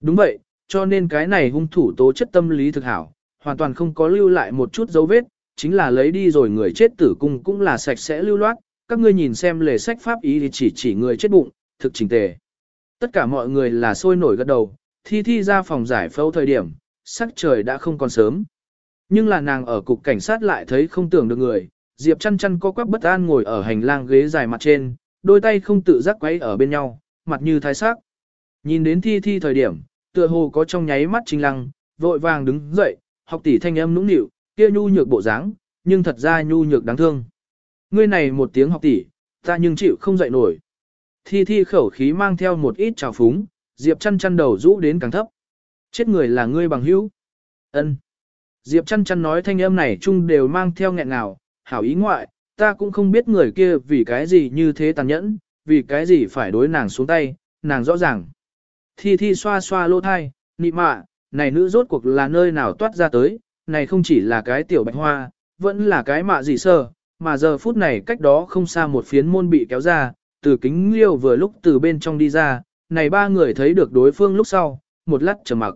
Đúng vậy, cho nên cái này hung thủ tố chất tâm lý thực hảo, hoàn toàn không có lưu lại một chút dấu vết, chính là lấy đi rồi người chết tử cung cũng là sạch sẽ lưu loát, các ngươi nhìn xem lề sách pháp ý thì chỉ chỉ người chết bụng, thực chỉnh tề. Tất cả mọi người là sôi nổi gật đầu, thi thi ra phòng giải phẫu thời điểm, sắc trời đã không còn sớm. Nhưng là nàng ở cục cảnh sát lại thấy không tưởng được người, Diệp chăn chăn co quắp bất an ngồi ở hành lang ghế dài mặt trên, đôi tay không tự giác quấy ở bên nhau, mặt như thái sắc. Nhìn đến thi thi thời điểm, tựa hồ có trong nháy mắt chính lăng, vội vàng đứng dậy, học tỷ thanh âm nũng nịu, kia nhu nhược bộ dáng, nhưng thật ra nhu nhược đáng thương. Ngươi này một tiếng học tỷ, ta nhưng chịu không dậy nổi. Thi thi khẩu khí mang theo một ít trào phúng, Diệp chăn chăn đầu rũ đến càng thấp. Chết người là ngươi bằng hữu. Ân. Diệp chăn chăn nói thanh âm này chung đều mang theo nghẹn ngào hảo ý ngoại, ta cũng không biết người kia vì cái gì như thế tàn nhẫn, vì cái gì phải đối nàng xuống tay, nàng rõ ràng. Thi thi xoa xoa lô thai, nị mạ, này nữ rốt cuộc là nơi nào toát ra tới, này không chỉ là cái tiểu bạch hoa, vẫn là cái mạ gì sơ, mà giờ phút này cách đó không xa một phiến môn bị kéo ra, từ kính liêu vừa lúc từ bên trong đi ra, này ba người thấy được đối phương lúc sau, một lát trầm mặc.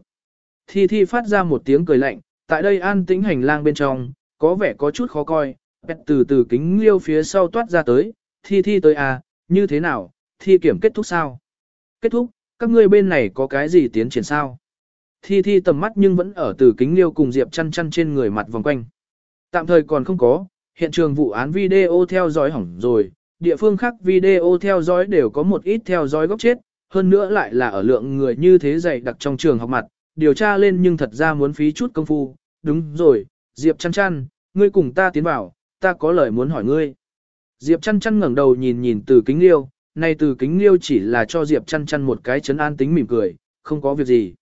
Thi thi phát ra một tiếng cười lạnh, tại đây an tĩnh hành lang bên trong, có vẻ có chút khó coi, bẹt từ từ kính liêu phía sau toát ra tới, thi thi tới à, như thế nào, thi kiểm kết thúc sao? Kết thúc, các ngươi bên này có cái gì tiến triển sao? Thi thi tầm mắt nhưng vẫn ở từ kính liêu cùng Diệp chăn chăn trên người mặt vòng quanh. Tạm thời còn không có, hiện trường vụ án video theo dõi hỏng rồi, địa phương khác video theo dõi đều có một ít theo dõi góc chết, hơn nữa lại là ở lượng người như thế dày đặc trong trường học mặt, điều tra lên nhưng thật ra muốn phí chút công phu, đúng rồi, Diệp chăn chăn, ngươi cùng ta tiến vào, ta có lời muốn hỏi ngươi. Diệp chăn chăn ngẩng đầu nhìn nhìn từ kính liêu, nay từ kính liêu chỉ là cho Diệp chăn chăn một cái chấn an tính mỉm cười, không có việc gì.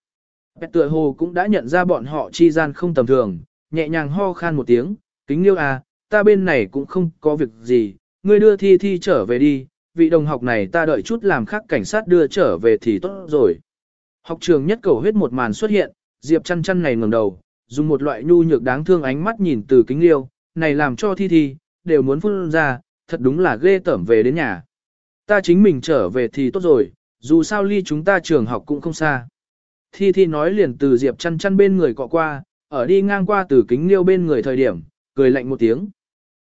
Bẹt tựa hồ cũng đã nhận ra bọn họ chi gian không tầm thường, nhẹ nhàng ho khan một tiếng, kính liêu à, ta bên này cũng không có việc gì, ngươi đưa thi thi trở về đi, vị đồng học này ta đợi chút làm khác cảnh sát đưa trở về thì tốt rồi. Học trường nhất cầu huyết một màn xuất hiện, Diệp chăn chăn này ngẩng đầu, dùng một loại nhu nhược đáng thương ánh mắt nhìn từ kính liêu, này làm cho thi thi, đều muốn phun ra, thật đúng là ghê tởm về đến nhà. Ta chính mình trở về thì tốt rồi, dù sao ly chúng ta trường học cũng không xa. Thi Thi nói liền từ Diệp chăn chăn bên người cọ qua, ở đi ngang qua từ kính liêu bên người thời điểm, cười lạnh một tiếng.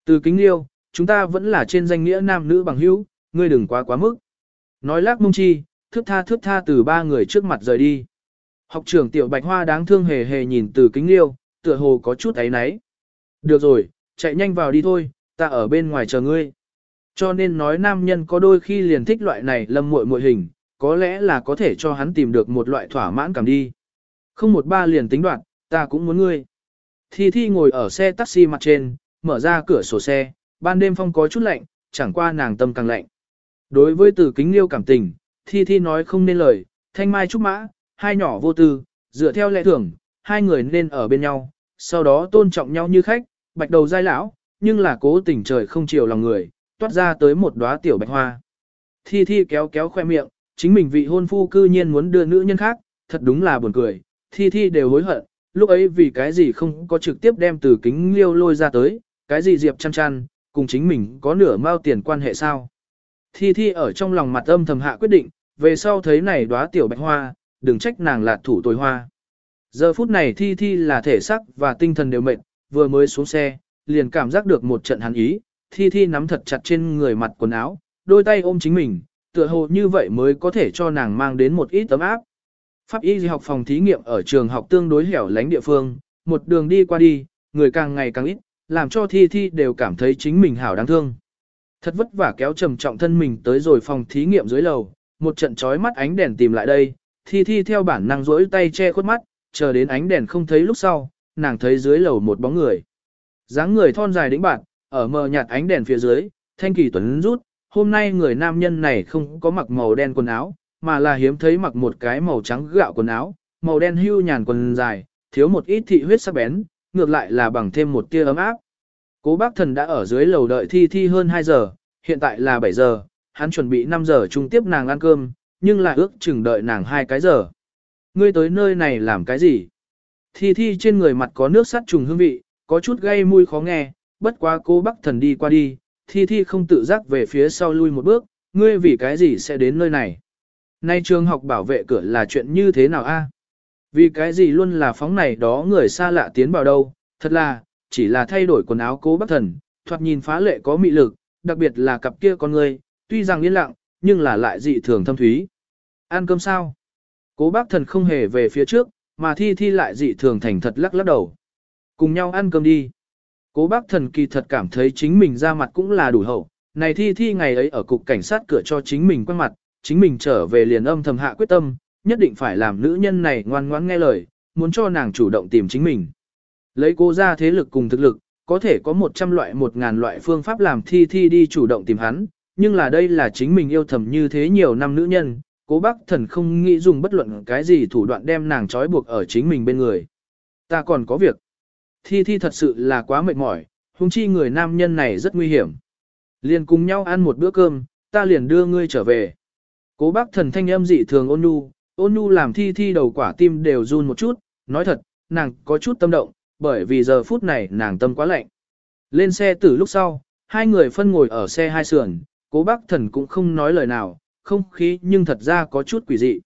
Từ kính liêu, chúng ta vẫn là trên danh nghĩa nam nữ bằng hữu, ngươi đừng quá quá mức. Nói lác mông chi, thước tha thước tha từ ba người trước mặt rời đi. Học trưởng tiểu bạch hoa đáng thương hề hề nhìn từ kính liêu, tựa hồ có chút ấy náy. Được rồi, chạy nhanh vào đi thôi, ta ở bên ngoài chờ ngươi. Cho nên nói nam nhân có đôi khi liền thích loại này lâm muội muội hình, có lẽ là có thể cho hắn tìm được một loại thỏa mãn cảm đi. Không một ba liền tính đoạn, ta cũng muốn ngươi. Thi Thi ngồi ở xe taxi mặt trên, mở ra cửa sổ xe, ban đêm phong có chút lạnh, chẳng qua nàng tâm càng lạnh. Đối với từ kính liêu cảm tình, Thi Thi nói không nên lời, thanh mai trúc mã, hai nhỏ vô tư, dựa theo lệ thường, hai người nên ở bên nhau, sau đó tôn trọng nhau như khách, bạch đầu dai lão, nhưng là cố tình trời không chiều lòng người, toát ra tới một đóa tiểu bạch hoa. Thi Thi kéo kéo khoe miệng, chính mình vị hôn phu cư nhiên muốn đưa nữ nhân khác, thật đúng là buồn cười, Thi Thi đều hối hận, lúc ấy vì cái gì không có trực tiếp đem từ kính liêu lôi ra tới, cái gì diệp chăn chăn, cùng chính mình có nửa mao tiền quan hệ sao. Thi Thi ở trong lòng mặt âm thầm hạ quyết định, về sau thấy này đóa tiểu bạch hoa, đừng trách nàng là thủ tồi hoa. Giờ phút này Thi Thi là thể sắc và tinh thần đều mệt, vừa mới xuống xe, liền cảm giác được một trận hắn ý, Thi Thi nắm thật chặt trên người mặt quần áo, đôi tay ôm chính mình, tựa hồ như vậy mới có thể cho nàng mang đến một ít tấm áp. Pháp y học phòng thí nghiệm ở trường học tương đối hẻo lánh địa phương, một đường đi qua đi, người càng ngày càng ít, làm cho Thi Thi đều cảm thấy chính mình hảo đáng thương. Thật vất vả kéo trầm trọng thân mình tới rồi phòng thí nghiệm dưới lầu, một trận chói mắt ánh đèn tìm lại đây, Thi Thi theo bản năng rỗi tay che khuất mắt, chờ đến ánh đèn không thấy lúc sau, nàng thấy dưới lầu một bóng người. dáng người thon dài đĩnh bạn, ở mờ nhạt ánh đèn phía dưới, thanh kỳ tuấn rút, hôm nay người nam nhân này không có mặc màu đen quần áo, mà là hiếm thấy mặc một cái màu trắng gạo quần áo, màu đen hưu nhàn quần dài, thiếu một ít thị huyết sắc bén, ngược lại là bằng thêm một tia ấm áp. Cố bác thần đã ở dưới lầu đợi thi thi hơn 2 giờ, hiện tại là 7 giờ, hắn chuẩn bị 5 giờ chung tiếp nàng ăn cơm, nhưng lại ước chừng đợi nàng hai cái giờ. Ngươi tới nơi này làm cái gì? Thi thi trên người mặt có nước sắt trùng hương vị, có chút gây mùi khó nghe, bất quá cô bác thần đi qua đi, thi thi không tự giác về phía sau lui một bước, ngươi vì cái gì sẽ đến nơi này? Nay trường học bảo vệ cửa là chuyện như thế nào a? Vì cái gì luôn là phóng này đó người xa lạ tiến vào đâu, thật là, chỉ là thay đổi quần áo cố bác thần, thoạt nhìn phá lệ có mị lực, đặc biệt là cặp kia con người, tuy rằng yên lặng, nhưng là lại dị thường thâm thúy. Ăn cơm sao? Cố bác thần không hề về phía trước, mà thi thi lại dị thường thành thật lắc lắc đầu. Cùng nhau ăn cơm đi. Cố bác thần kỳ thật cảm thấy chính mình ra mặt cũng là đủ hậu. Này thi thi ngày ấy ở cục cảnh sát cửa cho chính mình quen mặt, chính mình trở về liền âm thầm hạ quyết tâm, nhất định phải làm nữ nhân này ngoan ngoãn nghe lời, muốn cho nàng chủ động tìm chính mình. Lấy cô ra thế lực cùng thực lực, có thể có 100 loại 1000 loại phương pháp làm thi thi đi chủ động tìm hắn, nhưng là đây là chính mình yêu thầm như thế nhiều năm nữ nhân, cố bác thần không nghĩ dùng bất luận cái gì thủ đoạn đem nàng trói buộc ở chính mình bên người. Ta còn có việc. Thi thi thật sự là quá mệt mỏi, hung chi người nam nhân này rất nguy hiểm. Liền cùng nhau ăn một bữa cơm, ta liền đưa ngươi trở về. Cố bác thần thanh âm dị thường ôn nhu, ôn nhu làm thi thi đầu quả tim đều run một chút, nói thật, nàng có chút tâm động, bởi vì giờ phút này nàng tâm quá lạnh. Lên xe từ lúc sau, hai người phân ngồi ở xe hai sườn, cố bác thần cũng không nói lời nào, không khí nhưng thật ra có chút quỷ dị.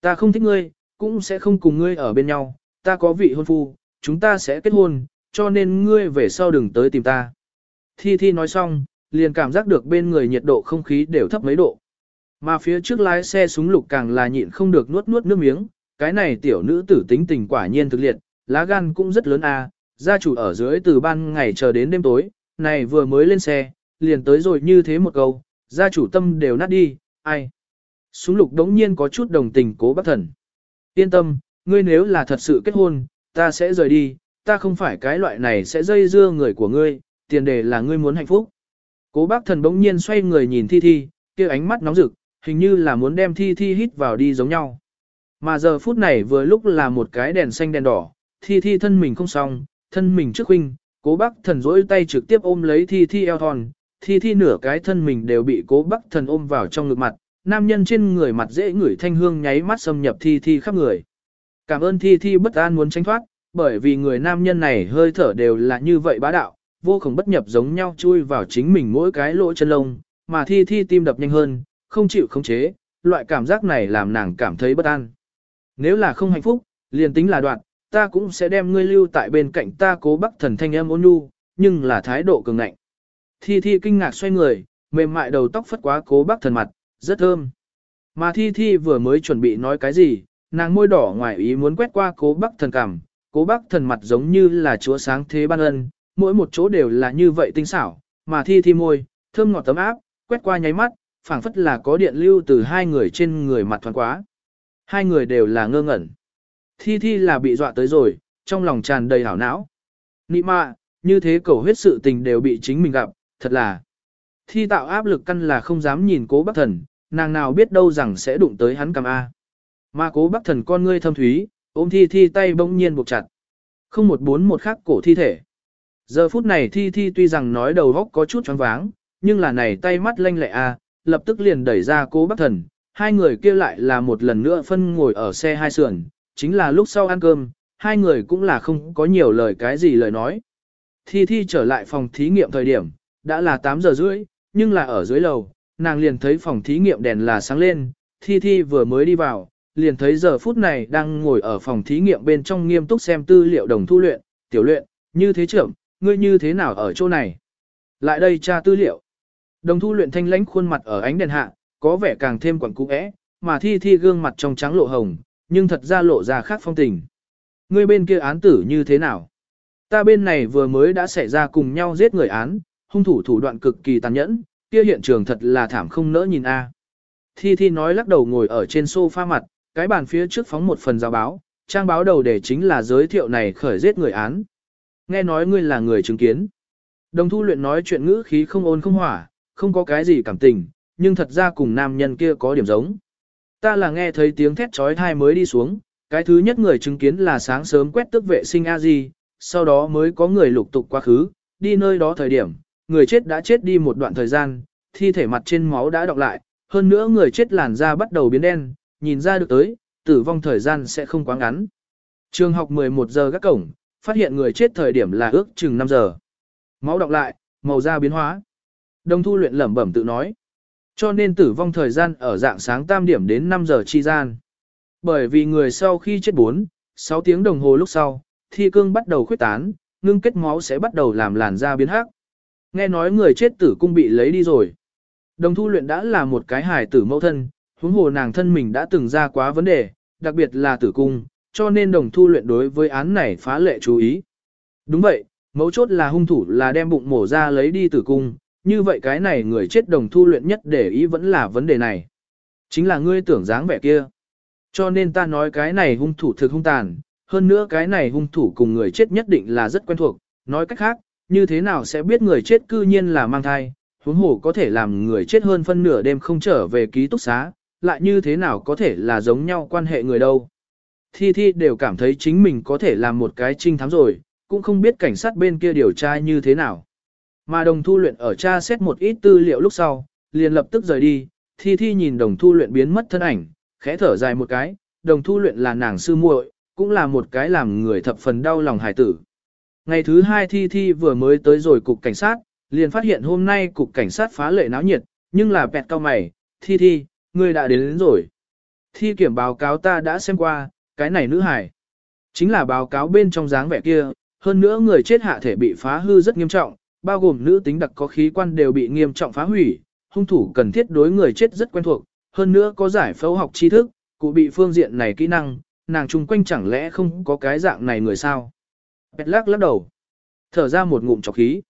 Ta không thích ngươi, cũng sẽ không cùng ngươi ở bên nhau, ta có vị hôn phu, chúng ta sẽ kết hôn, cho nên ngươi về sau đừng tới tìm ta. Thi Thi nói xong, liền cảm giác được bên người nhiệt độ không khí đều thấp mấy độ. Mà phía trước lái xe súng lục càng là nhịn không được nuốt nuốt nước miếng, cái này tiểu nữ tử tính tình quả nhiên thực liệt, lá gan cũng rất lớn à, gia chủ ở dưới từ ban ngày chờ đến đêm tối, này vừa mới lên xe, liền tới rồi như thế một câu, gia chủ tâm đều nát đi, ai. Súng lục đống nhiên có chút đồng tình cố bác thần. Yên tâm, ngươi nếu là thật sự kết hôn, ta sẽ rời đi, ta không phải cái loại này sẽ dây dưa người của ngươi, tiền đề là ngươi muốn hạnh phúc. Cố bác thần bỗng nhiên xoay người nhìn Thi Thi, kia ánh mắt nóng rực, hình như là muốn đem Thi Thi hít vào đi giống nhau. Mà giờ phút này vừa lúc là một cái đèn xanh đèn đỏ, Thi Thi thân mình không xong, thân mình trước huynh, cố bác thần rỗi tay trực tiếp ôm lấy Thi Thi eo thon, Thi Thi nửa cái thân mình đều bị cố bắc thần ôm vào trong ngực mặt, nam nhân trên người mặt dễ ngửi thanh hương nháy mắt xâm nhập Thi Thi khắp người. Cảm ơn Thi Thi bất an muốn tránh thoát, bởi vì người nam nhân này hơi thở đều là như vậy bá đạo, vô cùng bất nhập giống nhau chui vào chính mình mỗi cái lỗ chân lông, mà Thi Thi tim đập nhanh hơn, không chịu khống chế, loại cảm giác này làm nàng cảm thấy bất an. Nếu là không hạnh phúc, liền tính là đoạn, ta cũng sẽ đem ngươi lưu tại bên cạnh ta cố bắc thần thanh em ôn nhu, nhưng là thái độ cường ngạnh. Thi Thi kinh ngạc xoay người, mềm mại đầu tóc phất quá cố bắc thần mặt, rất thơm. Mà Thi Thi vừa mới chuẩn bị nói cái gì, nàng môi đỏ ngoài ý muốn quét qua cố bắc thần cảm, cố bắc thần mặt giống như là chúa sáng thế ban ân, mỗi một chỗ đều là như vậy tinh xảo, mà Thi Thi môi, thơm ngọt tấm áp, quét qua nháy mắt, phảng phất là có điện lưu từ hai người trên người mặt thoáng quá. Hai người đều là ngơ ngẩn. Thi Thi là bị dọa tới rồi, trong lòng tràn đầy hảo não. Nị mạ, như thế cầu huyết sự tình đều bị chính mình gặp, thật là. Thi tạo áp lực căn là không dám nhìn cố bác thần, nàng nào biết đâu rằng sẽ đụng tới hắn cầm A. Mà cố bác thần con ngươi thâm thúy, ôm thi thi tay bỗng nhiên buộc chặt. Không một bốn một khắc cổ thi thể. Giờ phút này thi thi tuy rằng nói đầu góc có chút choáng váng, nhưng là này tay mắt lanh lẹ a, lập tức liền đẩy ra cố bác thần. Hai người kia lại là một lần nữa phân ngồi ở xe hai sườn, chính là lúc sau ăn cơm, hai người cũng là không có nhiều lời cái gì lời nói. Thi Thi trở lại phòng thí nghiệm thời điểm, đã là 8 giờ rưỡi, nhưng là ở dưới lầu, nàng liền thấy phòng thí nghiệm đèn là sáng lên, Thi Thi vừa mới đi vào, liền thấy giờ phút này đang ngồi ở phòng thí nghiệm bên trong nghiêm túc xem tư liệu đồng thu luyện, tiểu luyện, như thế trưởng, ngươi như thế nào ở chỗ này? Lại đây tra tư liệu. Đồng thu luyện thanh lãnh khuôn mặt ở ánh đèn hạ, có vẻ càng thêm quẩn cũ ẽ, mà Thi Thi gương mặt trong trắng lộ hồng, nhưng thật ra lộ ra khác phong tình. Ngươi bên kia án tử như thế nào? Ta bên này vừa mới đã xảy ra cùng nhau giết người án, hung thủ thủ đoạn cực kỳ tàn nhẫn, kia hiện trường thật là thảm không nỡ nhìn a. À. Thi Thi nói lắc đầu ngồi ở trên sofa mặt, cái bàn phía trước phóng một phần giáo báo, trang báo đầu để chính là giới thiệu này khởi giết người án. Nghe nói ngươi là người chứng kiến. Đồng thu luyện nói chuyện ngữ khí không ôn không hỏa, không có cái gì cảm tình, nhưng thật ra cùng nam nhân kia có điểm giống. Ta là nghe thấy tiếng thét trói thai mới đi xuống, cái thứ nhất người chứng kiến là sáng sớm quét tức vệ sinh a di, sau đó mới có người lục tục quá khứ, đi nơi đó thời điểm, người chết đã chết đi một đoạn thời gian, thi thể mặt trên máu đã đọng lại, hơn nữa người chết làn da bắt đầu biến đen, nhìn ra được tới, tử vong thời gian sẽ không quá ngắn. Trường học 11 giờ các cổng, phát hiện người chết thời điểm là ước chừng 5 giờ. Máu đọng lại, màu da biến hóa. Đồng thu luyện lẩm bẩm tự nói. Cho nên tử vong thời gian ở dạng sáng tam điểm đến 5 giờ chi gian. Bởi vì người sau khi chết 4, 6 tiếng đồng hồ lúc sau, thi cương bắt đầu khuyết tán, ngưng kết máu sẽ bắt đầu làm làn da biến hắc. Nghe nói người chết tử cung bị lấy đi rồi. Đồng thu luyện đã là một cái hài tử mẫu thân, huống hồ nàng thân mình đã từng ra quá vấn đề, đặc biệt là tử cung, cho nên đồng thu luyện đối với án này phá lệ chú ý. Đúng vậy, mấu chốt là hung thủ là đem bụng mổ ra lấy đi tử cung, như vậy cái này người chết đồng thu luyện nhất để ý vẫn là vấn đề này. Chính là ngươi tưởng dáng vẻ kia. Cho nên ta nói cái này hung thủ thực hung tàn, hơn nữa cái này hung thủ cùng người chết nhất định là rất quen thuộc, nói cách khác, như thế nào sẽ biết người chết cư nhiên là mang thai, huống hồ có thể làm người chết hơn phân nửa đêm không trở về ký túc xá, lại như thế nào có thể là giống nhau quan hệ người đâu. Thi Thi đều cảm thấy chính mình có thể làm một cái trinh thám rồi, cũng không biết cảnh sát bên kia điều tra như thế nào. Mà đồng thu luyện ở tra xét một ít tư liệu lúc sau, liền lập tức rời đi, Thi Thi nhìn đồng thu luyện biến mất thân ảnh, khẽ thở dài một cái, đồng thu luyện là nàng sư muội, cũng là một cái làm người thập phần đau lòng hài tử. Ngày thứ hai Thi Thi vừa mới tới rồi cục cảnh sát, liền phát hiện hôm nay cục cảnh sát phá lệ náo nhiệt, nhưng là bẹt cao mày, Thi Thi, ngươi đã đến, đến rồi. Thi kiểm báo cáo ta đã xem qua, cái này nữ hải. Chính là báo cáo bên trong dáng vẻ kia, hơn nữa người chết hạ thể bị phá hư rất nghiêm trọng, bao gồm nữ tính đặc có khí quan đều bị nghiêm trọng phá hủy, hung thủ cần thiết đối người chết rất quen thuộc, hơn nữa có giải phẫu học tri thức, cụ bị phương diện này kỹ năng, nàng chung quanh chẳng lẽ không có cái dạng này người sao? Bẹt lắc lắc đầu, thở ra một ngụm chọc khí.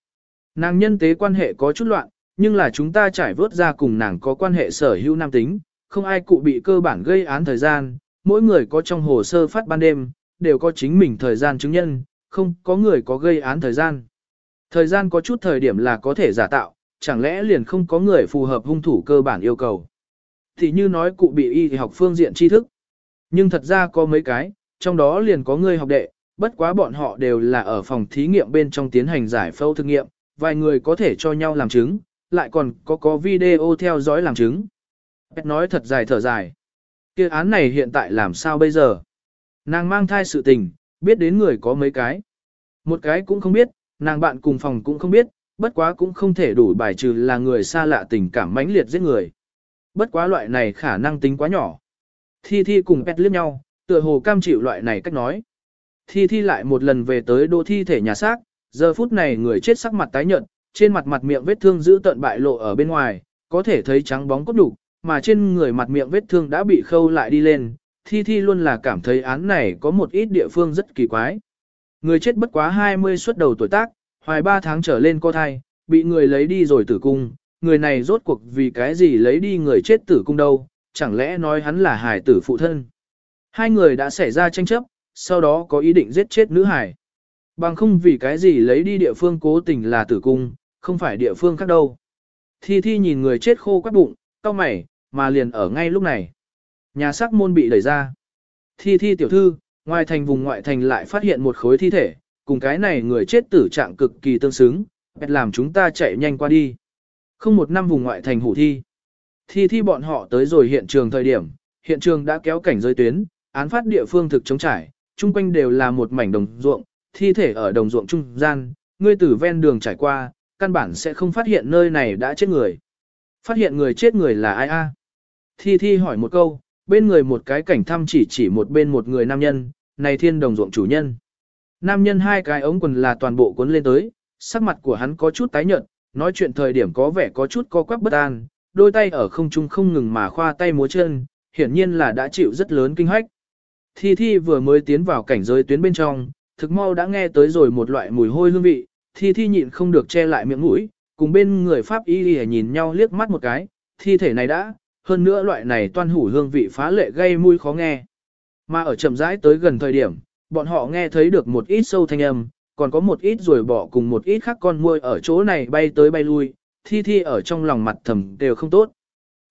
Nàng nhân tế quan hệ có chút loạn, nhưng là chúng ta trải vớt ra cùng nàng có quan hệ sở hữu nam tính, không ai cụ bị cơ bản gây án thời gian, mỗi người có trong hồ sơ phát ban đêm, đều có chính mình thời gian chứng nhân, không có người có gây án thời gian. Thời gian có chút thời điểm là có thể giả tạo, chẳng lẽ liền không có người phù hợp hung thủ cơ bản yêu cầu. Thì như nói cụ bị y thì học phương diện tri thức. Nhưng thật ra có mấy cái, trong đó liền có người học đệ, bất quá bọn họ đều là ở phòng thí nghiệm bên trong tiến hành giải phẫu thực nghiệm, vài người có thể cho nhau làm chứng, lại còn có có video theo dõi làm chứng. Pet nói thật dài thở dài. kia án này hiện tại làm sao bây giờ? Nàng mang thai sự tình, biết đến người có mấy cái. Một cái cũng không biết, nàng bạn cùng phòng cũng không biết, bất quá cũng không thể đủ bài trừ là người xa lạ tình cảm mãnh liệt giết người. Bất quá loại này khả năng tính quá nhỏ. Thi Thi cùng Pet liếc nhau, tựa hồ cam chịu loại này cách nói. Thi Thi lại một lần về tới đô thi thể nhà xác, giờ phút này người chết sắc mặt tái nhợt, trên mặt mặt miệng vết thương giữ tận bại lộ ở bên ngoài, có thể thấy trắng bóng cốt đủ, mà trên người mặt miệng vết thương đã bị khâu lại đi lên. Thi Thi luôn là cảm thấy án này có một ít địa phương rất kỳ quái. Người chết bất quá 20 xuất đầu tuổi tác, hoài 3 tháng trở lên có thai, bị người lấy đi rồi tử cung, người này rốt cuộc vì cái gì lấy đi người chết tử cung đâu, chẳng lẽ nói hắn là hải tử phụ thân. Hai người đã xảy ra tranh chấp, sau đó có ý định giết chết nữ hải. Bằng không vì cái gì lấy đi địa phương cố tình là tử cung, không phải địa phương khác đâu. Thi Thi nhìn người chết khô quắt bụng, cau mày, mà liền ở ngay lúc này. Nhà xác môn bị đẩy ra. Thi thi tiểu thư, ngoài thành vùng ngoại thành lại phát hiện một khối thi thể, cùng cái này người chết tử trạng cực kỳ tương xứng, bẹt làm chúng ta chạy nhanh qua đi. Không một năm vùng ngoại thành hủ thi. Thi thi bọn họ tới rồi hiện trường thời điểm, hiện trường đã kéo cảnh rơi tuyến, án phát địa phương thực chống trải, chung quanh đều là một mảnh đồng ruộng, thi thể ở đồng ruộng trung gian, ngươi từ ven đường trải qua, căn bản sẽ không phát hiện nơi này đã chết người. Phát hiện người chết người là ai a? Thi Thi hỏi một câu, bên người một cái cảnh thăm chỉ chỉ một bên một người nam nhân, này thiên đồng ruộng chủ nhân. Nam nhân hai cái ống quần là toàn bộ cuốn lên tới, sắc mặt của hắn có chút tái nhợt, nói chuyện thời điểm có vẻ có chút co quắp bất an, đôi tay ở không trung không ngừng mà khoa tay múa chân, hiển nhiên là đã chịu rất lớn kinh hách. Thi Thi vừa mới tiến vào cảnh giới tuyến bên trong, thực mau đã nghe tới rồi một loại mùi hôi hương vị, Thi Thi nhịn không được che lại miệng mũi, cùng bên người Pháp Y nhìn nhau liếc mắt một cái, thi thể này đã, hơn nữa loại này toan hủ hương vị phá lệ gây mùi khó nghe. Mà ở chậm rãi tới gần thời điểm, bọn họ nghe thấy được một ít sâu thanh âm, còn có một ít rồi bỏ cùng một ít khác con muôi ở chỗ này bay tới bay lui, thi thi ở trong lòng mặt thầm đều không tốt.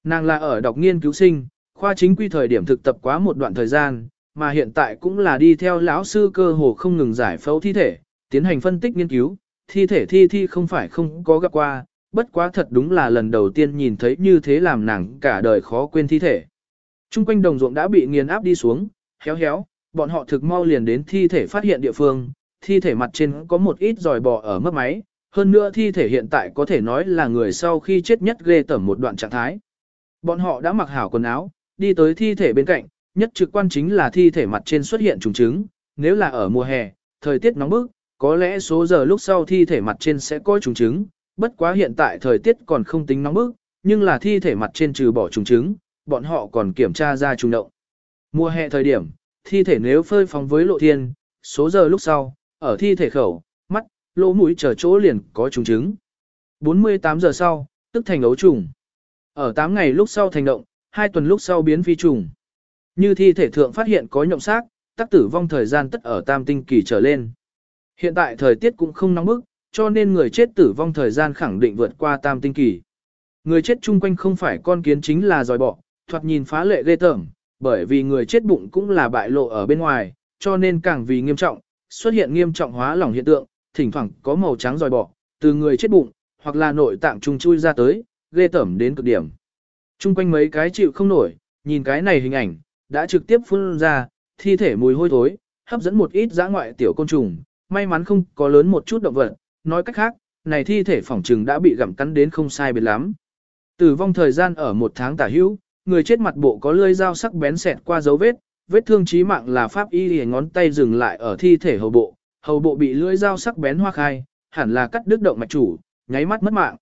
Nàng là ở đọc nghiên cứu sinh, khoa chính quy thời điểm thực tập quá một đoạn thời gian, mà hiện tại cũng là đi theo lão sư cơ hồ không ngừng giải phẫu thi thể, tiến hành phân tích nghiên cứu, thi thể thi thi không phải không có gặp qua, bất quá thật đúng là lần đầu tiên nhìn thấy như thế làm nàng cả đời khó quên thi thể. Trung quanh đồng ruộng đã bị nghiền áp đi xuống, héo héo, bọn họ thực mau liền đến thi thể phát hiện địa phương, thi thể mặt trên có một ít dòi bò ở mất máy, hơn nữa thi thể hiện tại có thể nói là người sau khi chết nhất ghê tởm một đoạn trạng thái. Bọn họ đã mặc hảo quần áo, đi tới thi thể bên cạnh, nhất trực quan chính là thi thể mặt trên xuất hiện trùng trứng, nếu là ở mùa hè, thời tiết nóng bức, có lẽ số giờ lúc sau thi thể mặt trên sẽ có trùng trứng, bất quá hiện tại thời tiết còn không tính nóng bức, nhưng là thi thể mặt trên trừ bỏ trùng trứng, bọn họ còn kiểm tra ra trùng động. Mùa hè thời điểm, thi thể nếu phơi phóng với lộ thiên, số giờ lúc sau, ở thi thể khẩu, mắt, lỗ mũi chờ chỗ liền có trùng trứng. 48 giờ sau, tức thành ấu trùng. Ở 8 ngày lúc sau thành động, 2 tuần lúc sau biến phi trùng. Như thi thể thượng phát hiện có nhộng xác, tác tử vong thời gian tất ở tam tinh kỳ trở lên. Hiện tại thời tiết cũng không nóng bức, cho nên người chết tử vong thời gian khẳng định vượt qua tam tinh kỳ. Người chết chung quanh không phải con kiến chính là dòi bọ, thoạt nhìn phá lệ ghê tởm, bởi vì người chết bụng cũng là bại lộ ở bên ngoài, cho nên càng vì nghiêm trọng, xuất hiện nghiêm trọng hóa lỏng hiện tượng, thỉnh thoảng có màu trắng dòi bọ, từ người chết bụng, hoặc là nội tạng trùng chui ra tới, ghê tởm đến cực điểm. Chung quanh mấy cái chịu không nổi, nhìn cái này hình ảnh, đã trực tiếp phun ra, thi thể mùi hôi thối, hấp dẫn một ít dã ngoại tiểu côn trùng, may mắn không có lớn một chút động vật, nói cách khác, này thi thể phỏng trừng đã bị gặm cắn đến không sai biệt lắm. Tử vong thời gian ở một tháng tả hữu, người chết mặt bộ có lưỡi dao sắc bén xẹt qua dấu vết, vết thương chí mạng là pháp y lìa ngón tay dừng lại ở thi thể hầu bộ, hầu bộ bị lưỡi dao sắc bén hoa khai, hẳn là cắt đứt động mạch chủ, nháy mắt mất mạng.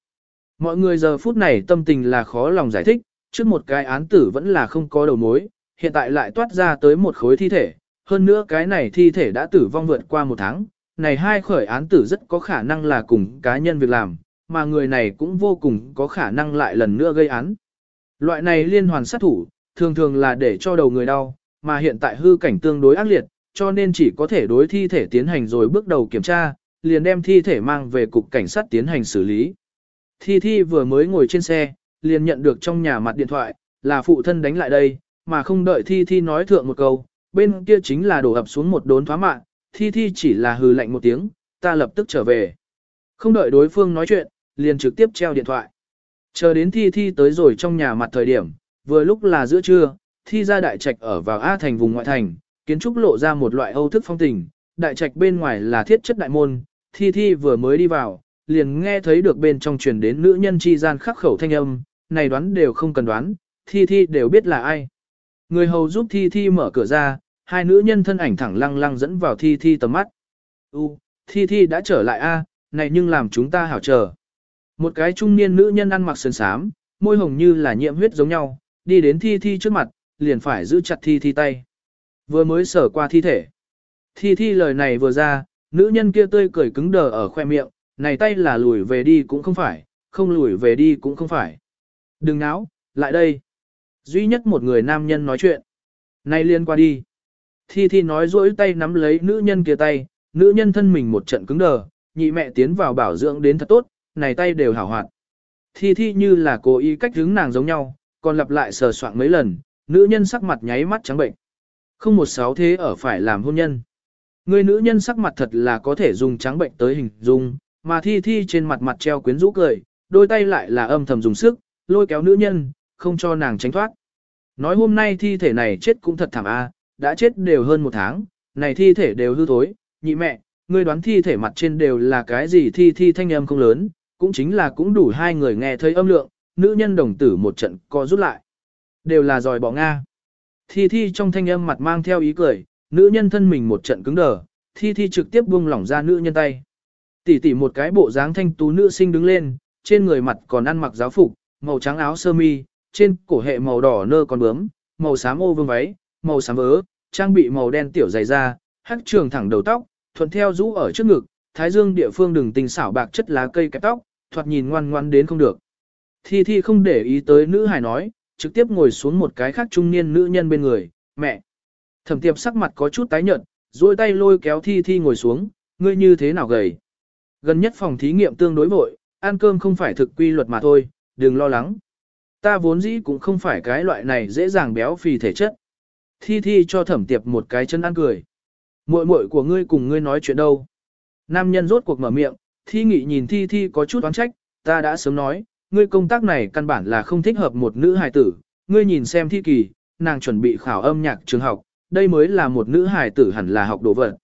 Mọi người giờ phút này tâm tình là khó lòng giải thích, trước một cái án tử vẫn là không có đầu mối, hiện tại lại toát ra tới một khối thi thể, hơn nữa cái này thi thể đã tử vong vượt qua một tháng, này hai khởi án tử rất có khả năng là cùng cá nhân việc làm, mà người này cũng vô cùng có khả năng lại lần nữa gây án. Loại này liên hoàn sát thủ, thường thường là để cho đầu người đau, mà hiện tại hư cảnh tương đối ác liệt, cho nên chỉ có thể đối thi thể tiến hành rồi bước đầu kiểm tra, liền đem thi thể mang về cục cảnh sát tiến hành xử lý. Thi Thi vừa mới ngồi trên xe, liền nhận được trong nhà mặt điện thoại, là phụ thân đánh lại đây, mà không đợi Thi Thi nói thượng một câu, bên kia chính là đổ ập xuống một đốn thoá mạng, Thi Thi chỉ là hừ lạnh một tiếng, ta lập tức trở về. Không đợi đối phương nói chuyện, liền trực tiếp treo điện thoại. Chờ đến Thi Thi tới rồi trong nhà mặt thời điểm, vừa lúc là giữa trưa, Thi ra đại trạch ở vào A thành vùng ngoại thành, kiến trúc lộ ra một loại âu thức phong tình, đại trạch bên ngoài là thiết chất đại môn, Thi Thi vừa mới đi vào, liền nghe thấy được bên trong truyền đến nữ nhân chi gian khắc khẩu thanh âm, này đoán đều không cần đoán, Thi Thi đều biết là ai. Người hầu giúp Thi Thi mở cửa ra, hai nữ nhân thân ảnh thẳng lăng lăng dẫn vào Thi Thi tầm mắt. U, Thi Thi đã trở lại a, này nhưng làm chúng ta hảo chờ. Một cái trung niên nữ nhân ăn mặc sườn sám, môi hồng như là nhiễm huyết giống nhau, đi đến Thi Thi trước mặt, liền phải giữ chặt Thi Thi tay. Vừa mới sở qua thi thể. Thi Thi lời này vừa ra, nữ nhân kia tươi cười cứng đờ ở khoe miệng, này tay là lùi về đi cũng không phải, không lùi về đi cũng không phải. Đừng náo, lại đây. Duy nhất một người nam nhân nói chuyện. nay liên qua đi. Thi Thi nói dỗi tay nắm lấy nữ nhân kia tay, nữ nhân thân mình một trận cứng đờ, nhị mẹ tiến vào bảo dưỡng đến thật tốt, này tay đều hảo hoạt. Thi Thi như là cố ý cách hướng nàng giống nhau, còn lặp lại sờ soạn mấy lần, Nữ nhân sắc mặt nháy mắt trắng bệnh. Không một sáu thế ở phải làm hôn nhân. Người nữ nhân sắc mặt thật là có thể dùng trắng bệnh tới hình dung, mà thi thi trên mặt mặt treo quyến rũ cười, đôi tay lại là âm thầm dùng sức, lôi kéo nữ nhân, không cho nàng tránh thoát. Nói hôm nay thi thể này chết cũng thật thảm a, đã chết đều hơn một tháng, này thi thể đều hư thối, nhị mẹ, ngươi đoán thi thể mặt trên đều là cái gì thi thi thanh âm không lớn, cũng chính là cũng đủ hai người nghe thấy âm lượng, nữ nhân đồng tử một trận co rút lại. Đều là dòi bỏ Nga. Thi thi trong thanh âm mặt mang theo ý cười, nữ nhân thân mình một trận cứng đờ, thi thi trực tiếp buông lỏng ra nữ nhân tay. Tỷ tỷ một cái bộ dáng thanh tú nữ sinh đứng lên, trên người mặt còn ăn mặc giáo phục, màu trắng áo sơ mi, trên cổ hệ màu đỏ nơ con bướm, màu xám ô vương váy, màu xám vớ, trang bị màu đen tiểu dày da, hắc trường thẳng đầu tóc, thuận theo rũ ở trước ngực, thái dương địa phương đừng tình xảo bạc chất lá cây kẹp tóc, thoạt nhìn ngoan ngoan đến không được. Thi Thi không để ý tới nữ hài nói, trực tiếp ngồi xuống một cái khác trung niên nữ nhân bên người, mẹ. Thẩm tiệp sắc mặt có chút tái nhợt, duỗi tay lôi kéo Thi Thi ngồi xuống, ngươi như thế nào gầy. Gần nhất phòng thí nghiệm tương đối vội, ăn cơm không phải thực quy luật mà thôi, đừng lo lắng. Ta vốn dĩ cũng không phải cái loại này dễ dàng béo phì thể chất. Thi Thi cho thẩm tiệp một cái chân ăn cười. muội muội của ngươi cùng ngươi nói chuyện đâu. Nam nhân rốt cuộc mở miệng, Thi nghị nhìn Thi Thi có chút oán trách, ta đã sớm nói, ngươi công tác này căn bản là không thích hợp một nữ hài tử, ngươi nhìn xem Thi kỳ, nàng chuẩn bị khảo âm nhạc trường học, đây mới là một nữ hài tử hẳn là học đồ vật.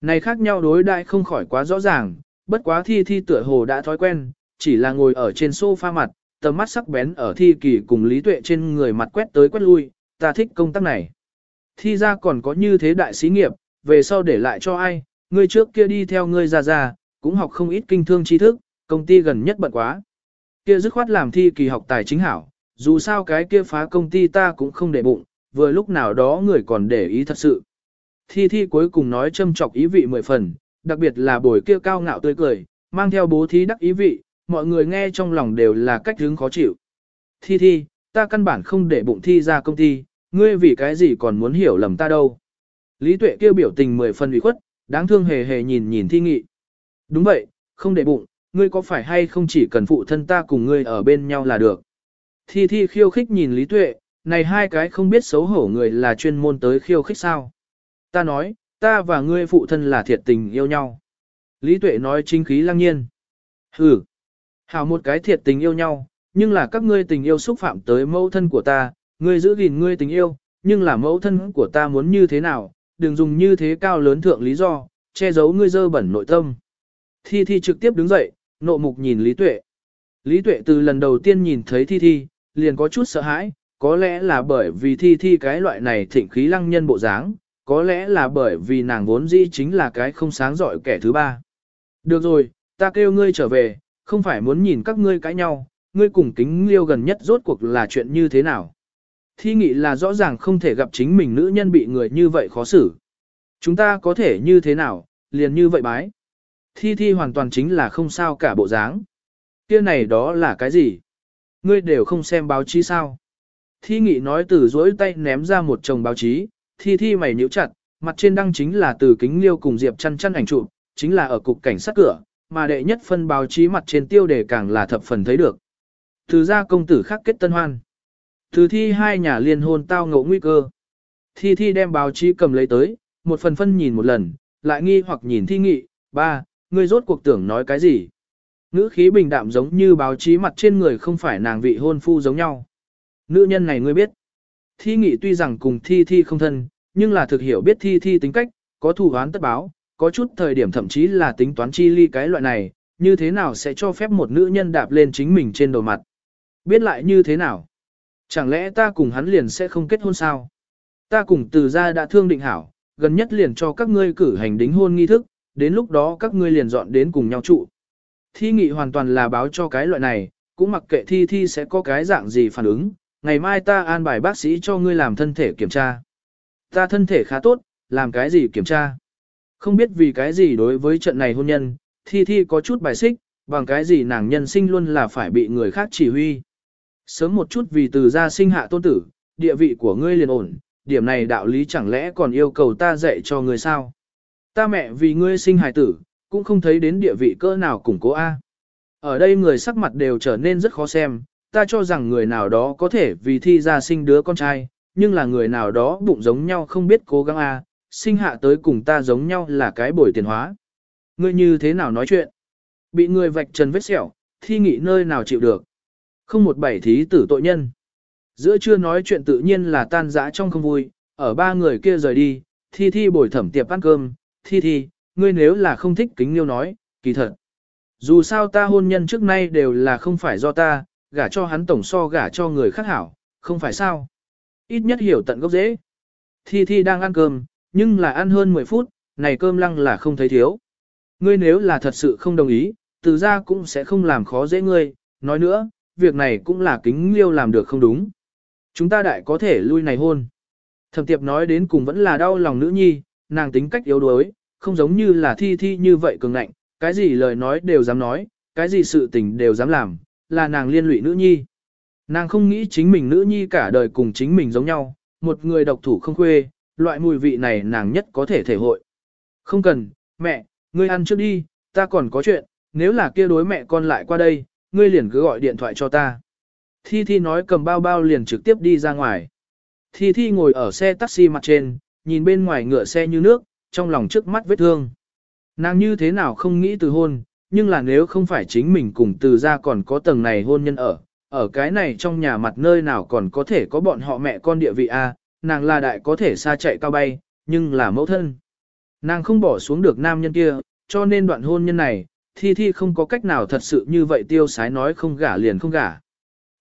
Này khác nhau đối đại không khỏi quá rõ ràng, bất quá Thi Thi tựa hồ đã thói quen, chỉ là ngồi ở trên sofa mặt, tầm mắt sắc bén ở Thi kỳ cùng Lý Tuệ trên người mặt quét tới quét lui, ta thích công tác này. Thi ra còn có như thế đại sĩ nghiệp, về sau để lại cho ai, ngươi trước kia đi theo ngươi ra ra, cũng học không ít kinh thương tri thức, công ty gần nhất bận quá. Kia dứt khoát làm thi kỳ học tài chính hảo, dù sao cái kia phá công ty ta cũng không để bụng, vừa lúc nào đó người còn để ý thật sự. Thi thi cuối cùng nói châm chọc ý vị mười phần, đặc biệt là buổi kia cao ngạo tươi cười, mang theo bố thí đắc ý vị, mọi người nghe trong lòng đều là cách hướng khó chịu. Thi thi, ta căn bản không để bụng thi ra công ty, ngươi vì cái gì còn muốn hiểu lầm ta đâu. Lý tuệ kêu biểu tình mười phần ủy khuất, đáng thương hề hề nhìn nhìn thi nghị. Đúng vậy, không để bụng, ngươi có phải hay không chỉ cần phụ thân ta cùng ngươi ở bên nhau là được. Thi thi khiêu khích nhìn Lý tuệ, này hai cái không biết xấu hổ người là chuyên môn tới khiêu khích sao. Ta nói, ta và ngươi phụ thân là thiệt tình yêu nhau. Lý tuệ nói chính khí lăng nhiên. Hừ, hảo một cái thiệt tình yêu nhau, nhưng là các ngươi tình yêu xúc phạm tới mẫu thân của ta, ngươi giữ gìn ngươi tình yêu, nhưng là mẫu thân của ta muốn như thế nào, đừng dùng như thế cao lớn thượng lý do, che giấu ngươi dơ bẩn nội tâm. Thi Thi trực tiếp đứng dậy, nộ mục nhìn Lý Tuệ. Lý Tuệ từ lần đầu tiên nhìn thấy Thi Thi, liền có chút sợ hãi, có lẽ là bởi vì Thi Thi cái loại này thịnh khí lăng nhân bộ dáng, có lẽ là bởi vì nàng vốn dĩ chính là cái không sáng giỏi kẻ thứ ba. Được rồi, ta kêu ngươi trở về, không phải muốn nhìn các ngươi cãi nhau, ngươi cùng kính liêu gần nhất rốt cuộc là chuyện như thế nào. Thi nghị là rõ ràng không thể gặp chính mình nữ nhân bị người như vậy khó xử. Chúng ta có thể như thế nào, liền như vậy bái. Thi thi hoàn toàn chính là không sao cả bộ dáng. kia này đó là cái gì? Ngươi đều không xem báo chí sao? Thi nghị nói từ dỗi tay ném ra một chồng báo chí, thi thi mày nhíu chặt, mặt trên đăng chính là từ kính liêu cùng Diệp chăn chăn ảnh chụp, chính là ở cục cảnh sát cửa, mà đệ nhất phân báo chí mặt trên tiêu đề càng là thập phần thấy được. Từ ra công tử khắc kết tân hoan. Từ thi hai nhà liên hôn tao ngộ nguy cơ. Thi thi đem báo chí cầm lấy tới, một phần phân nhìn một lần, lại nghi hoặc nhìn thi nghị, ba, ngươi rốt cuộc tưởng nói cái gì? Ngữ khí bình đạm giống như báo chí mặt trên người không phải nàng vị hôn phu giống nhau. Nữ nhân này ngươi biết. Thi nghị tuy rằng cùng thi thi không thân, nhưng là thực hiểu biết thi thi tính cách, có thù oán tất báo, có chút thời điểm thậm chí là tính toán chi ly cái loại này, như thế nào sẽ cho phép một nữ nhân đạp lên chính mình trên đầu mặt. Biết lại như thế nào? Chẳng lẽ ta cùng hắn liền sẽ không kết hôn sao? Ta cùng từ gia đã thương định hảo, gần nhất liền cho các ngươi cử hành đính hôn nghi thức, đến lúc đó các ngươi liền dọn đến cùng nhau trụ. Thi nghị hoàn toàn là báo cho cái loại này, cũng mặc kệ thi thi sẽ có cái dạng gì phản ứng, ngày mai ta an bài bác sĩ cho ngươi làm thân thể kiểm tra. Ta thân thể khá tốt, làm cái gì kiểm tra? Không biết vì cái gì đối với trận này hôn nhân, thi thi có chút bài xích, bằng cái gì nàng nhân sinh luôn là phải bị người khác chỉ huy. Sớm một chút vì từ gia sinh hạ tôn tử, địa vị của ngươi liền ổn, điểm này đạo lý chẳng lẽ còn yêu cầu ta dạy cho ngươi sao? Ta mẹ vì ngươi sinh hài tử, cũng không thấy đến địa vị cỡ nào củng cố A. Ở đây người sắc mặt đều trở nên rất khó xem, ta cho rằng người nào đó có thể vì thi ra sinh đứa con trai, nhưng là người nào đó bụng giống nhau không biết cố gắng a, sinh hạ tới cùng ta giống nhau là cái bồi tiền hóa. Ngươi như thế nào nói chuyện? Bị người vạch trần vết sẹo, thi nghị nơi nào chịu được. Không một bảy thí tử tội nhân. Giữa chưa nói chuyện tự nhiên là tan dã trong không vui, ở ba người kia rời đi, thi thi bồi thẩm tiệp ăn cơm, thi thi, ngươi nếu là không thích kính liêu nói, kỳ thật. Dù sao ta hôn nhân trước nay đều là không phải do ta, gả cho hắn tổng so gả cho người khác hảo, không phải sao. Ít nhất hiểu tận gốc dễ. Thi Thi đang ăn cơm, nhưng là ăn hơn 10 phút, này cơm lăng là không thấy thiếu. Ngươi nếu là thật sự không đồng ý, từ ra cũng sẽ không làm khó dễ ngươi, nói nữa, việc này cũng là kính liêu làm được không đúng. Chúng ta đại có thể lui này hôn. Thẩm tiệp nói đến cùng vẫn là đau lòng nữ nhi, nàng tính cách yếu đuối, không giống như là thi thi như vậy cường ngạnh, cái gì lời nói đều dám nói, cái gì sự tình đều dám làm, là nàng liên lụy nữ nhi. Nàng không nghĩ chính mình nữ nhi cả đời cùng chính mình giống nhau, một người độc thủ không khuê, loại mùi vị này nàng nhất có thể thể hội. Không cần, mẹ, ngươi ăn trước đi, ta còn có chuyện, nếu là kia đối mẹ con lại qua đây, ngươi liền cứ gọi điện thoại cho ta. Thi Thi nói cầm bao bao liền trực tiếp đi ra ngoài. Thi Thi ngồi ở xe taxi mặt trên, nhìn bên ngoài ngựa xe như nước, trong lòng trước mắt vết thương. Nàng như thế nào không nghĩ từ hôn, nhưng là nếu không phải chính mình cùng từ ra còn có tầng này hôn nhân ở, ở cái này trong nhà mặt nơi nào còn có thể có bọn họ mẹ con địa vị a, nàng là đại có thể xa chạy cao bay, nhưng là mẫu thân. Nàng không bỏ xuống được nam nhân kia, cho nên đoạn hôn nhân này, Thi Thi không có cách nào thật sự như vậy tiêu sái nói không gả liền không gả.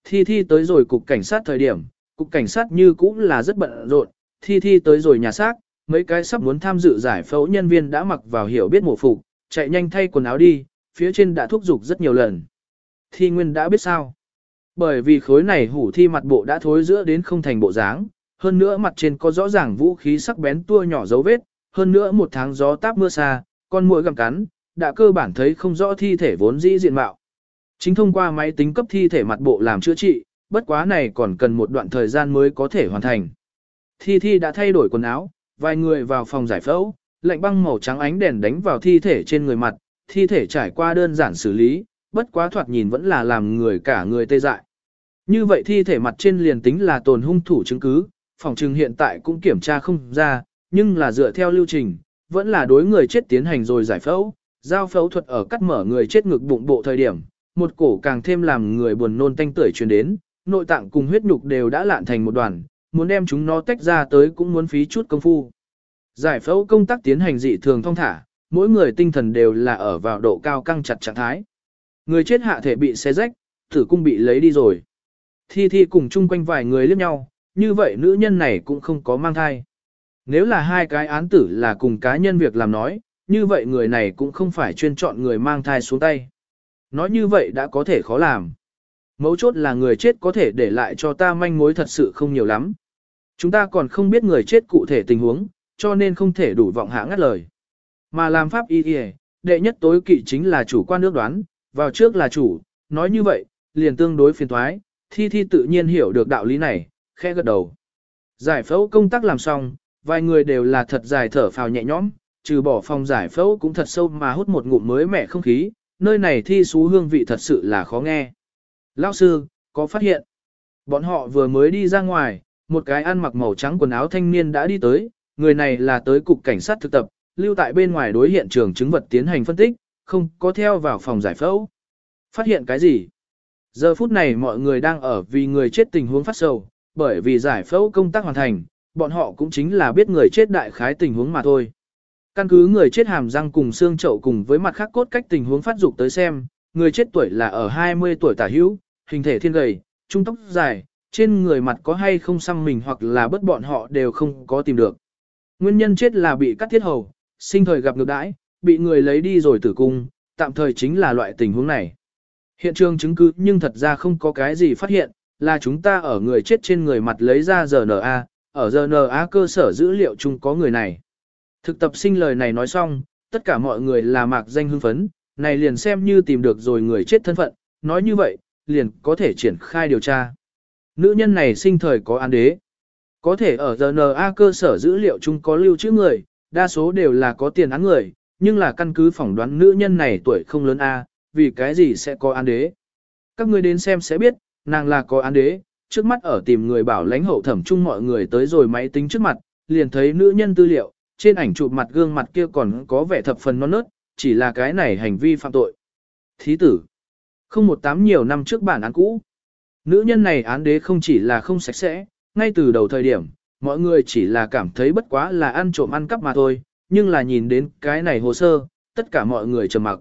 Thi Thi tới rồi cục cảnh sát thời điểm, cục cảnh sát như cũng là rất bận rộn, Thi Thi tới rồi nhà xác, mấy cái sắp muốn tham dự giải phẫu nhân viên đã mặc vào hiểu biết mổ phục, chạy nhanh thay quần áo đi, phía trên đã thúc giục rất nhiều lần. Thi Nguyên đã biết sao. Bởi vì khối này hủ thi mặt bộ đã thối giữa đến không thành bộ dáng, hơn nữa mặt trên có rõ ràng vũ khí sắc bén tua nhỏ dấu vết, hơn nữa một tháng gió táp mưa xa, con muỗi gặm cắn, đã cơ bản thấy không rõ thi thể vốn dĩ diện mạo. Chính thông qua máy tính cấp thi thể mặt bộ làm chữa trị, bất quá này còn cần một đoạn thời gian mới có thể hoàn thành. Thi thi đã thay đổi quần áo, vài người vào phòng giải phẫu, lạnh băng màu trắng ánh đèn đánh vào thi thể trên người mặt, thi thể trải qua đơn giản xử lý, bất quá thoạt nhìn vẫn là làm người cả người tê dại. Như vậy thi thể mặt trên liền tính là tồn hung thủ chứng cứ, phòng trừng hiện tại cũng kiểm tra không ra, nhưng là dựa theo lưu trình, vẫn là đối người chết tiến hành rồi giải phẫu, giao phẫu thuật ở cắt mở người chết ngực bụng bộ thời điểm, một cổ càng thêm làm người buồn nôn tanh tưởi truyền đến, nội tạng cùng huyết nhục đều đã lạn thành một đoàn, muốn đem chúng nó tách ra tới cũng muốn phí chút công phu. Giải phẫu công tác tiến hành dị thường thông thả, mỗi người tinh thần đều là ở vào độ cao căng chặt trạng thái. Người chết hạ thể bị xé rách, tử cung bị lấy đi rồi. Thi Thi cùng chung quanh vài người liếc nhau, như vậy nữ nhân này cũng không có mang thai. Nếu là hai cái án tử là cùng cá nhân việc làm nói, như vậy người này cũng không phải chuyên chọn người mang thai xuống tay. Nói như vậy đã có thể khó làm. Mấu chốt là người chết có thể để lại cho ta manh mối thật sự không nhiều lắm. Chúng ta còn không biết người chết cụ thể tình huống, cho nên không thể đủ vọng hạ ngắt lời. Mà làm pháp y y, đệ nhất tối kỵ chính là chủ quan nước đoán, vào trước là chủ, nói như vậy, liền tương đối phiền thoái, thi thi tự nhiên hiểu được đạo lý này, khẽ gật đầu. Giải phẫu công tác làm xong, vài người đều là thật dài thở phào nhẹ nhõm, trừ bỏ phòng giải phẫu cũng thật sâu mà hút một ngụm mới mẻ không khí, nơi này thi xú hương vị thật sự là khó nghe. Lão sư, có phát hiện. Bọn họ vừa mới đi ra ngoài, một cái ăn mặc màu trắng quần áo thanh niên đã đi tới, người này là tới cục cảnh sát thực tập, lưu tại bên ngoài đối hiện trường chứng vật tiến hành phân tích, không có theo vào phòng giải phẫu. Phát hiện cái gì? Giờ phút này mọi người đang ở vì người chết tình huống phát sầu, bởi vì giải phẫu công tác hoàn thành, bọn họ cũng chính là biết người chết đại khái tình huống mà thôi. Căn cứ người chết hàm răng cùng xương chậu cùng với mặt khác cốt cách tình huống phát dục tới xem, người chết tuổi là ở 20 tuổi tả hữu, hình thể thiên gầy, trung tóc dài, trên người mặt có hay không xăm mình hoặc là bất bọn họ đều không có tìm được. Nguyên nhân chết là bị cắt thiết hầu, sinh thời gặp ngược đãi, bị người lấy đi rồi tử cung, tạm thời chính là loại tình huống này. Hiện trường chứng cứ nhưng thật ra không có cái gì phát hiện, là chúng ta ở người chết trên người mặt lấy ra RNA, ở RNA cơ sở dữ liệu chung có người này. Thực tập sinh lời này nói xong, tất cả mọi người là mạc danh hưng phấn, này liền xem như tìm được rồi người chết thân phận, nói như vậy, liền có thể triển khai điều tra. Nữ nhân này sinh thời có án đế. Có thể ở RNA cơ sở dữ liệu chung có lưu trữ người, đa số đều là có tiền án người, nhưng là căn cứ phỏng đoán nữ nhân này tuổi không lớn A, vì cái gì sẽ có án đế. Các ngươi đến xem sẽ biết, nàng là có án đế, trước mắt ở tìm người bảo lãnh hậu thẩm chung mọi người tới rồi máy tính trước mặt, liền thấy nữ nhân tư liệu, trên ảnh chụp mặt gương mặt kia còn có vẻ thập phần non nớt, chỉ là cái này hành vi phạm tội. Thí tử. Không một tám nhiều năm trước bản án cũ. Nữ nhân này án đế không chỉ là không sạch sẽ, ngay từ đầu thời điểm, mọi người chỉ là cảm thấy bất quá là ăn trộm ăn cắp mà thôi, nhưng là nhìn đến cái này hồ sơ, tất cả mọi người trầm mặc.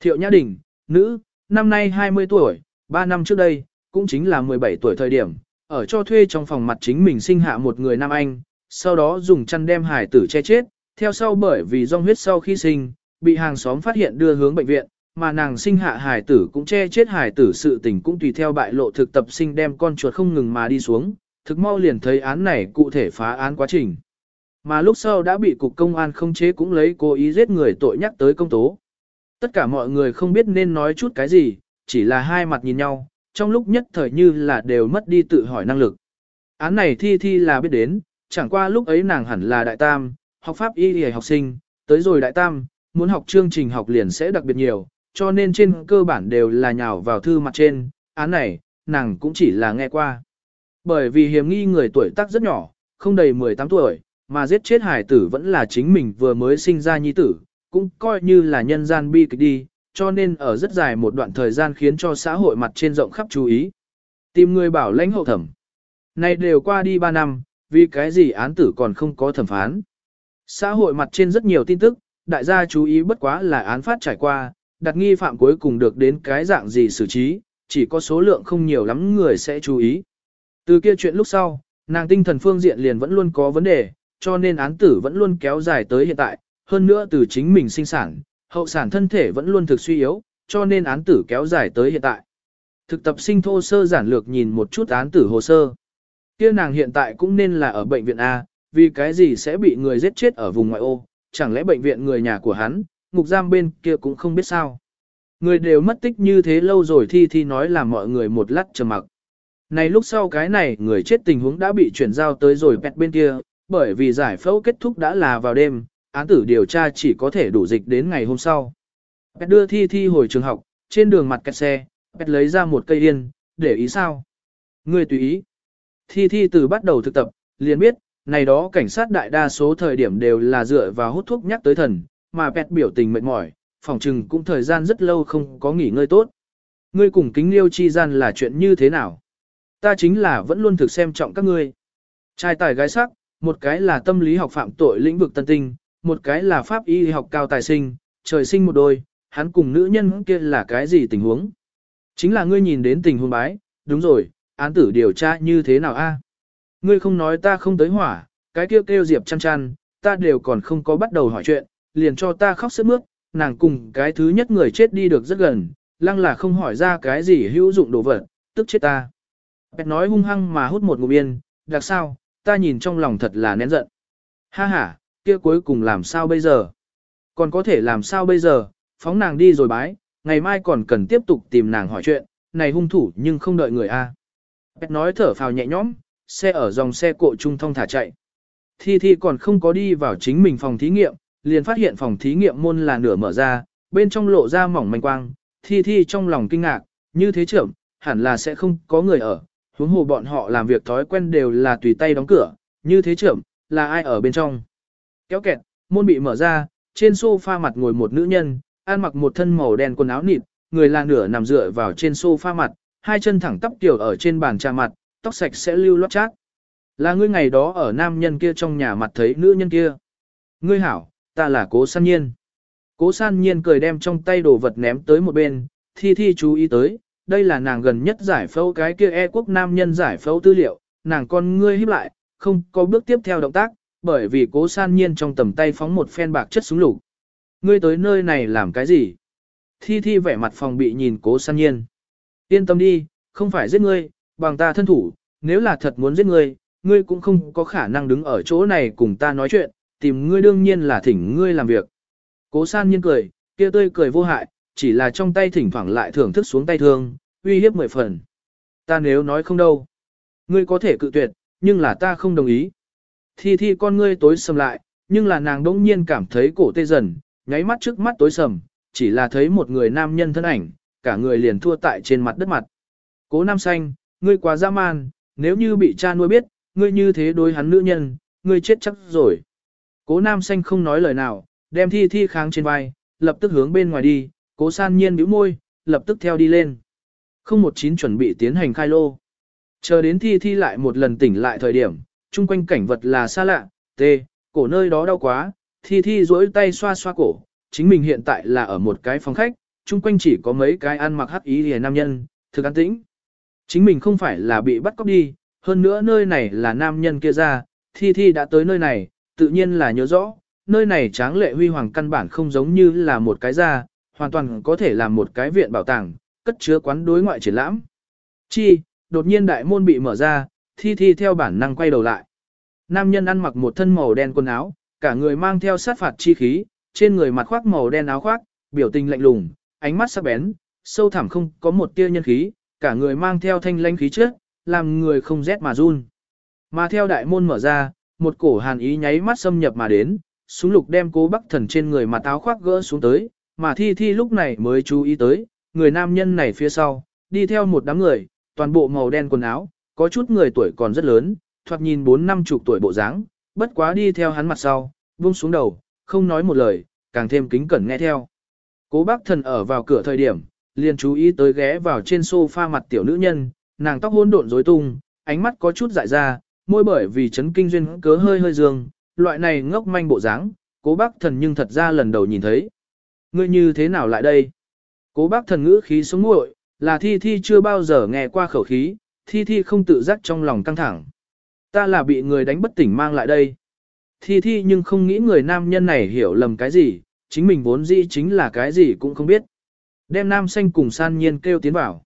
Thiệu Nhã Đình, nữ, năm nay 20 tuổi, 3 năm trước đây, cũng chính là 17 tuổi thời điểm, ở cho thuê trong phòng mặt chính mình sinh hạ một người nam anh, sau đó dùng chăn đem hải tử che chết, theo sau bởi vì rong huyết sau khi sinh, bị hàng xóm phát hiện đưa hướng bệnh viện, mà nàng sinh hạ hải tử cũng che chết hải tử sự tình cũng tùy theo bại lộ thực tập sinh đem con chuột không ngừng mà đi xuống, thực mau liền thấy án này cụ thể phá án quá trình. Mà lúc sau đã bị cục công an không chế cũng lấy cố ý giết người tội nhắc tới công tố. Tất cả mọi người không biết nên nói chút cái gì, chỉ là hai mặt nhìn nhau, trong lúc nhất thời như là đều mất đi tự hỏi năng lực. Án này thi thi là biết đến, chẳng qua lúc ấy nàng hẳn là đại tam, học pháp y y học sinh, tới rồi đại tam, muốn học chương trình học liền sẽ đặc biệt nhiều, cho nên trên cơ bản đều là nhào vào thư mặt trên, án này, nàng cũng chỉ là nghe qua. Bởi vì hiểm nghi người tuổi tác rất nhỏ, không đầy 18 tuổi, mà giết chết hải tử vẫn là chính mình vừa mới sinh ra nhi tử, cũng coi như là nhân gian bi kịch đi, cho nên ở rất dài một đoạn thời gian khiến cho xã hội mặt trên rộng khắp chú ý. Tìm người bảo lãnh hậu thẩm. Này đều qua đi 3 năm, vì cái gì án tử còn không có thẩm phán. Xã hội mặt trên rất nhiều tin tức, đại gia chú ý bất quá là án phát trải qua, đặt nghi phạm cuối cùng được đến cái dạng gì xử trí, chỉ có số lượng không nhiều lắm người sẽ chú ý. Từ kia chuyện lúc sau, nàng tinh thần phương diện liền vẫn luôn có vấn đề, cho nên án tử vẫn luôn kéo dài tới hiện tại, hơn nữa từ chính mình sinh sản, hậu sản thân thể vẫn luôn thực suy yếu, cho nên án tử kéo dài tới hiện tại. Thực tập sinh thô sơ giản lược nhìn một chút án tử hồ sơ. Kia nàng hiện tại cũng nên là ở bệnh viện A, vì cái gì sẽ bị người giết chết ở vùng ngoại ô, chẳng lẽ bệnh viện người nhà của hắn, ngục giam bên kia cũng không biết sao. Người đều mất tích như thế lâu rồi thi thi nói là mọi người một lát trầm mặc. Này lúc sau cái này người chết tình huống đã bị chuyển giao tới rồi pẹt bên kia, bởi vì giải phẫu kết thúc đã là vào đêm, án tử điều tra chỉ có thể đủ dịch đến ngày hôm sau. Pet đưa thi thi hồi trường học, trên đường mặt kẹt xe, Pet lấy ra một cây yên, để ý sao? Người tùy ý. Thi thi từ bắt đầu thực tập, liền biết, này đó cảnh sát đại đa số thời điểm đều là dựa vào hút thuốc nhắc tới thần, mà Pet biểu tình mệt mỏi, phòng trừng cũng thời gian rất lâu không có nghỉ ngơi tốt. Ngươi cùng kính liêu chi gian là chuyện như thế nào? Ta chính là vẫn luôn thực xem trọng các ngươi. Trai tài gái sắc, một cái là tâm lý học phạm tội lĩnh vực tân tinh, một cái là pháp y học cao tài sinh, trời sinh một đôi, hắn cùng nữ nhân kia là cái gì tình huống? Chính là ngươi nhìn đến tình huống bái, đúng rồi, án tử điều tra như thế nào a? Ngươi không nói ta không tới hỏa, cái kêu kêu diệp chăn chăn, ta đều còn không có bắt đầu hỏi chuyện, liền cho ta khóc sướt mướt, nàng cùng cái thứ nhất người chết đi được rất gần, lăng là không hỏi ra cái gì hữu dụng đồ vật, tức chết ta. Bẹt nói hung hăng mà hút một ngụm yên, đặc sao, ta nhìn trong lòng thật là nén giận. Ha ha, kia cuối cùng làm sao bây giờ? Còn có thể làm sao bây giờ? Phóng nàng đi rồi bái, ngày mai còn cần tiếp tục tìm nàng hỏi chuyện, này hung thủ nhưng không đợi người a. Bẹt nói thở phào nhẹ nhõm, xe ở dòng xe cộ trung thông thả chạy. Thi Thi còn không có đi vào chính mình phòng thí nghiệm, liền phát hiện phòng thí nghiệm môn là nửa mở ra, bên trong lộ ra mỏng manh quang, Thi Thi trong lòng kinh ngạc, như thế trưởng, hẳn là sẽ không có người ở, huống hồ bọn họ làm việc thói quen đều là tùy tay đóng cửa, như thế trưởng, là ai ở bên trong. Kéo kẹt, môn bị mở ra, trên sofa mặt ngồi một nữ nhân, ăn mặc một thân màu đen quần áo nịt, người là nửa nằm dựa vào trên sofa mặt, hai chân thẳng tắp tiểu ở trên bàn trà mặt, tóc sạch sẽ lưu loát chát. Là ngươi ngày đó ở nam nhân kia trong nhà mặt thấy nữ nhân kia. Ngươi hảo, ta là cố san nhiên. Cố san nhiên cười đem trong tay đồ vật ném tới một bên, thi thi chú ý tới, đây là nàng gần nhất giải phẫu cái kia e quốc nam nhân giải phẫu tư liệu, nàng con ngươi híp lại, không có bước tiếp theo động tác, bởi vì cố san nhiên trong tầm tay phóng một phen bạc chất súng lục. Ngươi tới nơi này làm cái gì? Thi thi vẻ mặt phòng bị nhìn cố san nhiên. Yên tâm đi, không phải giết ngươi, bằng ta thân thủ, nếu là thật muốn giết ngươi, ngươi cũng không có khả năng đứng ở chỗ này cùng ta nói chuyện, tìm ngươi đương nhiên là thỉnh ngươi làm việc. Cố san nhiên cười, kia tươi cười vô hại, chỉ là trong tay thỉnh thoảng lại thưởng thức xuống tay thương, uy hiếp mười phần. Ta nếu nói không đâu, ngươi có thể cự tuyệt, nhưng là ta không đồng ý. Thi thi con ngươi tối sầm lại, nhưng là nàng đỗng nhiên cảm thấy cổ tê dần, nháy mắt trước mắt tối sầm, chỉ là thấy một người nam nhân thân ảnh, cả người liền thua tại trên mặt đất mặt. Cố nam xanh, ngươi quá dã man, nếu như bị cha nuôi biết, ngươi như thế đối hắn nữ nhân, ngươi chết chắc rồi. Cố nam xanh không nói lời nào, đem thi thi kháng trên vai, lập tức hướng bên ngoài đi, cố san nhiên bĩu môi, lập tức theo đi lên. Không một chín chuẩn bị tiến hành khai lô. Chờ đến thi thi lại một lần tỉnh lại thời điểm, chung quanh cảnh vật là xa lạ, tê, cổ nơi đó đau quá, thi thi duỗi tay xoa xoa cổ, chính mình hiện tại là ở một cái phòng khách, chung quanh chỉ có mấy cái ăn mặc hắc ý hề nam nhân, thực an tĩnh. Chính mình không phải là bị bắt cóc đi, hơn nữa nơi này là nam nhân kia ra, thi thi đã tới nơi này, tự nhiên là nhớ rõ, nơi này tráng lệ huy hoàng căn bản không giống như là một cái ra, hoàn toàn có thể là một cái viện bảo tàng, cất chứa quán đối ngoại triển lãm. Chi, đột nhiên đại môn bị mở ra, thi thi theo bản năng quay đầu lại. Nam nhân ăn mặc một thân màu đen quần áo, cả người mang theo sát phạt chi khí, trên người mặt khoác màu đen áo khoác, biểu tình lạnh lùng, ánh mắt sắc bén, sâu thẳm không có một tia nhân khí, cả người mang theo thanh lãnh khí trước, làm người không rét mà run. Mà theo đại môn mở ra, một cổ hàn ý nháy mắt xâm nhập mà đến, súng lục đem cố bắc thần trên người mặt áo khoác gỡ xuống tới, mà thi thi lúc này mới chú ý tới, người nam nhân này phía sau, đi theo một đám người, toàn bộ màu đen quần áo, có chút người tuổi còn rất lớn, thoạt nhìn bốn năm chục tuổi bộ dáng, bất quá đi theo hắn mặt sau, buông xuống đầu, không nói một lời, càng thêm kính cẩn nghe theo. Cố bác thần ở vào cửa thời điểm, liền chú ý tới ghé vào trên sofa mặt tiểu nữ nhân, nàng tóc hôn độn rối tung, ánh mắt có chút dại ra, môi bởi vì chấn kinh duyên cớ hơi hơi dương, loại này ngốc manh bộ dáng, cố bác thần nhưng thật ra lần đầu nhìn thấy. Ngươi như thế nào lại đây? Cố bác thần ngữ khí sống nguội, là thi thi chưa bao giờ nghe qua khẩu khí, thi thi không tự giác trong lòng căng thẳng. Ta là bị người đánh bất tỉnh mang lại đây. Thi thi nhưng không nghĩ người nam nhân này hiểu lầm cái gì, chính mình vốn dĩ chính là cái gì cũng không biết. Đem nam xanh cùng san nhiên kêu tiến vào.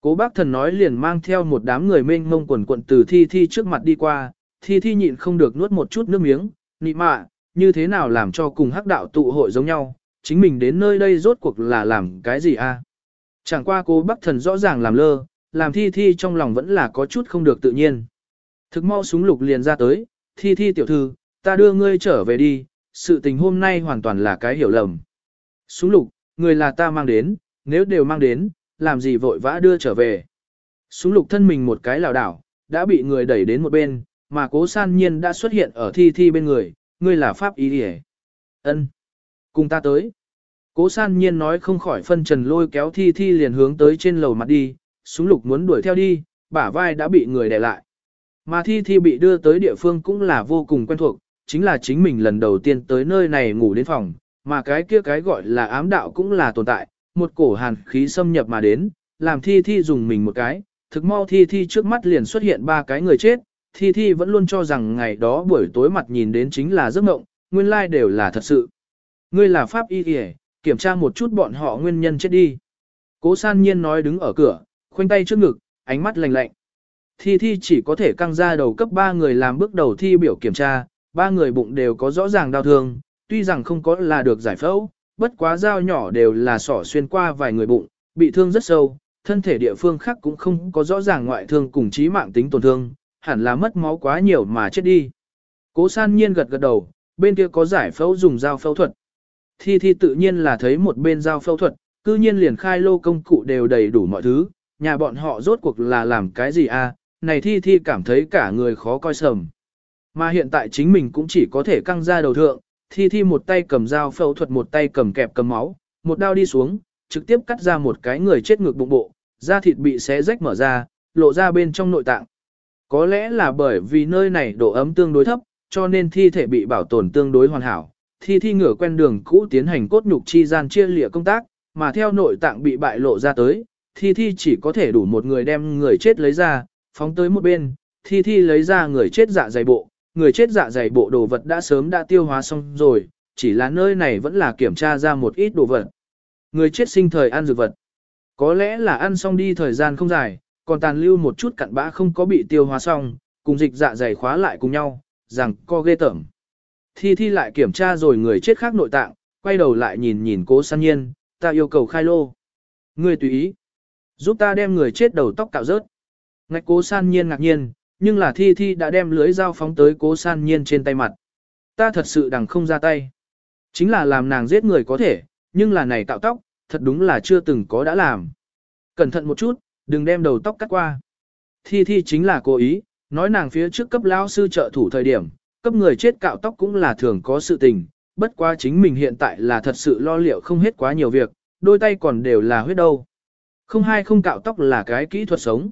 Cố bác thần nói liền mang theo một đám người mênh mông quần quận từ thi thi trước mặt đi qua, thi thi nhịn không được nuốt một chút nước miếng, nị mạ, như thế nào làm cho cùng hắc đạo tụ hội giống nhau, chính mình đến nơi đây rốt cuộc là làm cái gì a? Chẳng qua cố bác thần rõ ràng làm lơ, làm thi thi trong lòng vẫn là có chút không được tự nhiên. Thực mau súng lục liền ra tới, thi thi tiểu thư, ta đưa ngươi trở về đi, sự tình hôm nay hoàn toàn là cái hiểu lầm. Súng lục, người là ta mang đến, nếu đều mang đến, làm gì vội vã đưa trở về. Súng lục thân mình một cái lảo đảo, đã bị người đẩy đến một bên, mà cố san nhiên đã xuất hiện ở thi thi bên người, ngươi là pháp ý địa. ân Cùng ta tới. Cố san nhiên nói không khỏi phân trần lôi kéo thi thi liền hướng tới trên lầu mặt đi, súng lục muốn đuổi theo đi, bả vai đã bị người đè lại. Mà thi thi bị đưa tới địa phương cũng là vô cùng quen thuộc, chính là chính mình lần đầu tiên tới nơi này ngủ đến phòng, mà cái kia cái gọi là ám đạo cũng là tồn tại, một cổ hàn khí xâm nhập mà đến, làm thi thi dùng mình một cái, thực mau thi thi trước mắt liền xuất hiện ba cái người chết, thi thi vẫn luôn cho rằng ngày đó buổi tối mặt nhìn đến chính là giấc mộng, nguyên lai đều là thật sự. Ngươi là pháp y kìa, kiểm tra một chút bọn họ nguyên nhân chết đi. Cố san nhiên nói đứng ở cửa, khoanh tay trước ngực, ánh mắt lạnh lạnh. Thi thi chỉ có thể căng ra đầu cấp ba người làm bước đầu thi biểu kiểm tra, ba người bụng đều có rõ ràng đau thương, tuy rằng không có là được giải phẫu, bất quá dao nhỏ đều là sỏ xuyên qua vài người bụng, bị thương rất sâu, thân thể địa phương khác cũng không có rõ ràng ngoại thương cùng chí mạng tính tổn thương, hẳn là mất máu quá nhiều mà chết đi. Cố san nhiên gật gật đầu, bên kia có giải phẫu dùng dao phẫu thuật. Thi thi tự nhiên là thấy một bên dao phẫu thuật, cư nhiên liền khai lô công cụ đều đầy đủ mọi thứ, nhà bọn họ rốt cuộc là làm cái gì a? À? này thi thi cảm thấy cả người khó coi sầm. Mà hiện tại chính mình cũng chỉ có thể căng ra đầu thượng, thi thi một tay cầm dao phẫu thuật một tay cầm kẹp cầm máu, một đao đi xuống, trực tiếp cắt ra một cái người chết ngược bụng bộ, da thịt bị xé rách mở ra, lộ ra bên trong nội tạng. Có lẽ là bởi vì nơi này độ ấm tương đối thấp, cho nên thi thể bị bảo tồn tương đối hoàn hảo. Thi thi ngửa quen đường cũ tiến hành cốt nhục chi gian chia lịa công tác, mà theo nội tạng bị bại lộ ra tới, thi thi chỉ có thể đủ một người đem người chết lấy ra, phóng tới một bên, thi thi lấy ra người chết dạ dày bộ, người chết dạ dày bộ đồ vật đã sớm đã tiêu hóa xong rồi, chỉ là nơi này vẫn là kiểm tra ra một ít đồ vật. Người chết sinh thời ăn dược vật. Có lẽ là ăn xong đi thời gian không dài, còn tàn lưu một chút cặn bã không có bị tiêu hóa xong, cùng dịch dạ dày khóa lại cùng nhau, rằng co ghê tởm. Thi thi lại kiểm tra rồi người chết khác nội tạng, quay đầu lại nhìn nhìn cố san nhiên, ta yêu cầu khai lô. Người tùy ý. Giúp ta đem người chết đầu tóc cạo rớt. Ngạch cố san nhiên ngạc nhiên, nhưng là thi thi đã đem lưới dao phóng tới cố san nhiên trên tay mặt. Ta thật sự đằng không ra tay. Chính là làm nàng giết người có thể, nhưng là này tạo tóc, thật đúng là chưa từng có đã làm. Cẩn thận một chút, đừng đem đầu tóc cắt qua. Thi Thi chính là cố ý, nói nàng phía trước cấp lão sư trợ thủ thời điểm, cấp người chết cạo tóc cũng là thường có sự tình, bất quá chính mình hiện tại là thật sự lo liệu không hết quá nhiều việc, đôi tay còn đều là huyết đâu. Không hai không cạo tóc là cái kỹ thuật sống.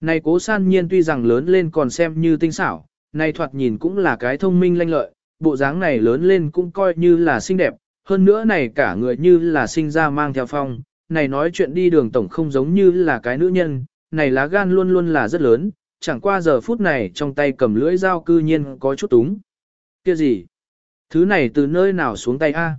Này cố san nhiên tuy rằng lớn lên còn xem như tinh xảo, này thoạt nhìn cũng là cái thông minh lanh lợi, bộ dáng này lớn lên cũng coi như là xinh đẹp, hơn nữa này cả người như là sinh ra mang theo phong, này nói chuyện đi đường tổng không giống như là cái nữ nhân, này lá gan luôn luôn là rất lớn, chẳng qua giờ phút này trong tay cầm lưỡi dao cư nhiên có chút túng. kia gì? Thứ này từ nơi nào xuống tay a?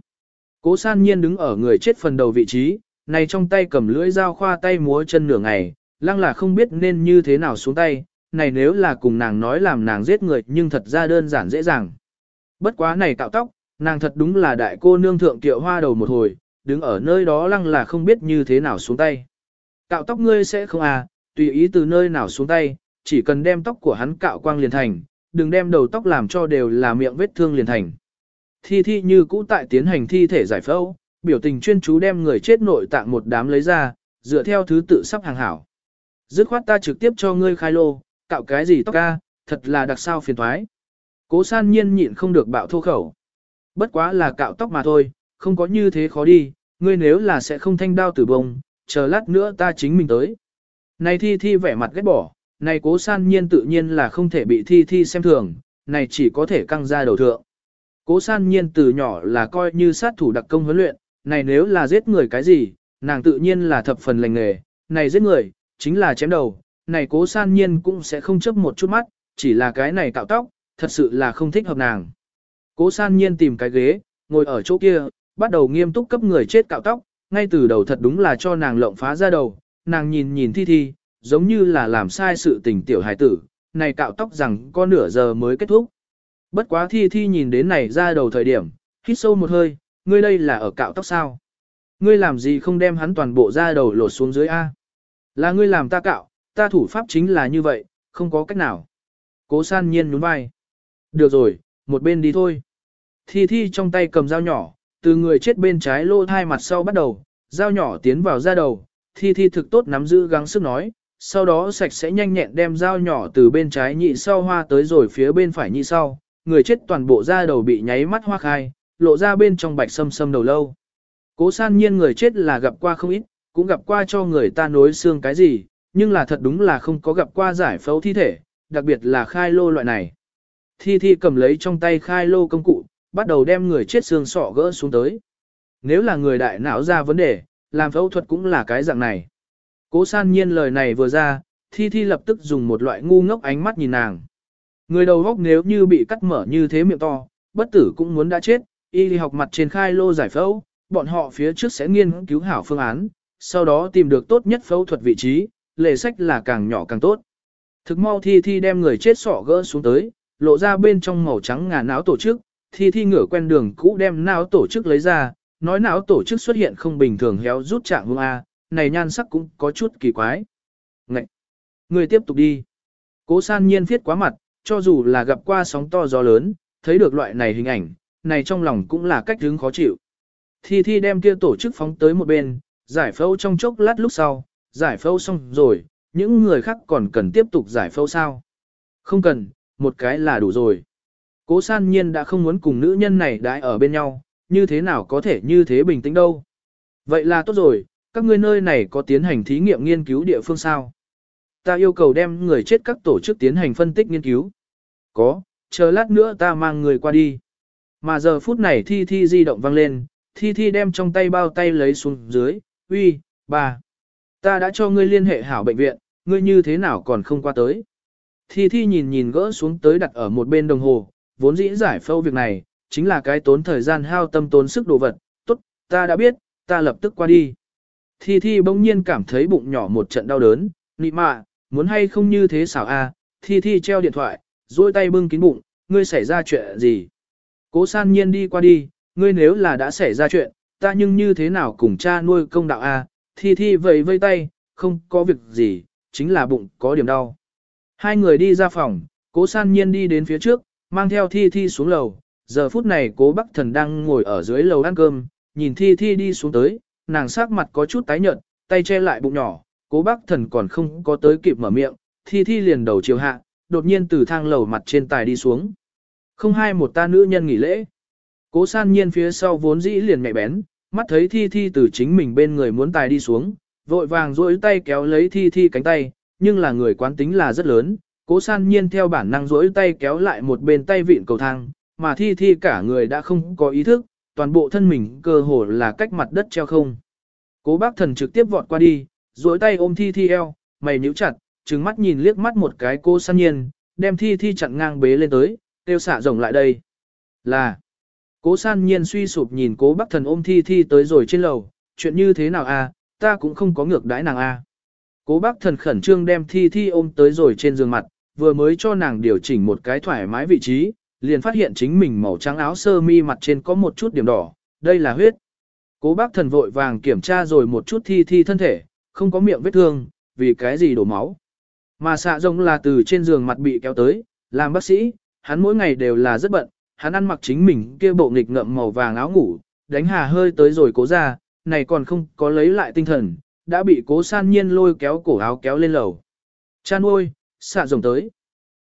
Cố san nhiên đứng ở người chết phần đầu vị trí, này trong tay cầm lưỡi dao khoa tay múa chân nửa ngày, lăng là không biết nên như thế nào xuống tay, này nếu là cùng nàng nói làm nàng giết người nhưng thật ra đơn giản dễ dàng. Bất quá này cạo tóc, nàng thật đúng là đại cô nương thượng tiệu hoa đầu một hồi, đứng ở nơi đó lăng là không biết như thế nào xuống tay. Cạo tóc ngươi sẽ không à, tùy ý từ nơi nào xuống tay, chỉ cần đem tóc của hắn cạo quang liền thành, đừng đem đầu tóc làm cho đều là miệng vết thương liền thành. Thi thi như cũ tại tiến hành thi thể giải phẫu, biểu tình chuyên chú đem người chết nội tạng một đám lấy ra, dựa theo thứ tự sắp hàng hảo. Dứt khoát ta trực tiếp cho ngươi khai lô, cạo cái gì tóc ca, thật là đặc sao phiền thoái. Cố san nhiên nhịn không được bạo thô khẩu. Bất quá là cạo tóc mà thôi, không có như thế khó đi, ngươi nếu là sẽ không thanh đao tử bông, chờ lát nữa ta chính mình tới. Này thi thi vẻ mặt ghét bỏ, này cố san nhiên tự nhiên là không thể bị thi thi xem thường, này chỉ có thể căng ra đầu thượng. Cố san nhiên từ nhỏ là coi như sát thủ đặc công huấn luyện, này nếu là giết người cái gì, nàng tự nhiên là thập phần lành nghề, này giết người, chính là chém đầu, này cố san nhiên cũng sẽ không chấp một chút mắt, chỉ là cái này cạo tóc, thật sự là không thích hợp nàng. Cố san nhiên tìm cái ghế, ngồi ở chỗ kia, bắt đầu nghiêm túc cấp người chết cạo tóc, ngay từ đầu thật đúng là cho nàng lộng phá ra đầu, nàng nhìn nhìn thi thi, giống như là làm sai sự tình tiểu hài tử, này cạo tóc rằng có nửa giờ mới kết thúc. Bất quá thi thi nhìn đến này ra đầu thời điểm, hít sâu một hơi, ngươi đây là ở cạo tóc sao? Ngươi làm gì không đem hắn toàn bộ ra đầu lột xuống dưới A? Là ngươi làm ta cạo, ta thủ pháp chính là như vậy, không có cách nào. Cố san nhiên nhún vai. Được rồi, một bên đi thôi. Thi thi trong tay cầm dao nhỏ, từ người chết bên trái lô thai mặt sau bắt đầu, dao nhỏ tiến vào da đầu, thi thi thực tốt nắm giữ gắng sức nói, sau đó sạch sẽ nhanh nhẹn đem dao nhỏ từ bên trái nhị sau hoa tới rồi phía bên phải nhị sau, người chết toàn bộ da đầu bị nháy mắt hoa khai, lộ ra bên trong bạch sâm sâm đầu lâu. Cố san nhiên người chết là gặp qua không ít, cũng gặp qua cho người ta nối xương cái gì, nhưng là thật đúng là không có gặp qua giải phẫu thi thể, đặc biệt là khai lô loại này. Thi Thi cầm lấy trong tay khai lô công cụ, bắt đầu đem người chết xương sọ gỡ xuống tới. Nếu là người đại não ra vấn đề, làm phẫu thuật cũng là cái dạng này. Cố san nhiên lời này vừa ra, Thi Thi lập tức dùng một loại ngu ngốc ánh mắt nhìn nàng. Người đầu góc nếu như bị cắt mở như thế miệng to, bất tử cũng muốn đã chết, y học mặt trên khai lô giải phẫu, bọn họ phía trước sẽ nghiên cứu hảo phương án, sau đó tìm được tốt nhất phẫu thuật vị trí, lề sách là càng nhỏ càng tốt. Thực mau Thi Thi đem người chết sọ gỡ xuống tới, lộ ra bên trong màu trắng ngà não tổ chức, Thi Thi ngửa quen đường cũ đem não tổ chức lấy ra, nói não tổ chức xuất hiện không bình thường héo rút trạng hương A, này nhan sắc cũng có chút kỳ quái. Ngậy! Người tiếp tục đi. Cố san nhiên thiết quá mặt, cho dù là gặp qua sóng to gió lớn, thấy được loại này hình ảnh, này trong lòng cũng là cách hứng khó chịu. Thi Thi đem kia tổ chức phóng tới một bên, giải phẫu trong chốc lát lúc sau, giải phẫu xong rồi, những người khác còn cần tiếp tục giải phẫu sao? Không cần, một cái là đủ rồi. Cố san nhiên đã không muốn cùng nữ nhân này đãi ở bên nhau, như thế nào có thể như thế bình tĩnh đâu. Vậy là tốt rồi, các ngươi nơi này có tiến hành thí nghiệm nghiên cứu địa phương sao? Ta yêu cầu đem người chết các tổ chức tiến hành phân tích nghiên cứu. Có, chờ lát nữa ta mang người qua đi. Mà giờ phút này thi thi di động vang lên, thi thi đem trong tay bao tay lấy xuống dưới, uy, bà. Ta đã cho ngươi liên hệ hảo bệnh viện, ngươi như thế nào còn không qua tới. Thi Thi nhìn nhìn gỡ xuống tới đặt ở một bên đồng hồ, vốn dĩ giải phẫu việc này, chính là cái tốn thời gian hao tâm tốn sức đồ vật, tốt, ta đã biết, ta lập tức qua đi. Thi Thi bỗng nhiên cảm thấy bụng nhỏ một trận đau đớn, nị mạ, muốn hay không như thế xảo a? Thi Thi treo điện thoại, duỗi tay bưng kín bụng, ngươi xảy ra chuyện gì? Cố san nhiên đi qua đi, ngươi nếu là đã xảy ra chuyện, ta nhưng như thế nào cùng cha nuôi công đạo a? Thi Thi vẫy vây tay, không có việc gì, chính là bụng có điểm đau. Hai người đi ra phòng, cố san nhiên đi đến phía trước, mang theo thi thi xuống lầu. Giờ phút này cố bắc thần đang ngồi ở dưới lầu ăn cơm, nhìn thi thi đi xuống tới, nàng sắc mặt có chút tái nhợt, tay che lại bụng nhỏ, cố bắc thần còn không có tới kịp mở miệng, thi thi liền đầu chiều hạ, đột nhiên từ thang lầu mặt trên tài đi xuống. Không hai một ta nữ nhân nghỉ lễ. Cố san nhiên phía sau vốn dĩ liền mẹ bén, mắt thấy thi thi từ chính mình bên người muốn tài đi xuống, vội vàng duỗi tay kéo lấy thi thi cánh tay, nhưng là người quán tính là rất lớn, cố san nhiên theo bản năng duỗi tay kéo lại một bên tay vịn cầu thang, mà thi thi cả người đã không có ý thức, toàn bộ thân mình cơ hồ là cách mặt đất treo không. Cố bác thần trực tiếp vọt qua đi, duỗi tay ôm thi thi eo, mày nhíu chặt, trừng mắt nhìn liếc mắt một cái cô san nhiên, đem thi thi chặn ngang bế lên tới, kêu xạ rồng lại đây. Là, cố san nhiên suy sụp nhìn cố bác thần ôm thi thi tới rồi trên lầu, chuyện như thế nào à, ta cũng không có ngược đãi nàng a. À. Cố bác thần khẩn trương đem thi thi ôm tới rồi trên giường mặt, vừa mới cho nàng điều chỉnh một cái thoải mái vị trí, liền phát hiện chính mình màu trắng áo sơ mi mặt trên có một chút điểm đỏ, đây là huyết. Cố bác thần vội vàng kiểm tra rồi một chút thi thi thân thể, không có miệng vết thương, vì cái gì đổ máu. Mà xạ rồng là từ trên giường mặt bị kéo tới, làm bác sĩ, hắn mỗi ngày đều là rất bận, hắn ăn mặc chính mình kia bộ nghịch ngậm màu vàng áo ngủ, đánh hà hơi tới rồi cố ra, này còn không có lấy lại tinh thần, đã bị cố san nhiên lôi kéo cổ áo kéo lên lầu. Chan ôi, xạ rồng tới.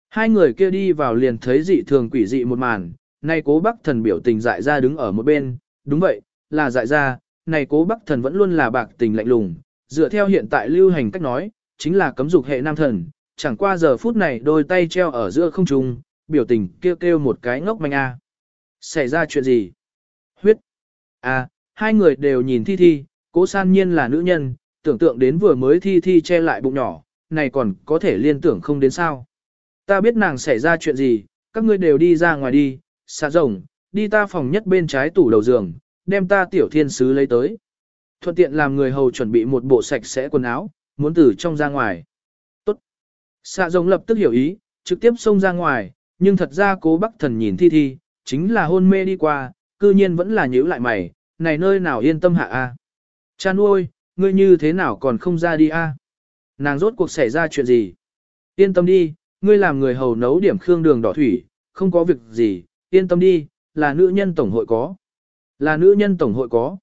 Hai người kia đi vào liền thấy dị thường quỷ dị một màn, này cố bác thần biểu tình dại ra đứng ở một bên, đúng vậy, là dại ra, này cố bác thần vẫn luôn là bạc tình lạnh lùng, dựa theo hiện tại lưu hành cách nói, chính là cấm dục hệ nam thần, chẳng qua giờ phút này đôi tay treo ở giữa không trung, biểu tình kêu kêu một cái ngốc manh a. Xảy ra chuyện gì? Huyết. À, hai người đều nhìn thi thi, cố san nhiên là nữ nhân, tưởng tượng đến vừa mới thi thi che lại bụng nhỏ, này còn có thể liên tưởng không đến sao. Ta biết nàng xảy ra chuyện gì, các ngươi đều đi ra ngoài đi, xạ rồng, đi ta phòng nhất bên trái tủ đầu giường, đem ta tiểu thiên sứ lấy tới. Thuận tiện làm người hầu chuẩn bị một bộ sạch sẽ quần áo, muốn từ trong ra ngoài. Tốt. Xạ rồng lập tức hiểu ý, trực tiếp xông ra ngoài, nhưng thật ra cố bắc thần nhìn thi thi, chính là hôn mê đi qua, cư nhiên vẫn là nhíu lại mày, này nơi nào yên tâm hạ a? Cha nuôi, ngươi như thế nào còn không ra đi a? Nàng rốt cuộc xảy ra chuyện gì? Yên tâm đi, ngươi làm người hầu nấu điểm khương đường đỏ thủy, không có việc gì, yên tâm đi, là nữ nhân tổng hội có. Là nữ nhân tổng hội có.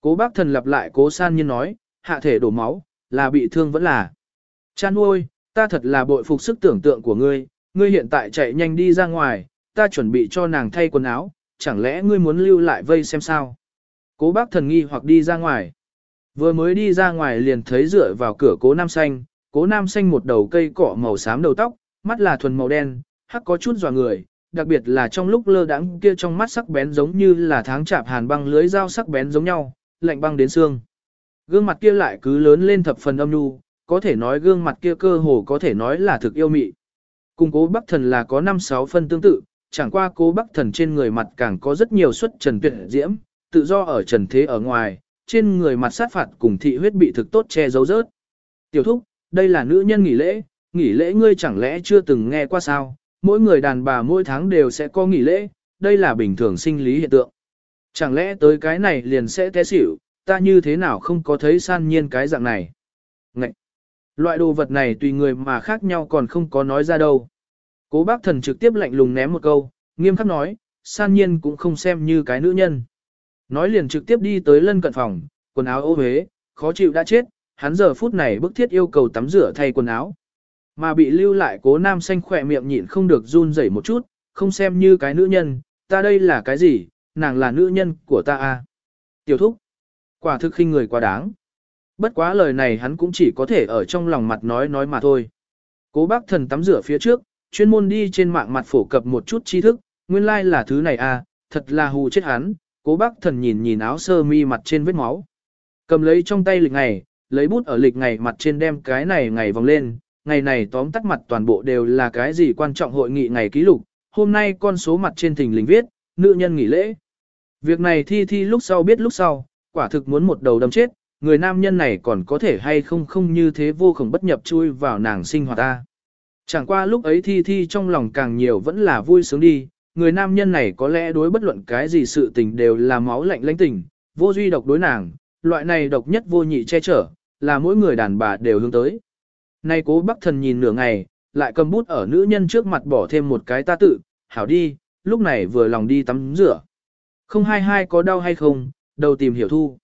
Cố bác thần lặp lại cố san nhiên nói, hạ thể đổ máu, là bị thương vẫn là. Cha nuôi, ta thật là bội phục sức tưởng tượng của ngươi, ngươi hiện tại chạy nhanh đi ra ngoài, ta chuẩn bị cho nàng thay quần áo, chẳng lẽ ngươi muốn lưu lại vây xem sao? Cố bác thần nghi hoặc đi ra ngoài. Vừa mới đi ra ngoài liền thấy dựa vào cửa cố nam xanh, cố nam xanh một đầu cây cỏ màu xám đầu tóc, mắt là thuần màu đen, hắc có chút dò người, đặc biệt là trong lúc lơ đãng kia trong mắt sắc bén giống như là tháng chạp hàn băng lưới dao sắc bén giống nhau, lạnh băng đến xương. Gương mặt kia lại cứ lớn lên thập phần âm nhu, có thể nói gương mặt kia cơ hồ có thể nói là thực yêu mị. Cùng cố bắc thần là có 5-6 phân tương tự, chẳng qua cố bắc thần trên người mặt càng có rất nhiều xuất trần tuyệt diễm, tự do ở trần thế ở ngoài, trên người mặt sát phạt cùng thị huyết bị thực tốt che giấu rớt. Tiểu thúc, đây là nữ nhân nghỉ lễ, nghỉ lễ ngươi chẳng lẽ chưa từng nghe qua sao, mỗi người đàn bà mỗi tháng đều sẽ có nghỉ lễ, đây là bình thường sinh lý hiện tượng. Chẳng lẽ tới cái này liền sẽ té xỉu, ta như thế nào không có thấy san nhiên cái dạng này. Ngậy! Loại đồ vật này tùy người mà khác nhau còn không có nói ra đâu. Cố bác thần trực tiếp lạnh lùng ném một câu, nghiêm khắc nói, san nhiên cũng không xem như cái nữ nhân. Nói liền trực tiếp đi tới lân cận phòng, quần áo ô huế, khó chịu đã chết, hắn giờ phút này bức thiết yêu cầu tắm rửa thay quần áo. Mà bị lưu lại cố nam xanh khỏe miệng nhịn không được run rẩy một chút, không xem như cái nữ nhân, ta đây là cái gì, nàng là nữ nhân của ta à. Tiểu thúc, quả thực khinh người quá đáng. Bất quá lời này hắn cũng chỉ có thể ở trong lòng mặt nói nói mà thôi. Cố bác thần tắm rửa phía trước, chuyên môn đi trên mạng mặt phổ cập một chút tri thức, nguyên lai like là thứ này à, thật là hù chết hắn, cố bác thần nhìn nhìn áo sơ mi mặt trên vết máu. Cầm lấy trong tay lịch ngày, lấy bút ở lịch ngày mặt trên đem cái này ngày vòng lên, ngày này tóm tắt mặt toàn bộ đều là cái gì quan trọng hội nghị ngày ký lục, hôm nay con số mặt trên thình lình viết, nữ nhân nghỉ lễ. Việc này thi thi lúc sau biết lúc sau, quả thực muốn một đầu đâm chết, người nam nhân này còn có thể hay không không như thế vô khổng bất nhập chui vào nàng sinh hoạt ta. Chẳng qua lúc ấy thi thi trong lòng càng nhiều vẫn là vui sướng đi, người nam nhân này có lẽ đối bất luận cái gì sự tình đều là máu lạnh lãnh tình, vô duy độc đối nàng, loại này độc nhất vô nhị che chở, là mỗi người đàn bà đều hướng tới. Nay cố bắc thần nhìn nửa ngày, lại cầm bút ở nữ nhân trước mặt bỏ thêm một cái ta tự, hảo đi, lúc này vừa lòng đi tắm rửa. Không hai hai có đau hay không, đầu tìm hiểu thu.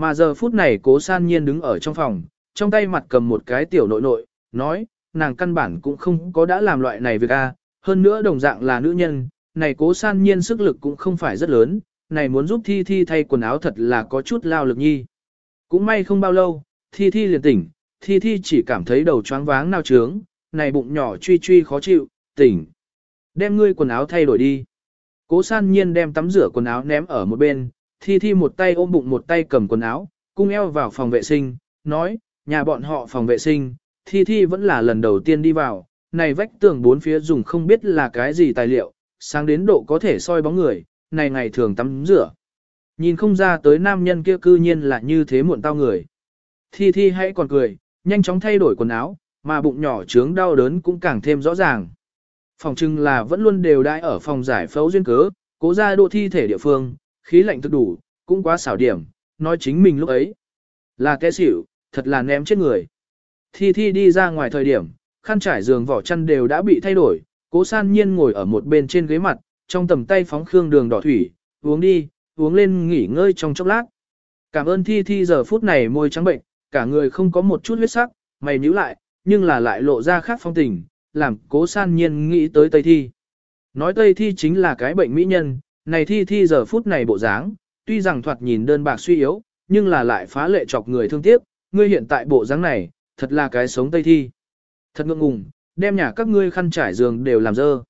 Mà giờ phút này cố san nhiên đứng ở trong phòng, trong tay mặt cầm một cái tiểu nội nội, nói, nàng căn bản cũng không có đã làm loại này việc a, hơn nữa đồng dạng là nữ nhân, này cố san nhiên sức lực cũng không phải rất lớn, này muốn giúp Thi Thi thay quần áo thật là có chút lao lực nhi. Cũng may không bao lâu, Thi Thi liền tỉnh, Thi Thi chỉ cảm thấy đầu choáng váng nao trướng, này bụng nhỏ truy truy khó chịu, tỉnh. Đem ngươi quần áo thay đổi đi. Cố san nhiên đem tắm rửa quần áo ném ở một bên, Thi Thi một tay ôm bụng một tay cầm quần áo, cung eo vào phòng vệ sinh, nói, nhà bọn họ phòng vệ sinh, Thi Thi vẫn là lần đầu tiên đi vào, này vách tường bốn phía dùng không biết là cái gì tài liệu, sáng đến độ có thể soi bóng người, này ngày thường tắm rửa. Nhìn không ra tới nam nhân kia cư nhiên là như thế muộn tao người. Thi Thi hãy còn cười, nhanh chóng thay đổi quần áo, mà bụng nhỏ trướng đau đớn cũng càng thêm rõ ràng. Phòng trưng là vẫn luôn đều đãi ở phòng giải phẫu duyên cớ, cố ra độ thi thể địa phương, khí lạnh thực đủ, cũng quá xảo điểm, nói chính mình lúc ấy. Là té xỉu, thật là ném chết người. Thi Thi đi ra ngoài thời điểm, khăn trải giường vỏ chăn đều đã bị thay đổi, cố san nhiên ngồi ở một bên trên ghế mặt, trong tầm tay phóng khương đường đỏ thủy, uống đi, uống lên nghỉ ngơi trong chốc lát. Cảm ơn Thi Thi giờ phút này môi trắng bệnh, cả người không có một chút huyết sắc, mày nhíu lại, nhưng là lại lộ ra khác phong tình, làm cố san nhiên nghĩ tới Tây Thi. Nói Tây Thi chính là cái bệnh mỹ nhân, này Thi Thi giờ phút này bộ dáng, tuy rằng thoạt nhìn đơn bạc suy yếu, nhưng là lại phá lệ chọc người thương tiếc, ngươi hiện tại bộ dáng này, thật là cái sống Tây Thi. Thật ngượng ngùng, đem nhà các ngươi khăn trải giường đều làm dơ.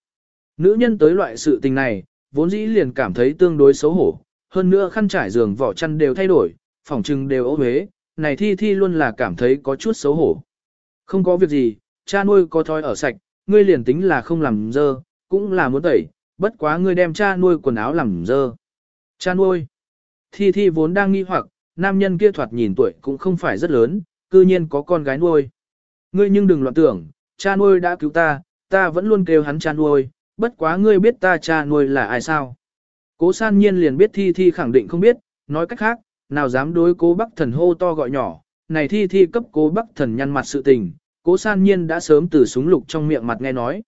Nữ nhân tới loại sự tình này, vốn dĩ liền cảm thấy tương đối xấu hổ, hơn nữa khăn trải giường vỏ chăn đều thay đổi, phòng trưng đều ố huế, này thi thi luôn là cảm thấy có chút xấu hổ. Không có việc gì, cha nuôi có thói ở sạch, ngươi liền tính là không làm dơ, cũng là muốn tẩy, bất quá ngươi đem cha nuôi quần áo làm dơ. Cha nuôi. Thi thi vốn đang nghi hoặc, nam nhân kia thoạt nhìn tuổi cũng không phải rất lớn, cư nhiên có con gái nuôi. Ngươi nhưng đừng loạn tưởng, cha nuôi đã cứu ta, ta vẫn luôn kêu hắn cha nuôi, bất quá ngươi biết ta cha nuôi là ai sao. Cố san nhiên liền biết thi thi khẳng định không biết, nói cách khác, nào dám đối cố bắc thần hô to gọi nhỏ, này thi thi cấp cố bắc thần nhăn mặt sự tình, cố san nhiên đã sớm từ súng lục trong miệng mặt nghe nói.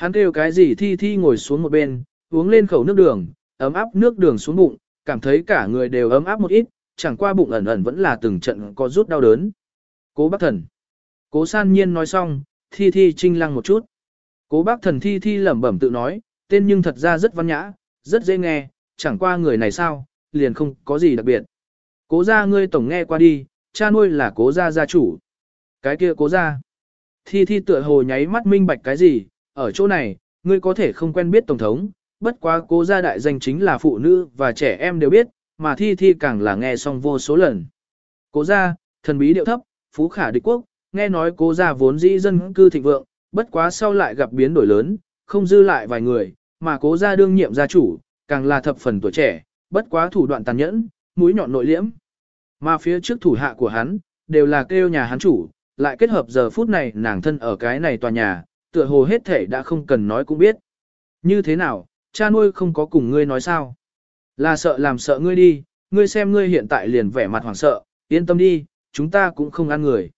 Hắn kêu cái gì thi thi ngồi xuống một bên, uống lên khẩu nước đường, ấm áp nước đường xuống bụng, cảm thấy cả người đều ấm áp một ít, chẳng qua bụng ẩn ẩn vẫn là từng trận có rút đau đớn. Cố bác thần. Cố san nhiên nói xong, thi thi trinh lăng một chút. Cố bác thần thi thi lẩm bẩm tự nói, tên nhưng thật ra rất văn nhã, rất dễ nghe, chẳng qua người này sao, liền không có gì đặc biệt. Cố gia ngươi tổng nghe qua đi, cha nuôi là cố gia gia chủ. Cái kia cố gia. Thi thi tựa hồ nháy mắt minh bạch cái gì, ở chỗ này, ngươi có thể không quen biết tổng thống, bất quá cố gia đại danh chính là phụ nữ và trẻ em đều biết, mà thi thi càng là nghe xong vô số lần. Cố gia, thần bí điệu thấp, phú khả địch quốc, nghe nói cố gia vốn dĩ dân cư thịnh vượng, bất quá sau lại gặp biến đổi lớn, không dư lại vài người, mà cố gia đương nhiệm gia chủ, càng là thập phần tuổi trẻ, bất quá thủ đoạn tàn nhẫn, mũi nhọn nội liễm. Mà phía trước thủ hạ của hắn, đều là kêu nhà hắn chủ, lại kết hợp giờ phút này nàng thân ở cái này tòa nhà, tựa hồ hết thể đã không cần nói cũng biết. Như thế nào, cha nuôi không có cùng ngươi nói sao? Là sợ làm sợ ngươi đi, ngươi xem ngươi hiện tại liền vẻ mặt hoảng sợ, yên tâm đi, chúng ta cũng không ăn người.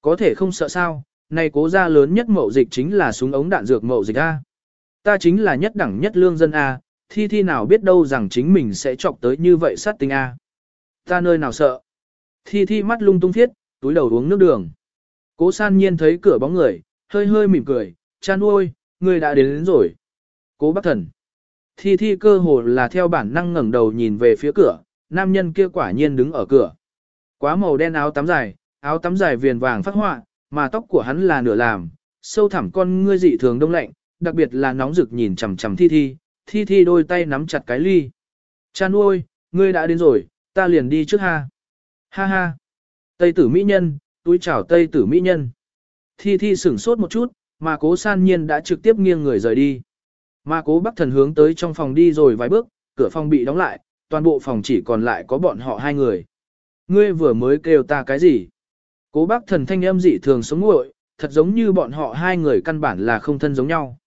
Có thể không sợ sao, này cố gia lớn nhất mậu dịch chính là súng ống đạn dược mậu dịch A. Ta chính là nhất đẳng nhất lương dân A, thi thi nào biết đâu rằng chính mình sẽ chọc tới như vậy sát tinh A. Ta nơi nào sợ. Thi thi mắt lung tung thiết, túi đầu uống nước đường. Cố san nhiên thấy cửa bóng người, hơi hơi mỉm cười, chan ôi, người đã đến, đến rồi. Cố bác thần. Thi thi cơ hồ là theo bản năng ngẩng đầu nhìn về phía cửa, nam nhân kia quả nhiên đứng ở cửa. Quá màu đen áo tắm dài, áo tắm dài viền vàng phát họa, mà tóc của hắn là nửa làm, sâu thẳm con ngươi dị thường đông lạnh, đặc biệt là nóng rực nhìn chằm chằm thi thi, thi thi đôi tay nắm chặt cái ly. Cha nuôi, ngươi đã đến rồi, ta liền đi trước ha. Ha ha. Tây tử mỹ nhân, túi chào tây tử mỹ nhân. Thi thi sửng sốt một chút, mà cố san nhiên đã trực tiếp nghiêng người rời đi. Mà cố bắc thần hướng tới trong phòng đi rồi vài bước, cửa phòng bị đóng lại, toàn bộ phòng chỉ còn lại có bọn họ hai người. Ngươi vừa mới kêu ta cái gì? Cố bác thần thanh âm dị thường sống ngội, thật giống như bọn họ hai người căn bản là không thân giống nhau.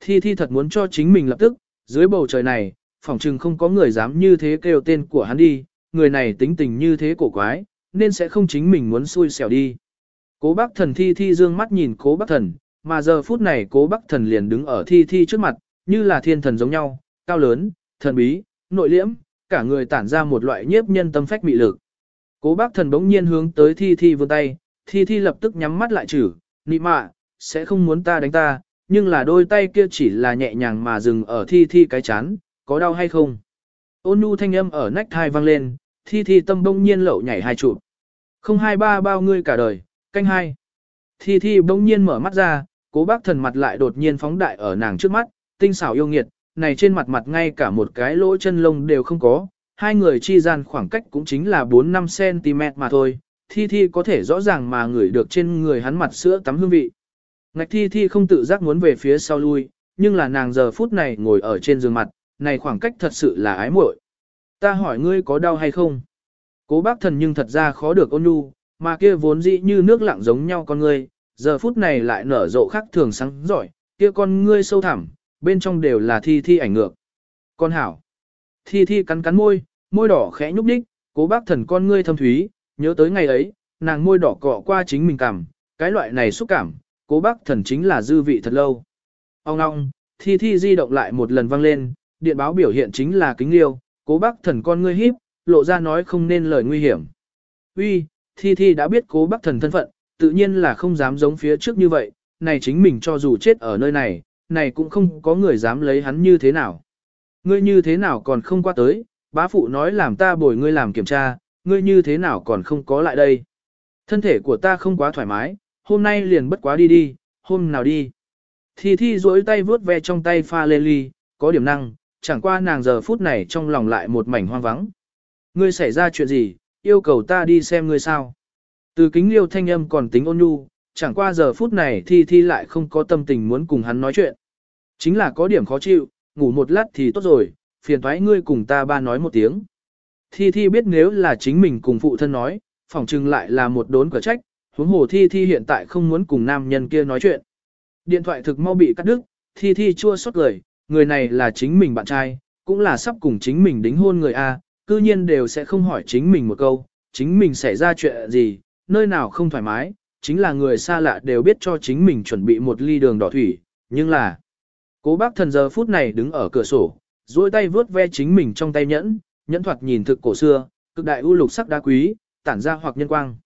Thi Thi thật muốn cho chính mình lập tức, dưới bầu trời này, phỏng chừng không có người dám như thế kêu tên của hắn đi, người này tính tình như thế cổ quái, nên sẽ không chính mình muốn xui xẻo đi. Cố bác thần Thi Thi dương mắt nhìn cố bác thần, mà giờ phút này cố bác thần liền đứng ở Thi Thi trước mặt, như là thiên thần giống nhau, cao lớn, thần bí, nội liễm, cả người tản ra một loại nhiếp nhân tâm phách mị lực. Cố bác thần bỗng nhiên hướng tới thi thi vươn tay, thi thi lập tức nhắm mắt lại chử, nị mạ, sẽ không muốn ta đánh ta, nhưng là đôi tay kia chỉ là nhẹ nhàng mà dừng ở thi thi cái chán, có đau hay không? Ôn nhu thanh âm ở nách thai vang lên, thi thi tâm bỗng nhiên lậu nhảy hai trụ. Không hai ba bao ngươi cả đời, canh hai. Thi thi bỗng nhiên mở mắt ra, cố bác thần mặt lại đột nhiên phóng đại ở nàng trước mắt, tinh xảo yêu nghiệt, này trên mặt mặt ngay cả một cái lỗ chân lông đều không có, hai người chi gian khoảng cách cũng chính là 4-5cm mà thôi, thi thi có thể rõ ràng mà ngửi được trên người hắn mặt sữa tắm hương vị. Ngạch thi thi không tự giác muốn về phía sau lui, nhưng là nàng giờ phút này ngồi ở trên giường mặt, này khoảng cách thật sự là ái muội. Ta hỏi ngươi có đau hay không? Cố bác thần nhưng thật ra khó được ôn nhu, mà kia vốn dĩ như nước lặng giống nhau con ngươi, giờ phút này lại nở rộ khác thường sáng giỏi, kia con ngươi sâu thẳm, bên trong đều là thi thi ảnh ngược. Con hảo. Thi thi cắn cắn môi, môi đỏ khẽ nhúc đích, cố bác thần con ngươi thâm thúy, nhớ tới ngày ấy, nàng môi đỏ cọ qua chính mình cảm, cái loại này xúc cảm, cố bác thần chính là dư vị thật lâu. Ông ngong, thi thi di động lại một lần vang lên, điện báo biểu hiện chính là kính liêu, cố bác thần con ngươi híp, lộ ra nói không nên lời nguy hiểm. Uy, thi thi đã biết cố bác thần thân phận, tự nhiên là không dám giống phía trước như vậy, này chính mình cho dù chết ở nơi này, này cũng không có người dám lấy hắn như thế nào. Ngươi như thế nào còn không qua tới, bá phụ nói làm ta bồi ngươi làm kiểm tra, ngươi như thế nào còn không có lại đây. Thân thể của ta không quá thoải mái, hôm nay liền bất quá đi đi, hôm nào đi. Thi Thi duỗi tay vướt ve trong tay pha lê ly, có điểm năng, chẳng qua nàng giờ phút này trong lòng lại một mảnh hoang vắng. Ngươi xảy ra chuyện gì, yêu cầu ta đi xem ngươi sao. Từ kính liêu thanh âm còn tính ôn nhu, chẳng qua giờ phút này Thi Thi lại không có tâm tình muốn cùng hắn nói chuyện. Chính là có điểm khó chịu, ngủ một lát thì tốt rồi, phiền thoái ngươi cùng ta ba nói một tiếng. Thi Thi biết nếu là chính mình cùng phụ thân nói, phỏng chừng lại là một đốn cửa trách, huống hồ Thi Thi hiện tại không muốn cùng nam nhân kia nói chuyện. Điện thoại thực mau bị cắt đứt, Thi Thi chua xót lời người này là chính mình bạn trai, cũng là sắp cùng chính mình đính hôn người A, cư nhiên đều sẽ không hỏi chính mình một câu, chính mình xảy ra chuyện gì, nơi nào không thoải mái, chính là người xa lạ đều biết cho chính mình chuẩn bị một ly đường đỏ thủy, nhưng là... Cố bác thần giờ phút này đứng ở cửa sổ, duỗi tay vướt ve chính mình trong tay nhẫn, nhẫn thoạt nhìn thực cổ xưa, cực đại ưu lục sắc đá quý, tản ra hoặc nhân quang.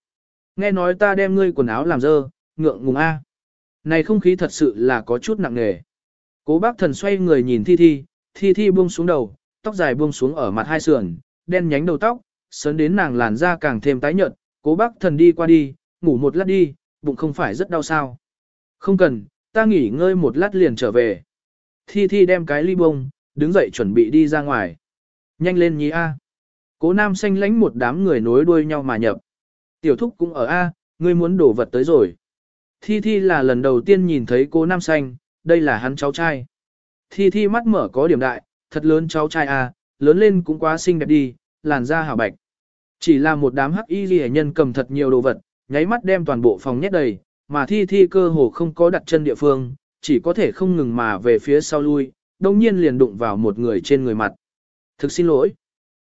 Nghe nói ta đem ngươi quần áo làm dơ, ngượng ngùng A. Này không khí thật sự là có chút nặng nề. Cố bác thần xoay người nhìn thi thi, thi thi buông xuống đầu, tóc dài buông xuống ở mặt hai sườn, đen nhánh đầu tóc, sớn đến nàng làn da càng thêm tái nhợt, cố bác thần đi qua đi, ngủ một lát đi, bụng không phải rất đau sao. Không cần, ta nghỉ ngơi một lát liền trở về. Thi thi đem cái ly bông, đứng dậy chuẩn bị đi ra ngoài. Nhanh lên nhí A. Cố nam xanh lánh một đám người nối đuôi nhau mà nhập. Tiểu thúc cũng ở A, ngươi muốn đổ vật tới rồi. Thi Thi là lần đầu tiên nhìn thấy cố nam xanh, đây là hắn cháu trai. Thi Thi mắt mở có điểm đại, thật lớn cháu trai A, lớn lên cũng quá xinh đẹp đi, làn da hảo bạch. Chỉ là một đám hắc y ghi nhân cầm thật nhiều đồ vật, nháy mắt đem toàn bộ phòng nhét đầy, mà Thi Thi cơ hồ không có đặt chân địa phương, chỉ có thể không ngừng mà về phía sau lui, đồng nhiên liền đụng vào một người trên người mặt. Thực xin lỗi.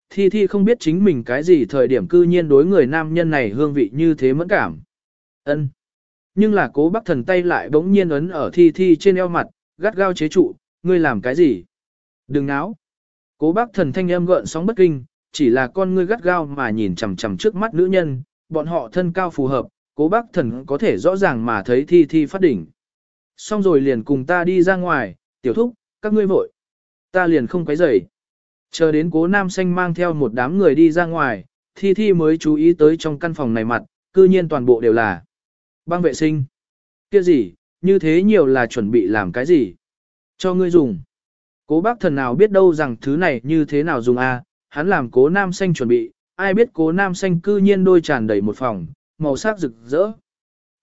Thi Thi không biết chính mình cái gì thời điểm cư nhiên đối người nam nhân này hương vị như thế mẫn cảm. ân Nhưng là cố bác thần tay lại bỗng nhiên ấn ở Thi Thi trên eo mặt, gắt gao chế trụ, ngươi làm cái gì? Đừng náo. Cố bác thần thanh âm gợn sóng bất kinh, chỉ là con ngươi gắt gao mà nhìn chằm chằm trước mắt nữ nhân, bọn họ thân cao phù hợp, cố bác thần có thể rõ ràng mà thấy Thi Thi phát đỉnh. Xong rồi liền cùng ta đi ra ngoài, tiểu thúc, các ngươi vội. Ta liền không quấy rầy. Chờ đến cố nam xanh mang theo một đám người đi ra ngoài, thi thi mới chú ý tới trong căn phòng này mặt, cư nhiên toàn bộ đều là băng vệ sinh. Kia gì, như thế nhiều là chuẩn bị làm cái gì? Cho ngươi dùng. Cố bác thần nào biết đâu rằng thứ này như thế nào dùng a hắn làm cố nam xanh chuẩn bị, ai biết cố nam xanh cư nhiên đôi tràn đầy một phòng, màu sắc rực rỡ.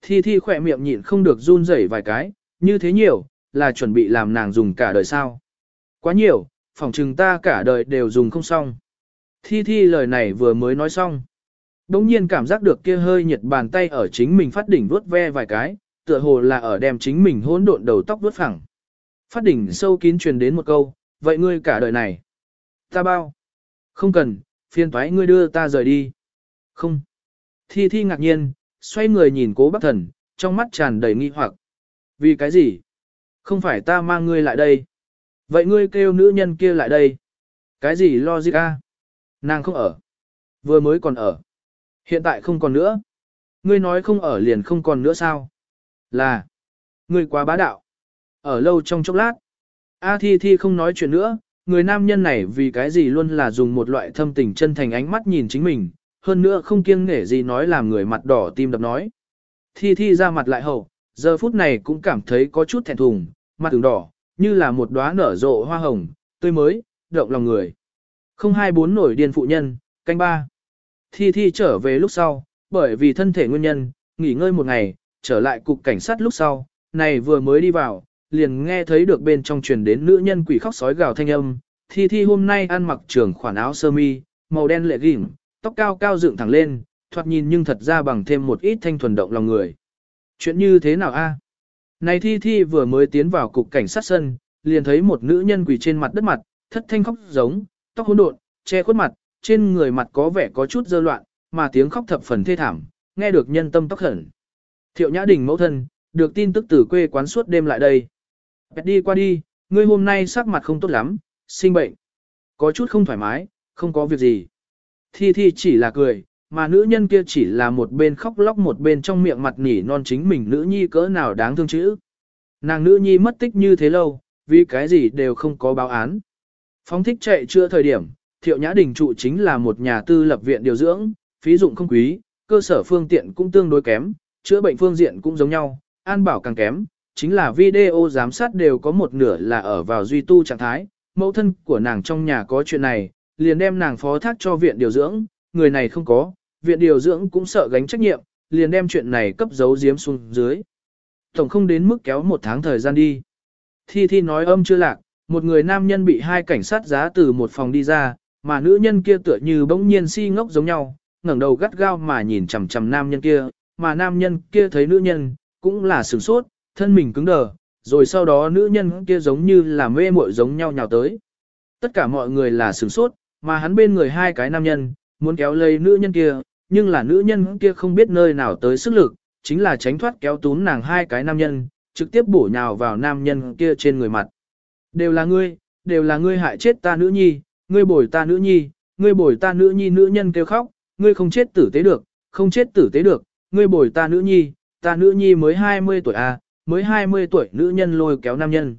Thi thi khỏe miệng nhịn không được run rẩy vài cái, như thế nhiều, là chuẩn bị làm nàng dùng cả đời sao. Quá nhiều, phòng trừng ta cả đời đều dùng không xong. Thi thi lời này vừa mới nói xong. Đống nhiên cảm giác được kia hơi nhiệt bàn tay ở chính mình phát đỉnh vuốt ve vài cái, tựa hồ là ở đem chính mình hỗn độn đầu tóc vuốt phẳng. Phát đỉnh sâu kín truyền đến một câu, vậy ngươi cả đời này. Ta bao. Không cần, phiên thoái ngươi đưa ta rời đi. Không. Thi thi ngạc nhiên, xoay người nhìn cố bác thần, trong mắt tràn đầy nghi hoặc. Vì cái gì? Không phải ta mang ngươi lại đây. Vậy ngươi kêu nữ nhân kia lại đây. Cái gì logic a? Nàng không ở. Vừa mới còn ở. Hiện tại không còn nữa. Ngươi nói không ở liền không còn nữa sao? Là. Ngươi quá bá đạo. Ở lâu trong chốc lát. A Thi Thi không nói chuyện nữa, người nam nhân này vì cái gì luôn là dùng một loại thâm tình chân thành ánh mắt nhìn chính mình, hơn nữa không kiêng nể gì nói làm người mặt đỏ tim đập nói. Thi Thi ra mặt lại hậu, giờ phút này cũng cảm thấy có chút thẹn thùng, mặt từng đỏ, như là một đóa nở rộ hoa hồng, tươi mới, động lòng người. Không hai bốn nổi điên phụ nhân, canh ba. Thi Thi trở về lúc sau, bởi vì thân thể nguyên nhân, nghỉ ngơi một ngày, trở lại cục cảnh sát lúc sau, này vừa mới đi vào, liền nghe thấy được bên trong truyền đến nữ nhân quỷ khóc sói gào thanh âm. Thi Thi hôm nay ăn mặc trường khoản áo sơ mi, màu đen lệ gỉm, tóc cao cao dựng thẳng lên, thoạt nhìn nhưng thật ra bằng thêm một ít thanh thuần động lòng người. Chuyện như thế nào a? Này Thi Thi vừa mới tiến vào cục cảnh sát sân, liền thấy một nữ nhân quỳ trên mặt đất mặt, thất thanh khóc giống, tóc hỗn độn, che khuất mặt, trên người mặt có vẻ có chút dơ loạn, mà tiếng khóc thập phần thê thảm, nghe được nhân tâm tóc hẩn. Thiệu Nhã Đình mẫu thân, được tin tức từ quê quán suốt đêm lại đây. Bẹt đi qua đi, ngươi hôm nay sắc mặt không tốt lắm, sinh bệnh. Có chút không thoải mái, không có việc gì. Thi Thi chỉ là cười, mà nữ nhân kia chỉ là một bên khóc lóc một bên trong miệng mặt nỉ non chính mình nữ nhi cỡ nào đáng thương chữ. Nàng nữ nhi mất tích như thế lâu, vì cái gì đều không có báo án. Phóng thích chạy chưa thời điểm, thiệu nhã đình trụ chính là một nhà tư lập viện điều dưỡng, phí dụng không quý, cơ sở phương tiện cũng tương đối kém, chữa bệnh phương diện cũng giống nhau, an bảo càng kém, chính là video giám sát đều có một nửa là ở vào duy tu trạng thái, mẫu thân của nàng trong nhà có chuyện này, liền đem nàng phó thác cho viện điều dưỡng, người này không có, viện điều dưỡng cũng sợ gánh trách nhiệm, liền đem chuyện này cấp giấu giếm xuống dưới. Tổng không đến mức kéo một tháng thời gian đi. Thi Thi nói âm chưa lạc, một người nam nhân bị hai cảnh sát giá từ một phòng đi ra, mà nữ nhân kia tựa như bỗng nhiên si ngốc giống nhau, ngẩng đầu gắt gao mà nhìn chằm chằm nam nhân kia, mà nam nhân kia thấy nữ nhân, cũng là sửng sốt, thân mình cứng đờ, rồi sau đó nữ nhân kia giống như là mê muội giống nhau nhào tới. Tất cả mọi người là sửng sốt, mà hắn bên người hai cái nam nhân, muốn kéo lấy nữ nhân kia, nhưng là nữ nhân kia không biết nơi nào tới sức lực, chính là tránh thoát kéo tún nàng hai cái nam nhân, trực tiếp bổ nhào vào nam nhân kia trên người mặt. Đều là ngươi, đều là ngươi hại chết ta nữ nhi, ngươi bồi ta nữ nhi, ngươi bồi ta nữ nhi nữ nhân kêu khóc, ngươi không chết tử tế được, không chết tử tế được, ngươi bồi ta nữ nhi, ta nữ nhi mới 20 tuổi à, mới 20 tuổi nữ nhân lôi kéo nam nhân.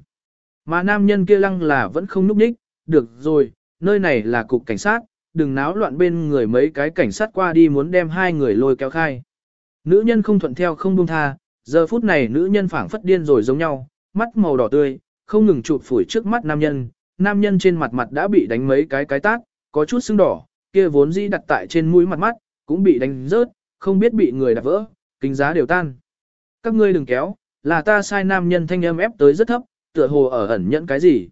Mà nam nhân kia lăng là vẫn không núp ních, được rồi, nơi này là cục cảnh sát, đừng náo loạn bên người mấy cái cảnh sát qua đi muốn đem hai người lôi kéo khai. Nữ nhân không thuận theo không buông tha, giờ phút này nữ nhân phảng phất điên rồi giống nhau, mắt màu đỏ tươi, không ngừng chụp phủi trước mắt nam nhân, nam nhân trên mặt mặt đã bị đánh mấy cái cái tát, có chút sưng đỏ, kia vốn dĩ đặt tại trên mũi mặt mắt, cũng bị đánh rớt, không biết bị người đạp vỡ, kính giá đều tan. Các ngươi đừng kéo, là ta sai nam nhân thanh âm ép tới rất thấp, tựa hồ ở ẩn nhẫn cái gì.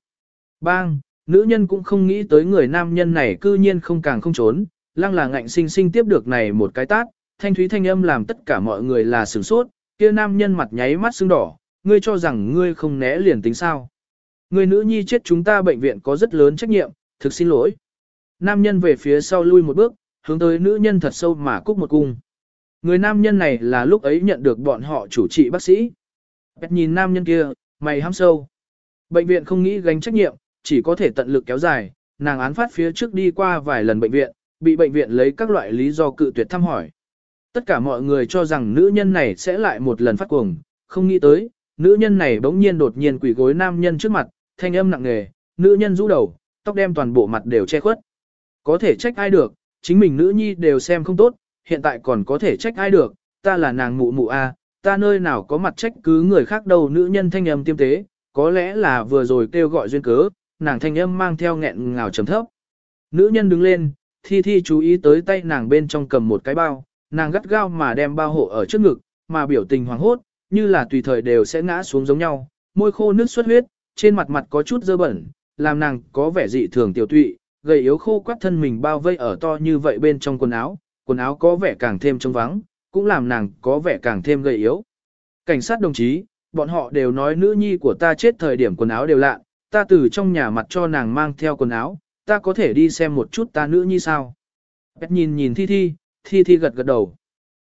Bang, nữ nhân cũng không nghĩ tới người nam nhân này cư nhiên không càng không trốn, lăng là ngạnh sinh sinh tiếp được này một cái tát, thanh thúy thanh âm làm tất cả mọi người là sửng sốt, kia nam nhân mặt nháy mắt sưng đỏ, ngươi cho rằng ngươi không né liền tính sao. Người nữ nhi chết chúng ta bệnh viện có rất lớn trách nhiệm, thực xin lỗi. Nam nhân về phía sau lui một bước, hướng tới nữ nhân thật sâu mà cúc một cung. Người nam nhân này là lúc ấy nhận được bọn họ chủ trị bác sĩ. Bẹt nhìn nam nhân kia, mày hăm sâu. Bệnh viện không nghĩ gánh trách nhiệm, chỉ có thể tận lực kéo dài, nàng án phát phía trước đi qua vài lần bệnh viện, bị bệnh viện lấy các loại lý do cự tuyệt thăm hỏi. Tất cả mọi người cho rằng nữ nhân này sẽ lại một lần phát cuồng, không nghĩ tới, nữ nhân này bỗng nhiên đột nhiên quỳ gối nam nhân trước mặt, thanh âm nặng nề, nữ nhân rũ đầu, tóc đem toàn bộ mặt đều che khuất. Có thể trách ai được, chính mình nữ nhi đều xem không tốt, hiện tại còn có thể trách ai được, ta là nàng mụ mụ a, ta nơi nào có mặt trách cứ người khác đâu nữ nhân thanh âm tiêm tế, có lẽ là vừa rồi kêu gọi duyên cớ, nàng thanh âm mang theo nghẹn ngào trầm thấp. Nữ nhân đứng lên, thi thi chú ý tới tay nàng bên trong cầm một cái bao, nàng gắt gao mà đem bao hộ ở trước ngực, mà biểu tình hoàng hốt, như là tùy thời đều sẽ ngã xuống giống nhau, môi khô nước xuất huyết, trên mặt mặt có chút dơ bẩn, làm nàng có vẻ dị thường tiểu tụy, gầy yếu khô quắt thân mình bao vây ở to như vậy bên trong quần áo, quần áo có vẻ càng thêm trống vắng, cũng làm nàng có vẻ càng thêm gầy yếu. Cảnh sát đồng chí, bọn họ đều nói nữ nhi của ta chết thời điểm quần áo đều lạ, ta từ trong nhà mặt cho nàng mang theo quần áo, ta có thể đi xem một chút ta nữ nhi sao. Bét nhìn nhìn Thi Thi, Thi Thi gật gật đầu.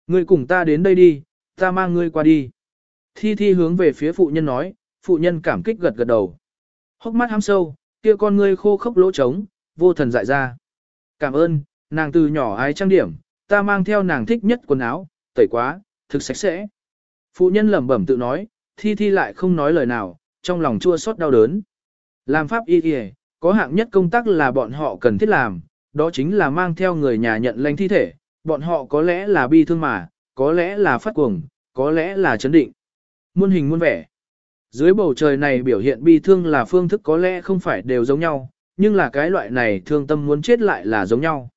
Ngươi cùng ta đến đây đi, ta mang ngươi qua đi. Thi Thi hướng về phía phụ nhân nói, phụ nhân cảm kích gật gật đầu. Hốc mắt ham sâu, kia con ngươi khô khốc lỗ trống, vô thần dại ra. Cảm ơn, nàng từ nhỏ ái trang điểm, ta mang theo nàng thích nhất quần áo, tẩy quá, thực sạch sẽ. Phụ nhân lẩm bẩm tự nói, thi thi lại không nói lời nào, trong lòng chua xót đau đớn. Làm pháp y y, có hạng nhất công tác là bọn họ cần thiết làm, đó chính là mang theo người nhà nhận lãnh thi thể, bọn họ có lẽ là bi thương mà, có lẽ là phát cuồng, có lẽ là chấn định. Muôn hình muôn vẻ. Dưới bầu trời này biểu hiện bi thương là phương thức có lẽ không phải đều giống nhau, nhưng là cái loại này thương tâm muốn chết lại là giống nhau.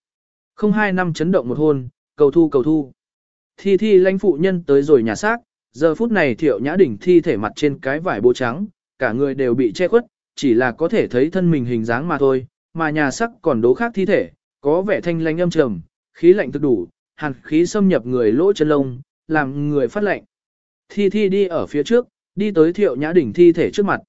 Không hai năm chấn động một hôn, cầu thu cầu thu. Thi thi lãnh phụ nhân tới rồi nhà xác, giờ phút này thiệu nhã đỉnh thi thể mặt trên cái vải bố trắng, cả người đều bị che khuất, chỉ là có thể thấy thân mình hình dáng mà thôi, mà nhà sắc còn đố khác thi thể, có vẻ thanh lãnh âm trầm, khí lạnh thực đủ, hàn khí xâm nhập người lỗ chân lông, làm người phát lạnh. Thi thi đi ở phía trước, đi tới thiệu nhã đỉnh thi thể trước mặt.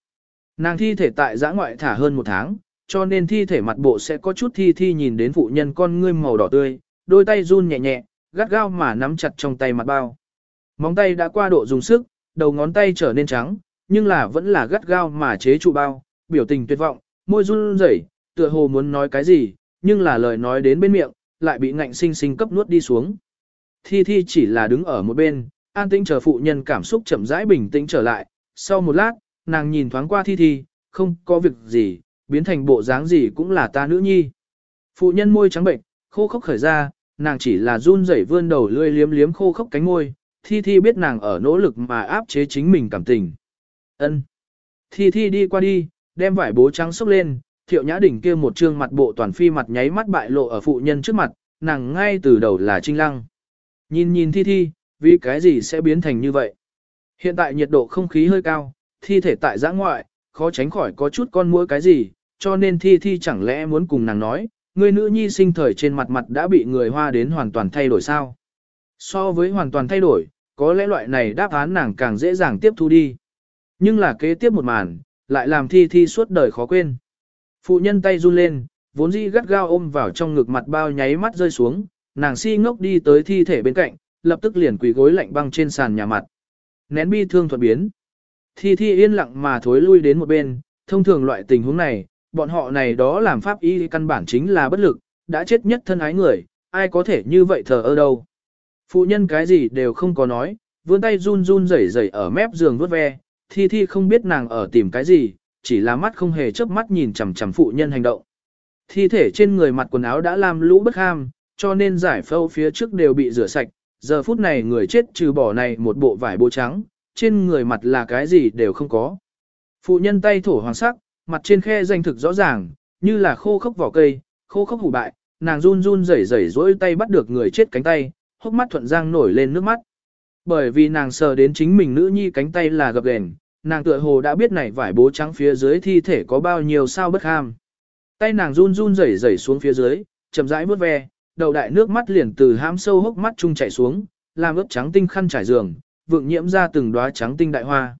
Nàng thi thể tại giã ngoại thả hơn một tháng, cho nên thi thể mặt bộ sẽ có chút thi thi nhìn đến phụ nhân con ngươi màu đỏ tươi, đôi tay run nhẹ nhẹ, gắt gao mà nắm chặt trong tay mặt bao. Móng tay đã qua độ dùng sức, đầu ngón tay trở nên trắng, nhưng là vẫn là gắt gao mà chế trụ bao, biểu tình tuyệt vọng, môi run rẩy, tựa hồ muốn nói cái gì, nhưng là lời nói đến bên miệng, lại bị ngạnh sinh sinh cấp nuốt đi xuống. Thi Thi chỉ là đứng ở một bên, an tĩnh chờ phụ nhân cảm xúc chậm rãi bình tĩnh trở lại, sau một lát, nàng nhìn thoáng qua Thi Thi, không có việc gì, biến thành bộ dáng gì cũng là ta nữ nhi. Phụ nhân môi trắng bệnh, khô khốc khởi ra, nàng chỉ là run rẩy vươn đầu lươi liếm liếm khô khốc cánh môi, Thi Thi biết nàng ở nỗ lực mà áp chế chính mình cảm tình. Ân. Thi Thi đi qua đi, đem vải bố trắng xốc lên, thiệu nhã đỉnh kia một trương mặt bộ toàn phi mặt nháy mắt bại lộ ở phụ nhân trước mặt, nàng ngay từ đầu là trinh lăng. Nhìn nhìn Thi Thi, vì cái gì sẽ biến thành như vậy? Hiện tại nhiệt độ không khí hơi cao, thi thể tại giã ngoại, khó tránh khỏi có chút con mũi cái gì, cho nên Thi Thi chẳng lẽ muốn cùng nàng nói, người nữ nhi sinh thời trên mặt mặt đã bị người hoa đến hoàn toàn thay đổi sao? So với hoàn toàn thay đổi, có lẽ loại này đáp án nàng càng dễ dàng tiếp thu đi. Nhưng là kế tiếp một màn, lại làm thi thi suốt đời khó quên. Phụ nhân tay run lên, vốn dĩ gắt gao ôm vào trong ngực mặt bao nháy mắt rơi xuống, nàng si ngốc đi tới thi thể bên cạnh, lập tức liền quỳ gối lạnh băng trên sàn nhà mặt. Nén bi thương thuận biến. Thi thi yên lặng mà thối lui đến một bên, thông thường loại tình huống này, bọn họ này đó làm pháp y căn bản chính là bất lực, đã chết nhất thân ái người, ai có thể như vậy thờ ơ đâu. Phụ nhân cái gì đều không có nói, vươn tay run run rẩy rẩy ở mép giường vuốt ve, thi thi không biết nàng ở tìm cái gì, chỉ là mắt không hề chớp mắt nhìn chằm chằm phụ nhân hành động. Thi thể trên người mặt quần áo đã làm lũ bất ham, cho nên giải phẫu phía trước đều bị rửa sạch, giờ phút này người chết trừ bỏ này một bộ vải bố trắng, trên người mặt là cái gì đều không có. Phụ nhân tay thổ hoàng sắc, mặt trên khe danh thực rõ ràng, như là khô khốc vỏ cây, khô khốc hủ bại, nàng run run rẩy rẩy rỗi tay bắt được người chết cánh tay, hốc mắt thuận giang nổi lên nước mắt. Bởi vì nàng sờ đến chính mình nữ nhi cánh tay là gập ghềnh, nàng tựa hồ đã biết này vải bố trắng phía dưới thi thể có bao nhiêu sao bất ham. Tay nàng run run rẩy rẩy xuống phía dưới, chậm rãi vuốt ve, đầu đại nước mắt liền từ hãm sâu hốc mắt trung chảy xuống, làm ướt trắng tinh khăn trải giường, vượng nhiễm ra từng đóa trắng tinh đại hoa.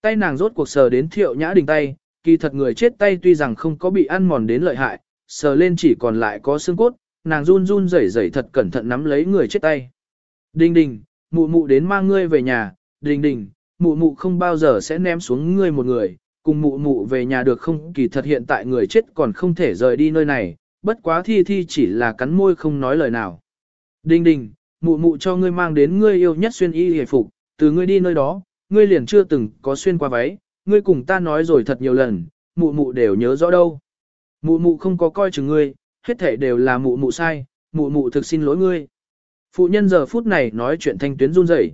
Tay nàng rốt cuộc sờ đến thiệu nhã đình tay, kỳ thật người chết tay tuy rằng không có bị ăn mòn đến lợi hại, sờ lên chỉ còn lại có xương cốt, nàng run run rẩy rẩy thật cẩn thận nắm lấy người chết tay. Đình đình, mụ mụ đến mang ngươi về nhà, đình đình, mụ mụ không bao giờ sẽ ném xuống ngươi một người, cùng mụ mụ về nhà được không kỳ thật hiện tại người chết còn không thể rời đi nơi này, bất quá thi thi chỉ là cắn môi không nói lời nào. Đình đình, mụ mụ cho ngươi mang đến ngươi yêu nhất xuyên y hề phục, từ ngươi đi nơi đó, ngươi liền chưa từng có xuyên qua váy, ngươi cùng ta nói rồi thật nhiều lần, mụ mụ đều nhớ rõ đâu. Mụ mụ không có coi chừng ngươi, hết thể đều là mụ mụ sai, mụ mụ thực xin lỗi ngươi. Phụ nhân giờ phút này nói chuyện thanh tuyến run rẩy.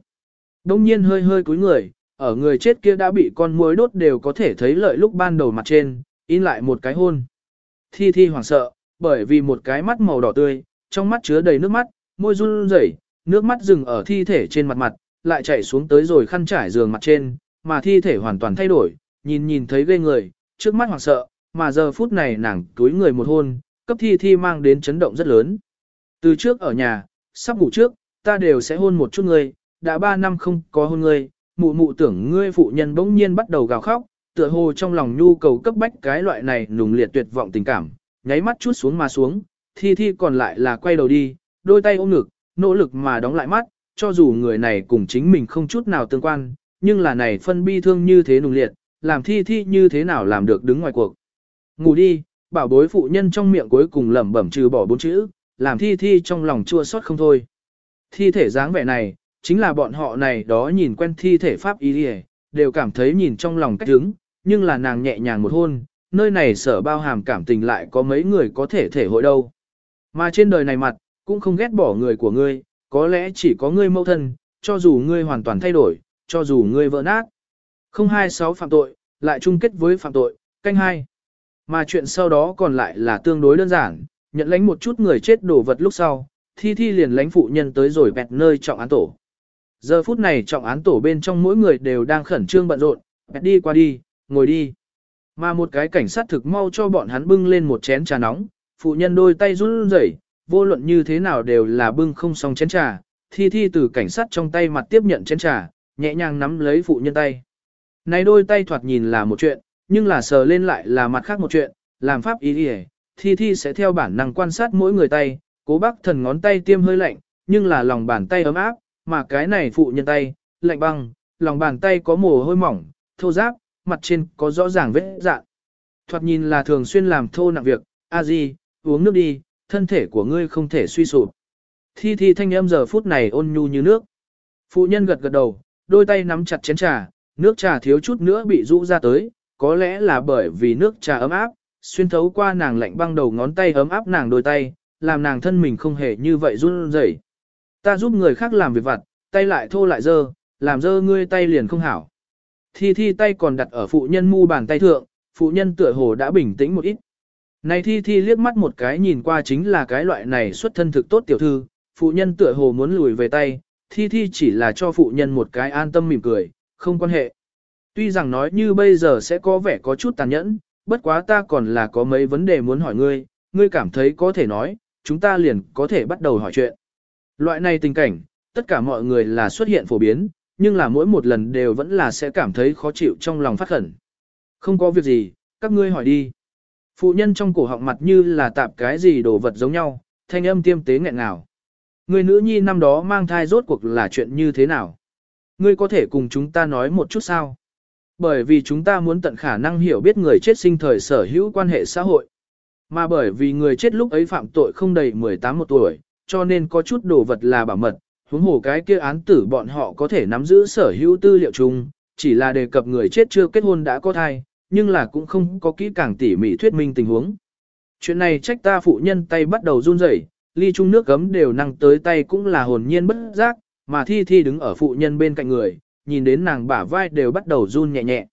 Đông nhiên hơi hơi cúi người, ở người chết kia đã bị con muối đốt đều có thể thấy lợi lúc ban đầu mặt trên, in lại một cái hôn. Thi thi hoảng sợ, bởi vì một cái mắt màu đỏ tươi, trong mắt chứa đầy nước mắt, môi run rẩy, nước mắt dừng ở thi thể trên mặt mặt, lại chảy xuống tới rồi khăn trải giường mặt trên, mà thi thể hoàn toàn thay đổi, nhìn nhìn thấy ghê người, trước mắt hoảng sợ, mà giờ phút này nàng túi người một hôn, cấp thi thi mang đến chấn động rất lớn. Từ trước ở nhà, sắp ngủ trước, ta đều sẽ hôn một chút ngươi, đã ba năm không có hôn ngươi, mụ mụ tưởng ngươi phụ nhân bỗng nhiên bắt đầu gào khóc, tựa hồ trong lòng nhu cầu cấp bách cái loại này nùng liệt tuyệt vọng tình cảm, nháy mắt chút xuống mà xuống, thi thi còn lại là quay đầu đi, đôi tay ôm ngực, nỗ lực mà đóng lại mắt, cho dù người này cùng chính mình không chút nào tương quan, nhưng là này phân bi thương như thế nùng liệt, làm thi thi như thế nào làm được đứng ngoài cuộc. Ngủ đi, bảo bối phụ nhân trong miệng cuối cùng lẩm bẩm trừ bỏ bốn chữ, làm thi thi trong lòng chua xót không thôi. Thi thể dáng vẻ này, chính là bọn họ này đó nhìn quen thi thể pháp y đi đều cảm thấy nhìn trong lòng cách hứng, nhưng là nàng nhẹ nhàng một hôn, nơi này sở bao hàm cảm tình lại có mấy người có thể thể hội đâu. Mà trên đời này mặt, cũng không ghét bỏ người của ngươi, có lẽ chỉ có ngươi mâu thân, cho dù ngươi hoàn toàn thay đổi, cho dù ngươi vỡ nát. Không hai sáu phạm tội, lại chung kết với phạm tội, canh hai. Mà chuyện sau đó còn lại là tương đối đơn giản, nhận lãnh một chút người chết đổ vật lúc sau, thi thi liền lãnh phụ nhân tới rồi bẹt nơi trọng án tổ. Giờ phút này trọng án tổ bên trong mỗi người đều đang khẩn trương bận rộn, bẹt đi qua đi, ngồi đi. Mà một cái cảnh sát thực mau cho bọn hắn bưng lên một chén trà nóng, phụ nhân đôi tay run rẩy, vô luận như thế nào đều là bưng không xong chén trà, thi thi từ cảnh sát trong tay mặt tiếp nhận chén trà, nhẹ nhàng nắm lấy phụ nhân tay. Này đôi tay thoạt nhìn là một chuyện, nhưng là sờ lên lại là mặt khác một chuyện, làm pháp ý đi thi thi sẽ theo bản năng quan sát mỗi người tay, cố bác thần ngón tay tiêm hơi lạnh, nhưng là lòng bàn tay ấm áp, mà cái này phụ nhân tay, lạnh băng, lòng bàn tay có mồ hôi mỏng, thô giáp, mặt trên có rõ ràng vết dạn. Thoạt nhìn là thường xuyên làm thô nặng việc, a di, uống nước đi, thân thể của ngươi không thể suy sụp. Thi thi thanh âm giờ phút này ôn nhu như nước. Phụ nhân gật gật đầu, đôi tay nắm chặt chén trà, nước trà thiếu chút nữa bị rũ ra tới, có lẽ là bởi vì nước trà ấm áp, xuyên thấu qua nàng lạnh băng đầu ngón tay ấm áp nàng đôi tay, làm nàng thân mình không hề như vậy run rẩy. Ta giúp người khác làm việc vặt, tay lại thô lại dơ, làm dơ ngươi tay liền không hảo. Thi thi tay còn đặt ở phụ nhân mu bàn tay thượng, phụ nhân tựa hồ đã bình tĩnh một ít. Này thi thi liếc mắt một cái nhìn qua chính là cái loại này xuất thân thực tốt tiểu thư, phụ nhân tựa hồ muốn lùi về tay, thi thi chỉ là cho phụ nhân một cái an tâm mỉm cười, không quan hệ. Tuy rằng nói như bây giờ sẽ có vẻ có chút tàn nhẫn, bất quá ta còn là có mấy vấn đề muốn hỏi ngươi, ngươi cảm thấy có thể nói, chúng ta liền có thể bắt đầu hỏi chuyện. Loại này tình cảnh, tất cả mọi người là xuất hiện phổ biến, nhưng là mỗi một lần đều vẫn là sẽ cảm thấy khó chịu trong lòng phát khẩn. Không có việc gì, các ngươi hỏi đi. Phụ nhân trong cổ họng mặt như là tạp cái gì đồ vật giống nhau, thanh âm tiêm tế nghẹn ngào. Người nữ nhi năm đó mang thai rốt cuộc là chuyện như thế nào? Ngươi có thể cùng chúng ta nói một chút sao? Bởi vì chúng ta muốn tận khả năng hiểu biết người chết sinh thời sở hữu quan hệ xã hội. Mà bởi vì người chết lúc ấy phạm tội không đầy 18 một tuổi, cho nên có chút đồ vật là bảo mật, huống hồ cái kia án tử bọn họ có thể nắm giữ sở hữu tư liệu chung, chỉ là đề cập người chết chưa kết hôn đã có thai, nhưng là cũng không có kỹ càng tỉ mỉ thuyết minh tình huống. Chuyện này trách ta phụ nhân tay bắt đầu run rẩy, ly chung nước gấm đều năng tới tay cũng là hồn nhiên bất giác, mà thi thi đứng ở phụ nhân bên cạnh người, nhìn đến nàng bả vai đều bắt đầu run nhẹ nhẹ.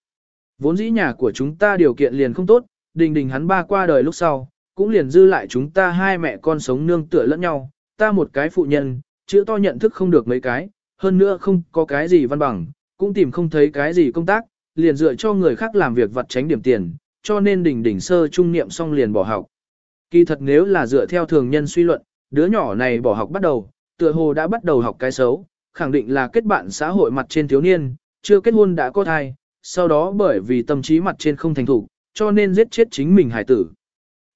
Vốn dĩ nhà của chúng ta điều kiện liền không tốt, đình đình hắn ba qua đời lúc sau, cũng liền dư lại chúng ta hai mẹ con sống nương tựa lẫn nhau, ta một cái phụ nhân, chữ to nhận thức không được mấy cái, hơn nữa không có cái gì văn bằng, cũng tìm không thấy cái gì công tác, liền dựa cho người khác làm việc vặt tránh điểm tiền, cho nên đỉnh đỉnh sơ trung niệm xong liền bỏ học. Kỳ thật nếu là dựa theo thường nhân suy luận, đứa nhỏ này bỏ học bắt đầu, tựa hồ đã bắt đầu học cái xấu, khẳng định là kết bạn xã hội mặt trên thiếu niên, chưa kết hôn đã có thai, sau đó bởi vì tâm trí mặt trên không thành thủ, cho nên giết chết chính mình hải tử.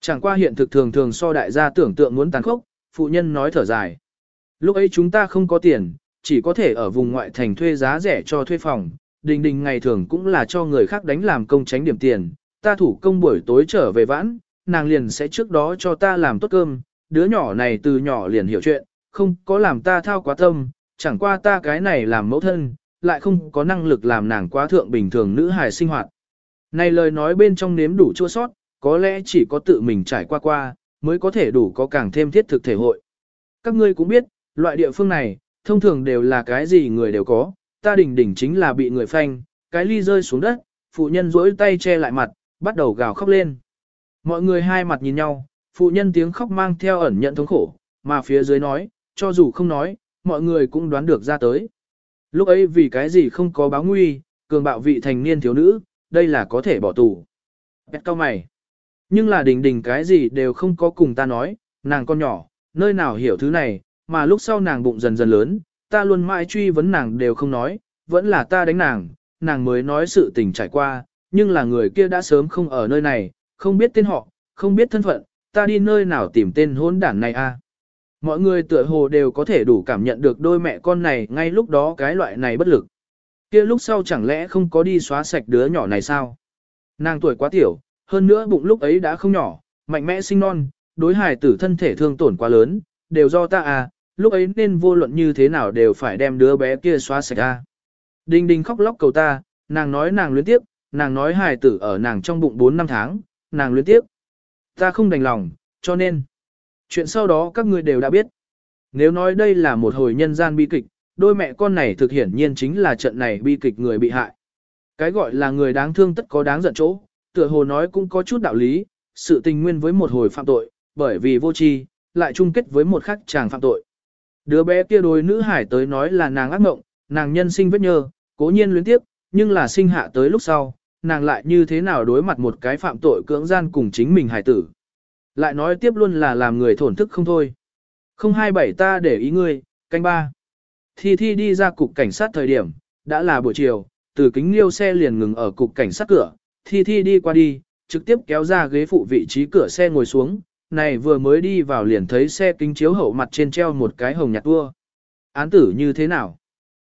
Chẳng qua hiện thực thường thường so đại gia tưởng tượng muốn tàn khốc, phụ nhân nói thở dài. Lúc ấy chúng ta không có tiền, chỉ có thể ở vùng ngoại thành thuê giá rẻ cho thuê phòng, đình đình ngày thường cũng là cho người khác đánh làm công tránh điểm tiền, ta thủ công buổi tối trở về vãn, nàng liền sẽ trước đó cho ta làm tốt cơm, đứa nhỏ này từ nhỏ liền hiểu chuyện, không có làm ta thao quá tâm, chẳng qua ta cái này làm mẫu thân, lại không có năng lực làm nàng quá thượng bình thường nữ hài sinh hoạt. Này lời nói bên trong nếm đủ chua sót, có lẽ chỉ có tự mình trải qua qua, mới có thể đủ có càng thêm thiết thực thể hội. Các ngươi cũng biết, loại địa phương này, thông thường đều là cái gì người đều có, ta đỉnh đỉnh chính là bị người phanh, cái ly rơi xuống đất, phụ nhân rỗi tay che lại mặt, bắt đầu gào khóc lên. Mọi người hai mặt nhìn nhau, phụ nhân tiếng khóc mang theo ẩn nhận thống khổ, mà phía dưới nói, cho dù không nói, mọi người cũng đoán được ra tới. Lúc ấy vì cái gì không có báo nguy, cường bạo vị thành niên thiếu nữ, đây là có thể bỏ tù. Bẹt cao mày. Nhưng là đình đình cái gì đều không có cùng ta nói, nàng con nhỏ, nơi nào hiểu thứ này, mà lúc sau nàng bụng dần dần lớn, ta luôn mãi truy vấn nàng đều không nói, vẫn là ta đánh nàng, nàng mới nói sự tình trải qua, nhưng là người kia đã sớm không ở nơi này, không biết tên họ, không biết thân phận, ta đi nơi nào tìm tên hôn đản này a? Mọi người tựa hồ đều có thể đủ cảm nhận được đôi mẹ con này ngay lúc đó cái loại này bất lực. Kia lúc sau chẳng lẽ không có đi xóa sạch đứa nhỏ này sao? Nàng tuổi quá tiểu, hơn nữa bụng lúc ấy đã không nhỏ, mạnh mẽ sinh non, đối hài tử thân thể thương tổn quá lớn, đều do ta à, lúc ấy nên vô luận như thế nào đều phải đem đứa bé kia xóa sạch ra. Đinh đinh khóc lóc cầu ta, Nàng nói nàng luyến tiếp, nàng nói hài tử ở nàng trong bụng 4 năm tháng, nàng luyến tiếp. Ta không đành lòng, cho nên, chuyện sau đó các ngươi đều đã biết. Nếu nói đây là một hồi nhân gian bi kịch, đôi mẹ con này thực hiển nhiên chính là trận này bi kịch người bị hại. Cái gọi là người đáng thương tất có đáng giận chỗ, tựa hồ nói cũng có chút đạo lý, sự tình nguyên với một hồi phạm tội, bởi vì vô tri, lại chung kết với một khắc chàng phạm tội. Đứa bé kia đối nữ hải tới nói là nàng ác mộng, nàng nhân sinh vết nhơ, cố nhiên luyến tiếp, nhưng là sinh hạ tới lúc sau, nàng lại như thế nào đối mặt một cái phạm tội cưỡng gian cùng chính mình hải tử. Lại nói tiếp luôn là làm người thổn thức không thôi. Không hai bảy ta để ý ngươi, canh ba. Thi Thi đi ra cục cảnh sát thời điểm, đã là buổi chiều, từ kính liêu xe liền ngừng ở cục cảnh sát cửa, Thi Thi đi qua đi, trực tiếp kéo ra ghế phụ vị trí cửa xe ngồi xuống, này vừa mới đi vào liền thấy xe kính chiếu hậu mặt trên treo một cái hồng nhạt tua. Án tử như thế nào?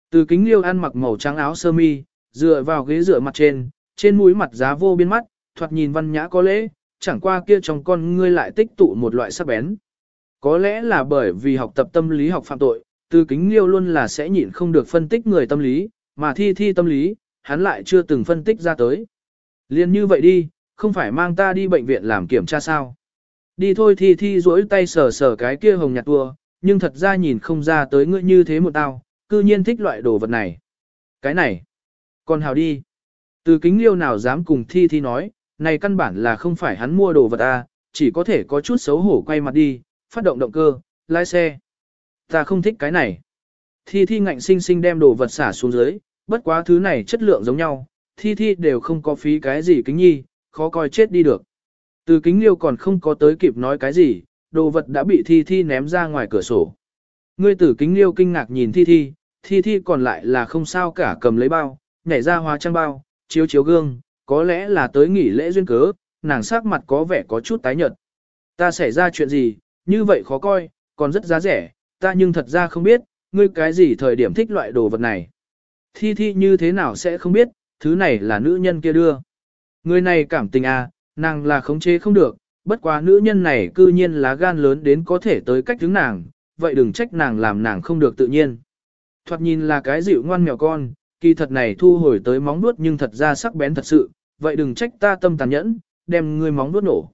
Từ kính liêu ăn mặc màu trắng áo sơ mi, dựa vào ghế dựa mặt trên, trên mũi mặt giá vô biên mắt, thoạt nhìn văn nhã có lễ, chẳng qua kia trong con ngươi lại tích tụ một loại sắc bén. Có lẽ là bởi vì học tập tâm lý học phạm tội, từ kính liêu luôn là sẽ nhịn không được phân tích người tâm lý, mà thi thi tâm lý, hắn lại chưa từng phân tích ra tới. Liên như vậy đi, không phải mang ta đi bệnh viện làm kiểm tra sao. Đi thôi thi thi duỗi tay sờ sờ cái kia hồng nhạt tua, nhưng thật ra nhìn không ra tới ngươi như thế một tao, cư nhiên thích loại đồ vật này. Cái này, còn hào đi. Từ kính liêu nào dám cùng thi thi nói, này căn bản là không phải hắn mua đồ vật à, chỉ có thể có chút xấu hổ quay mặt đi, phát động động cơ, lái xe. Ta không thích cái này. Thi thi ngạnh sinh sinh đem đồ vật xả xuống dưới, bất quá thứ này chất lượng giống nhau, thi thi đều không có phí cái gì kính nhi, khó coi chết đi được. Từ kính liêu còn không có tới kịp nói cái gì, đồ vật đã bị thi thi ném ra ngoài cửa sổ. Ngươi tử kính liêu kinh ngạc nhìn thi thi, thi thi còn lại là không sao cả cầm lấy bao, nhảy ra hóa trang bao, chiếu chiếu gương, có lẽ là tới nghỉ lễ duyên cớ, nàng sắc mặt có vẻ có chút tái nhợt. Ta xảy ra chuyện gì, như vậy khó coi, còn rất giá rẻ, ta nhưng thật ra không biết, ngươi cái gì thời điểm thích loại đồ vật này. Thi thi như thế nào sẽ không biết, thứ này là nữ nhân kia đưa. Người này cảm tình à, nàng là khống chế không được, bất quá nữ nhân này cư nhiên là gan lớn đến có thể tới cách đứng nàng, vậy đừng trách nàng làm nàng không được tự nhiên. Thoạt nhìn là cái dịu ngoan mèo con, kỳ thật này thu hồi tới móng nuốt nhưng thật ra sắc bén thật sự, vậy đừng trách ta tâm tàn nhẫn, đem ngươi móng nuốt nổ.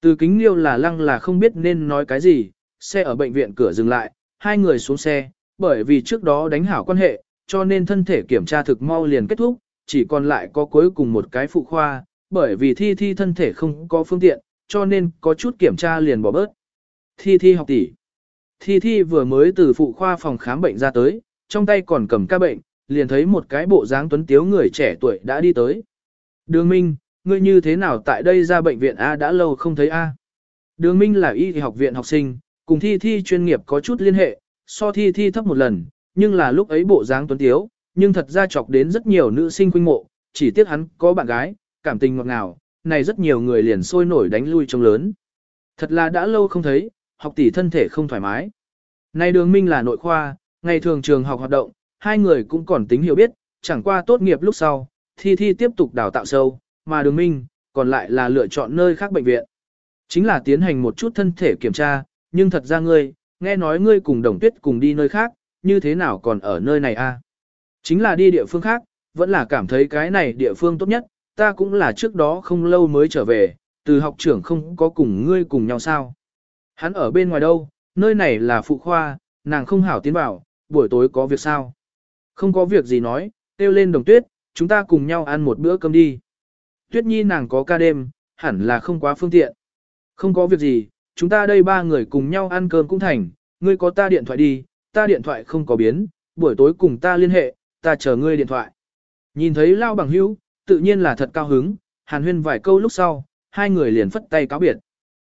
Từ kính liêu là lăng là không biết nên nói cái gì, xe ở bệnh viện cửa dừng lại, hai người xuống xe, bởi vì trước đó đánh hảo quan hệ, cho nên thân thể kiểm tra thực mau liền kết thúc, chỉ còn lại có cuối cùng một cái phụ khoa, bởi vì thi thi thân thể không có phương tiện, cho nên có chút kiểm tra liền bỏ bớt. Thi thi học tỷ. Thi thi vừa mới từ phụ khoa phòng khám bệnh ra tới, trong tay còn cầm ca bệnh, liền thấy một cái bộ dáng tuấn tiếu người trẻ tuổi đã đi tới. Đường Minh, ngươi như thế nào tại đây ra bệnh viện A đã lâu không thấy A. Đường Minh là y học viện học sinh, cùng thi thi chuyên nghiệp có chút liên hệ, so thi thi thấp một lần, nhưng là lúc ấy bộ dáng tuấn tiếu, nhưng thật ra chọc đến rất nhiều nữ sinh khuynh mộ, chỉ tiếc hắn có bạn gái, cảm tình ngọt ngào, này rất nhiều người liền sôi nổi đánh lui trông lớn. Thật là đã lâu không thấy, học tỷ thân thể không thoải mái. Này đường minh là nội khoa, ngày thường trường học hoạt động, hai người cũng còn tính hiểu biết, chẳng qua tốt nghiệp lúc sau, thi thi tiếp tục đào tạo sâu, mà đường minh, còn lại là lựa chọn nơi khác bệnh viện. Chính là tiến hành một chút thân thể kiểm tra, nhưng thật ra ngươi, nghe nói ngươi cùng đồng tuyết cùng đi nơi khác, như thế nào còn ở nơi này a? Chính là đi địa phương khác, vẫn là cảm thấy cái này địa phương tốt nhất, ta cũng là trước đó không lâu mới trở về, từ học trưởng không có cùng ngươi cùng nhau sao. Hắn ở bên ngoài đâu, nơi này là phụ khoa, nàng không hảo tiến vào, buổi tối có việc sao. Không có việc gì nói, kêu lên đồng tuyết, chúng ta cùng nhau ăn một bữa cơm đi. Tuyết nhi nàng có ca đêm, hẳn là không quá phương tiện. Không có việc gì, chúng ta đây ba người cùng nhau ăn cơm cũng thành, ngươi có ta điện thoại đi, ta điện thoại không có biến, buổi tối cùng ta liên hệ, ta chờ ngươi điện thoại. Nhìn thấy Lao Bằng Hữu, tự nhiên là thật cao hứng, hàn huyên vài câu lúc sau, hai người liền phất tay cáo biệt.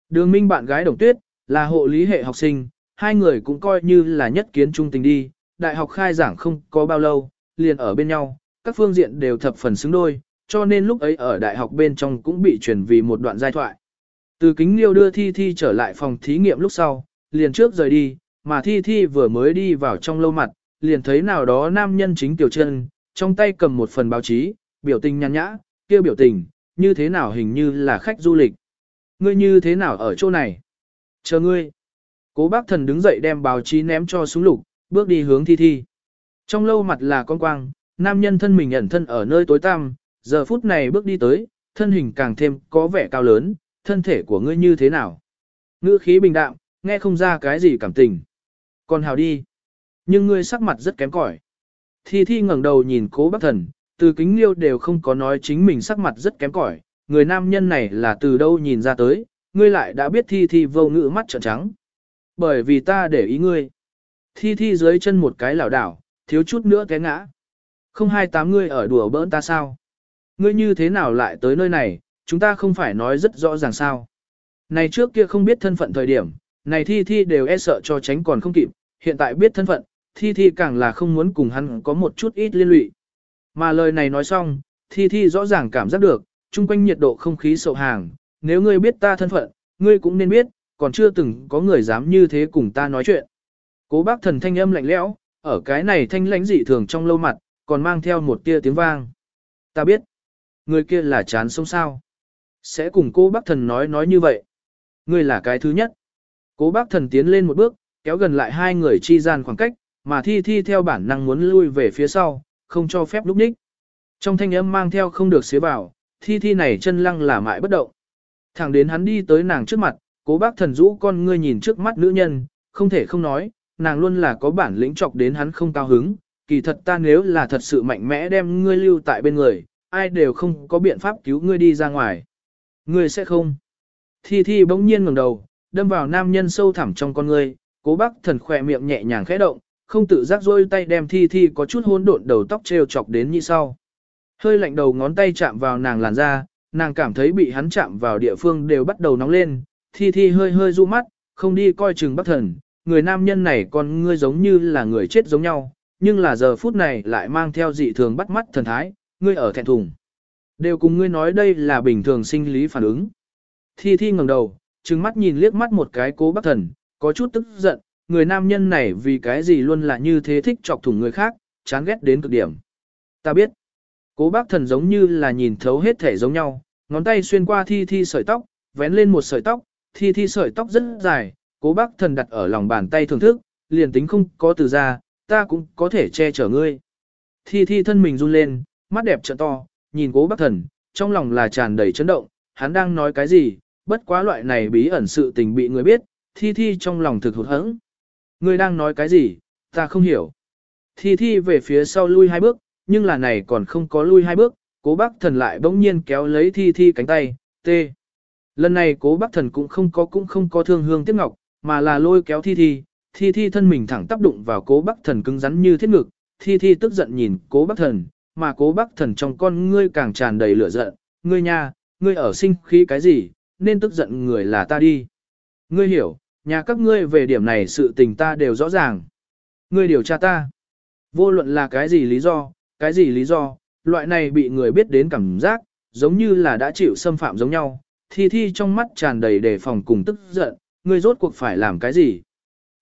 Đường Minh bạn gái Đồng Tuyết, là hộ lý hệ học sinh, hai người cũng coi như là nhất kiến trung tình đi, đại học khai giảng không có bao lâu, liền ở bên nhau, các phương diện đều thập phần xứng đôi, cho nên lúc ấy ở đại học bên trong cũng bị truyền vì một đoạn giai thoại. Từ kính liêu đưa Thi Thi trở lại phòng thí nghiệm lúc sau, liền trước rời đi, mà Thi Thi vừa mới đi vào trong lâu mặt, liền thấy nào đó nam nhân chính tiểu chân, trong tay cầm một phần báo chí, biểu tình nhàn nhã, kêu biểu tình, như thế nào hình như là khách du lịch. Ngươi như thế nào ở chỗ này? Chờ ngươi. Cố bác thần đứng dậy đem báo chí ném cho xuống lục, bước đi hướng thi thi. Trong lâu mặt là con quang, nam nhân thân mình ẩn thân ở nơi tối tăm, giờ phút này bước đi tới, thân hình càng thêm có vẻ cao lớn, thân thể của ngươi như thế nào? Ngữ khí bình đạm, nghe không ra cái gì cảm tình. Còn hào đi. Nhưng ngươi sắc mặt rất kém cỏi. Thi Thi ngẩng đầu nhìn cố bác thần, từ kính liêu đều không có nói chính mình sắc mặt rất kém cỏi. Người nam nhân này là từ đâu nhìn ra tới, ngươi lại đã biết Thi Thi vô ngữ mắt trợn trắng. Bởi vì ta để ý ngươi. Thi Thi dưới chân một cái lảo đảo, thiếu chút nữa té ngã. Không hai tám ngươi ở đùa bỡn ta sao? Ngươi như thế nào lại tới nơi này, chúng ta không phải nói rất rõ ràng sao? Này trước kia không biết thân phận thời điểm, này Thi Thi đều e sợ cho tránh còn không kịp, hiện tại biết thân phận, Thi Thi càng là không muốn cùng hắn có một chút ít liên lụy. Mà lời này nói xong, Thi Thi rõ ràng cảm giác được, chung quanh nhiệt độ không khí sậu hàng, nếu ngươi biết ta thân phận, ngươi cũng nên biết, còn chưa từng có người dám như thế cùng ta nói chuyện. Cố bác thần thanh âm lạnh lẽo, ở cái này thanh lãnh dị thường trong lâu mặt, còn mang theo một tia tiếng vang. Ta biết, người kia là chán sống sao. Sẽ cùng cô bác thần nói nói như vậy. Ngươi là cái thứ nhất. Cố bác thần tiến lên một bước, kéo gần lại hai người chi gian khoảng cách, mà thi thi theo bản năng muốn lui về phía sau, không cho phép lúc ních. Trong thanh âm mang theo không được xế vào, thi thi này chân lăng là mãi bất động. Thẳng đến hắn đi tới nàng trước mặt, cố bác thần rũ con ngươi nhìn trước mắt nữ nhân, không thể không nói, nàng luôn là có bản lĩnh chọc đến hắn không cao hứng, kỳ thật ta nếu là thật sự mạnh mẽ đem ngươi lưu tại bên người, ai đều không có biện pháp cứu ngươi đi ra ngoài. Ngươi sẽ không. Thi Thi bỗng nhiên ngẩng đầu, đâm vào nam nhân sâu thẳm trong con ngươi, cố bác thần khỏe miệng nhẹ nhàng khẽ động, không tự giác rôi tay đem Thi Thi có chút hỗn độn đầu tóc treo chọc đến như sau. Hơi lạnh đầu ngón tay chạm vào nàng làn da, nàng cảm thấy bị hắn chạm vào địa phương đều bắt đầu nóng lên, Thi Thi hơi hơi du mắt, không đi coi chừng bác thần, người nam nhân này con ngươi giống như là người chết giống nhau, nhưng là giờ phút này lại mang theo dị thường bắt mắt thần thái, ngươi ở thẹn thùng. Đều cùng ngươi nói đây là bình thường sinh lý phản ứng. Thi Thi ngẩng đầu, trừng mắt nhìn liếc mắt một cái cố bác thần, có chút tức giận, người nam nhân này vì cái gì luôn là như thế thích chọc thủng người khác, chán ghét đến cực điểm. Ta biết, cố bác thần giống như là nhìn thấu hết thể giống nhau, ngón tay xuyên qua Thi Thi sợi tóc, vén lên một sợi tóc, Thi Thi sợi tóc rất dài, cố bác thần đặt ở lòng bàn tay thưởng thức, liền tính không có từ ra, ta cũng có thể che chở ngươi. Thi thi thân mình run lên, mắt đẹp trợ to, nhìn cố bác thần, trong lòng là tràn đầy chấn động, hắn đang nói cái gì, bất quá loại này bí ẩn sự tình bị người biết, thi thi trong lòng thực hụt hẫng. Ngươi đang nói cái gì, ta không hiểu. Thi thi về phía sau lui hai bước, nhưng là này còn không có lui hai bước, cố bác thần lại bỗng nhiên kéo lấy thi thi cánh tay, tê. Lần này cố bác thần cũng không có cũng không có thương hương tiếc ngọc, mà là lôi kéo thi thi, thi thi thân mình thẳng tác đụng vào cố bác thần cứng rắn như thiết ngực, thi thi tức giận nhìn cố bác thần, mà cố bác thần trong con ngươi càng tràn đầy lửa giận, ngươi nha, ngươi ở sinh khí cái gì, nên tức giận người là ta đi. Ngươi hiểu, nhà các ngươi về điểm này sự tình ta đều rõ ràng. Ngươi điều tra ta. Vô luận là cái gì lý do, cái gì lý do, loại này bị người biết đến cảm giác, giống như là đã chịu xâm phạm giống nhau. Thi thi trong mắt tràn đầy đề phòng cùng tức giận, ngươi rốt cuộc phải làm cái gì?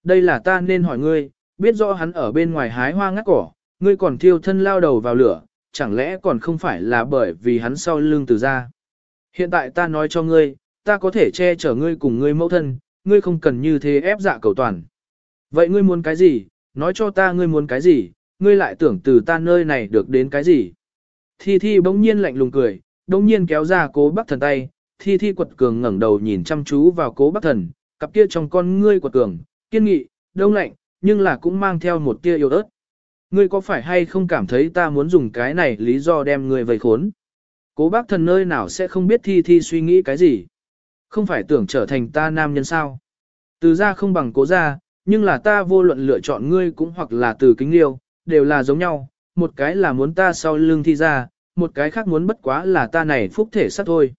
Đây là ta nên hỏi ngươi, biết rõ hắn ở bên ngoài hái hoa ngắt cỏ, ngươi còn thiêu thân lao đầu vào lửa, chẳng lẽ còn không phải là bởi vì hắn sau lưng từ ra. Hiện tại ta nói cho ngươi, ta có thể che chở ngươi cùng ngươi mẫu thân, ngươi không cần như thế ép dạ cầu toàn. Vậy ngươi muốn cái gì, nói cho ta ngươi muốn cái gì, ngươi lại tưởng từ ta nơi này được đến cái gì. Thi Thi bỗng nhiên lạnh lùng cười, bỗng nhiên kéo ra cố bác thần tay, Thi Thi quật cường ngẩng đầu nhìn chăm chú vào cố bác thần, cặp kia trong con ngươi của cường, kiên nghị, đông lạnh, nhưng là cũng mang theo một tia yêu ớt. Ngươi có phải hay không cảm thấy ta muốn dùng cái này lý do đem ngươi vây khốn? Cố bác thần nơi nào sẽ không biết thi thi suy nghĩ cái gì? Không phải tưởng trở thành ta nam nhân sao? Từ ra không bằng cố ra, nhưng là ta vô luận lựa chọn ngươi cũng hoặc là từ kính liêu, đều là giống nhau. Một cái là muốn ta sau lưng thi ra, một cái khác muốn bất quá là ta này phúc thể sắc thôi.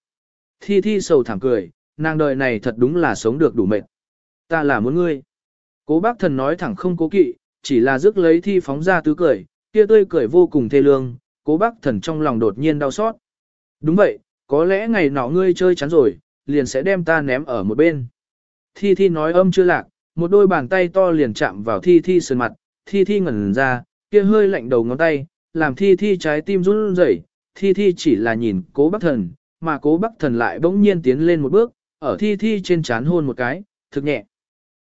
Thi thi sầu thảm cười, nàng đời này thật đúng là sống được đủ mệt. Ta là muốn ngươi. Cố bác thần nói thẳng không cố kỵ, chỉ là rước lấy thi phóng ra tứ cười, kia tươi cười vô cùng thê lương, cố bác thần trong lòng đột nhiên đau xót. Đúng vậy, có lẽ ngày nọ ngươi chơi chán rồi, liền sẽ đem ta ném ở một bên. Thi thi nói âm chưa lạc, một đôi bàn tay to liền chạm vào thi thi sườn mặt, thi thi ngẩn ra, kia hơi lạnh đầu ngón tay, làm thi thi trái tim run rẩy. thi thi chỉ là nhìn cố bác thần, mà cố bác thần lại bỗng nhiên tiến lên một bước, ở thi thi trên chán hôn một cái, thực nhẹ.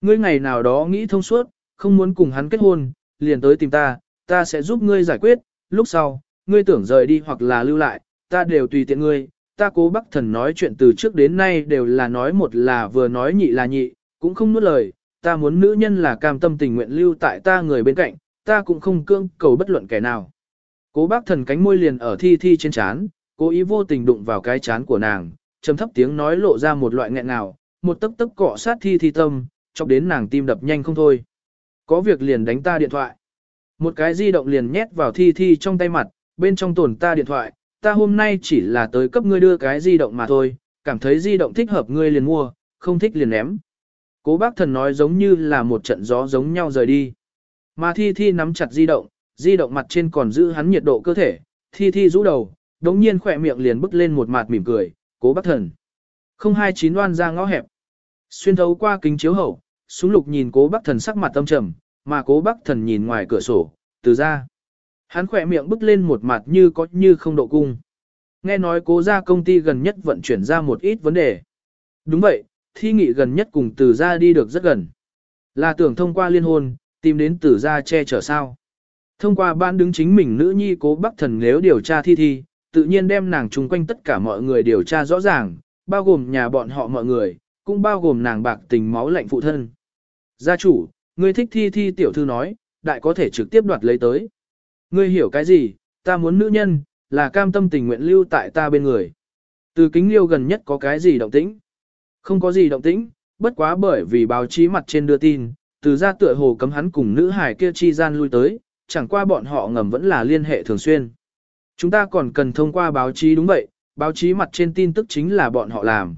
Ngươi ngày nào đó nghĩ thông suốt, không muốn cùng hắn kết hôn, liền tới tìm ta, ta sẽ giúp ngươi giải quyết, lúc sau, ngươi tưởng rời đi hoặc là lưu lại, ta đều tùy tiện ngươi, ta cố bác thần nói chuyện từ trước đến nay đều là nói một là vừa nói nhị là nhị, cũng không nuốt lời, ta muốn nữ nhân là cam tâm tình nguyện lưu tại ta người bên cạnh, ta cũng không cương cầu bất luận kẻ nào. Cố bác thần cánh môi liền ở thi thi trên chán, cố ý vô tình đụng vào cái chán của nàng, trầm thấp tiếng nói lộ ra một loại nghẹn nào, một tấc tấc cọ sát thi thi tâm, chọc đến nàng tim đập nhanh không thôi. Có việc liền đánh ta điện thoại. Một cái di động liền nhét vào thi thi trong tay mặt, bên trong tồn ta điện thoại, ta hôm nay chỉ là tới cấp ngươi đưa cái di động mà thôi, cảm thấy di động thích hợp ngươi liền mua, không thích liền ném. Cố bác thần nói giống như là một trận gió giống nhau rời đi. Mà thi thi nắm chặt di động, di động mặt trên còn giữ hắn nhiệt độ cơ thể, thi thi rũ đầu, đống nhiên khỏe miệng liền bứt lên một mặt mỉm cười, cố bác thần. Không hai chín đoan ra ngõ hẹp. Xuyên thấu qua kính chiếu hậu, súng lục nhìn cố bác thần sắc mặt tâm trầm, mà cố bác thần nhìn ngoài cửa sổ, từ ra. Hắn khỏe miệng bứt lên một mặt như có như không độ cung. Nghe nói cố ra công ty gần nhất vận chuyển ra một ít vấn đề. Đúng vậy, thi nghị gần nhất cùng từ ra đi được rất gần. Là tưởng thông qua liên hôn, tìm đến từ ra che chở sao. Thông qua ban đứng chính mình nữ nhi cố bắc thần nếu điều tra thi thi, tự nhiên đem nàng chung quanh tất cả mọi người điều tra rõ ràng, bao gồm nhà bọn họ mọi người, cũng bao gồm nàng bạc tình máu lạnh phụ thân. Gia chủ, ngươi thích thi thi tiểu thư nói, đại có thể trực tiếp đoạt lấy tới. Ngươi hiểu cái gì, ta muốn nữ nhân, là cam tâm tình nguyện lưu tại ta bên người. Từ kính liêu gần nhất có cái gì động tĩnh? Không có gì động tĩnh, bất quá bởi vì báo chí mặt trên đưa tin, từ ra tựa hồ cấm hắn cùng nữ hải kia chi gian lui tới, chẳng qua bọn họ ngầm vẫn là liên hệ thường xuyên. Chúng ta còn cần thông qua báo chí đúng vậy, báo chí mặt trên tin tức chính là bọn họ làm.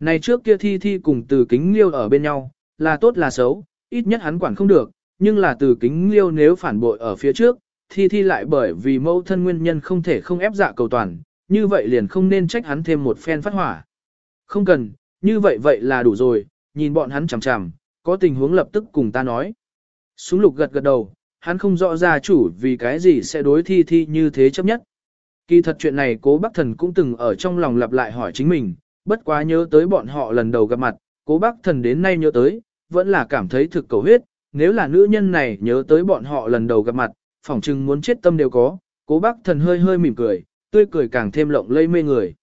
Này trước kia thi thi cùng từ kính liêu ở bên nhau, là tốt là xấu, ít nhất hắn quản không được, nhưng là từ kính liêu nếu phản bội ở phía trước, thi thi lại bởi vì mẫu thân nguyên nhân không thể không ép dạ cầu toàn, như vậy liền không nên trách hắn thêm một phen phát hỏa. Không cần, như vậy vậy là đủ rồi, nhìn bọn hắn chằm chằm, có tình huống lập tức cùng ta nói. Súng lục gật gật đầu, hắn không rõ ra chủ vì cái gì sẽ đối thi thi như thế chấp nhất. Kỳ thật chuyện này cố bác thần cũng từng ở trong lòng lặp lại hỏi chính mình, bất quá nhớ tới bọn họ lần đầu gặp mặt, cố bác thần đến nay nhớ tới, vẫn là cảm thấy thực cầu huyết, nếu là nữ nhân này nhớ tới bọn họ lần đầu gặp mặt, phỏng chừng muốn chết tâm đều có, cố bác thần hơi hơi mỉm cười, tươi cười càng thêm lộng lây mê người.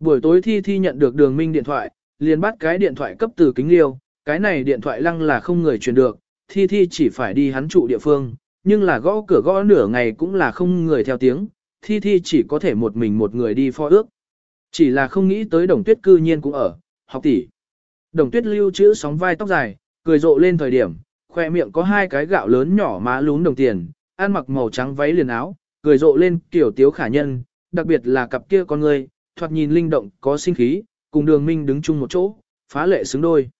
Buổi tối thi thi nhận được đường minh điện thoại, liền bắt cái điện thoại cấp từ kính liêu, cái này điện thoại lăng là không người truyền được, thi thi chỉ phải đi hắn trụ địa phương, nhưng là gõ cửa gõ nửa ngày cũng là không người theo tiếng, thi thi chỉ có thể một mình một người đi phó ước. Chỉ là không nghĩ tới đồng tuyết cư nhiên cũng ở, học tỷ. Đồng tuyết lưu chữ sóng vai tóc dài, cười rộ lên thời điểm, khoe miệng có hai cái gạo lớn nhỏ má lún đồng tiền, ăn mặc màu trắng váy liền áo, cười rộ lên kiểu tiếu khả nhân, đặc biệt là cặp kia con người, thoạt nhìn linh động có sinh khí, cùng đường minh đứng chung một chỗ, phá lệ xứng đôi.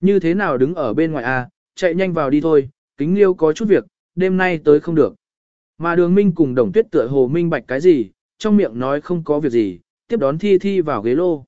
Như thế nào đứng ở bên ngoài a à, chạy nhanh vào đi thôi, kính liêu có chút việc, đêm nay tới không được. Mà đường minh cùng đồng tuyết tựa hồ minh bạch cái gì, trong miệng nói không có việc gì, tiếp đón thi thi vào ghế lô.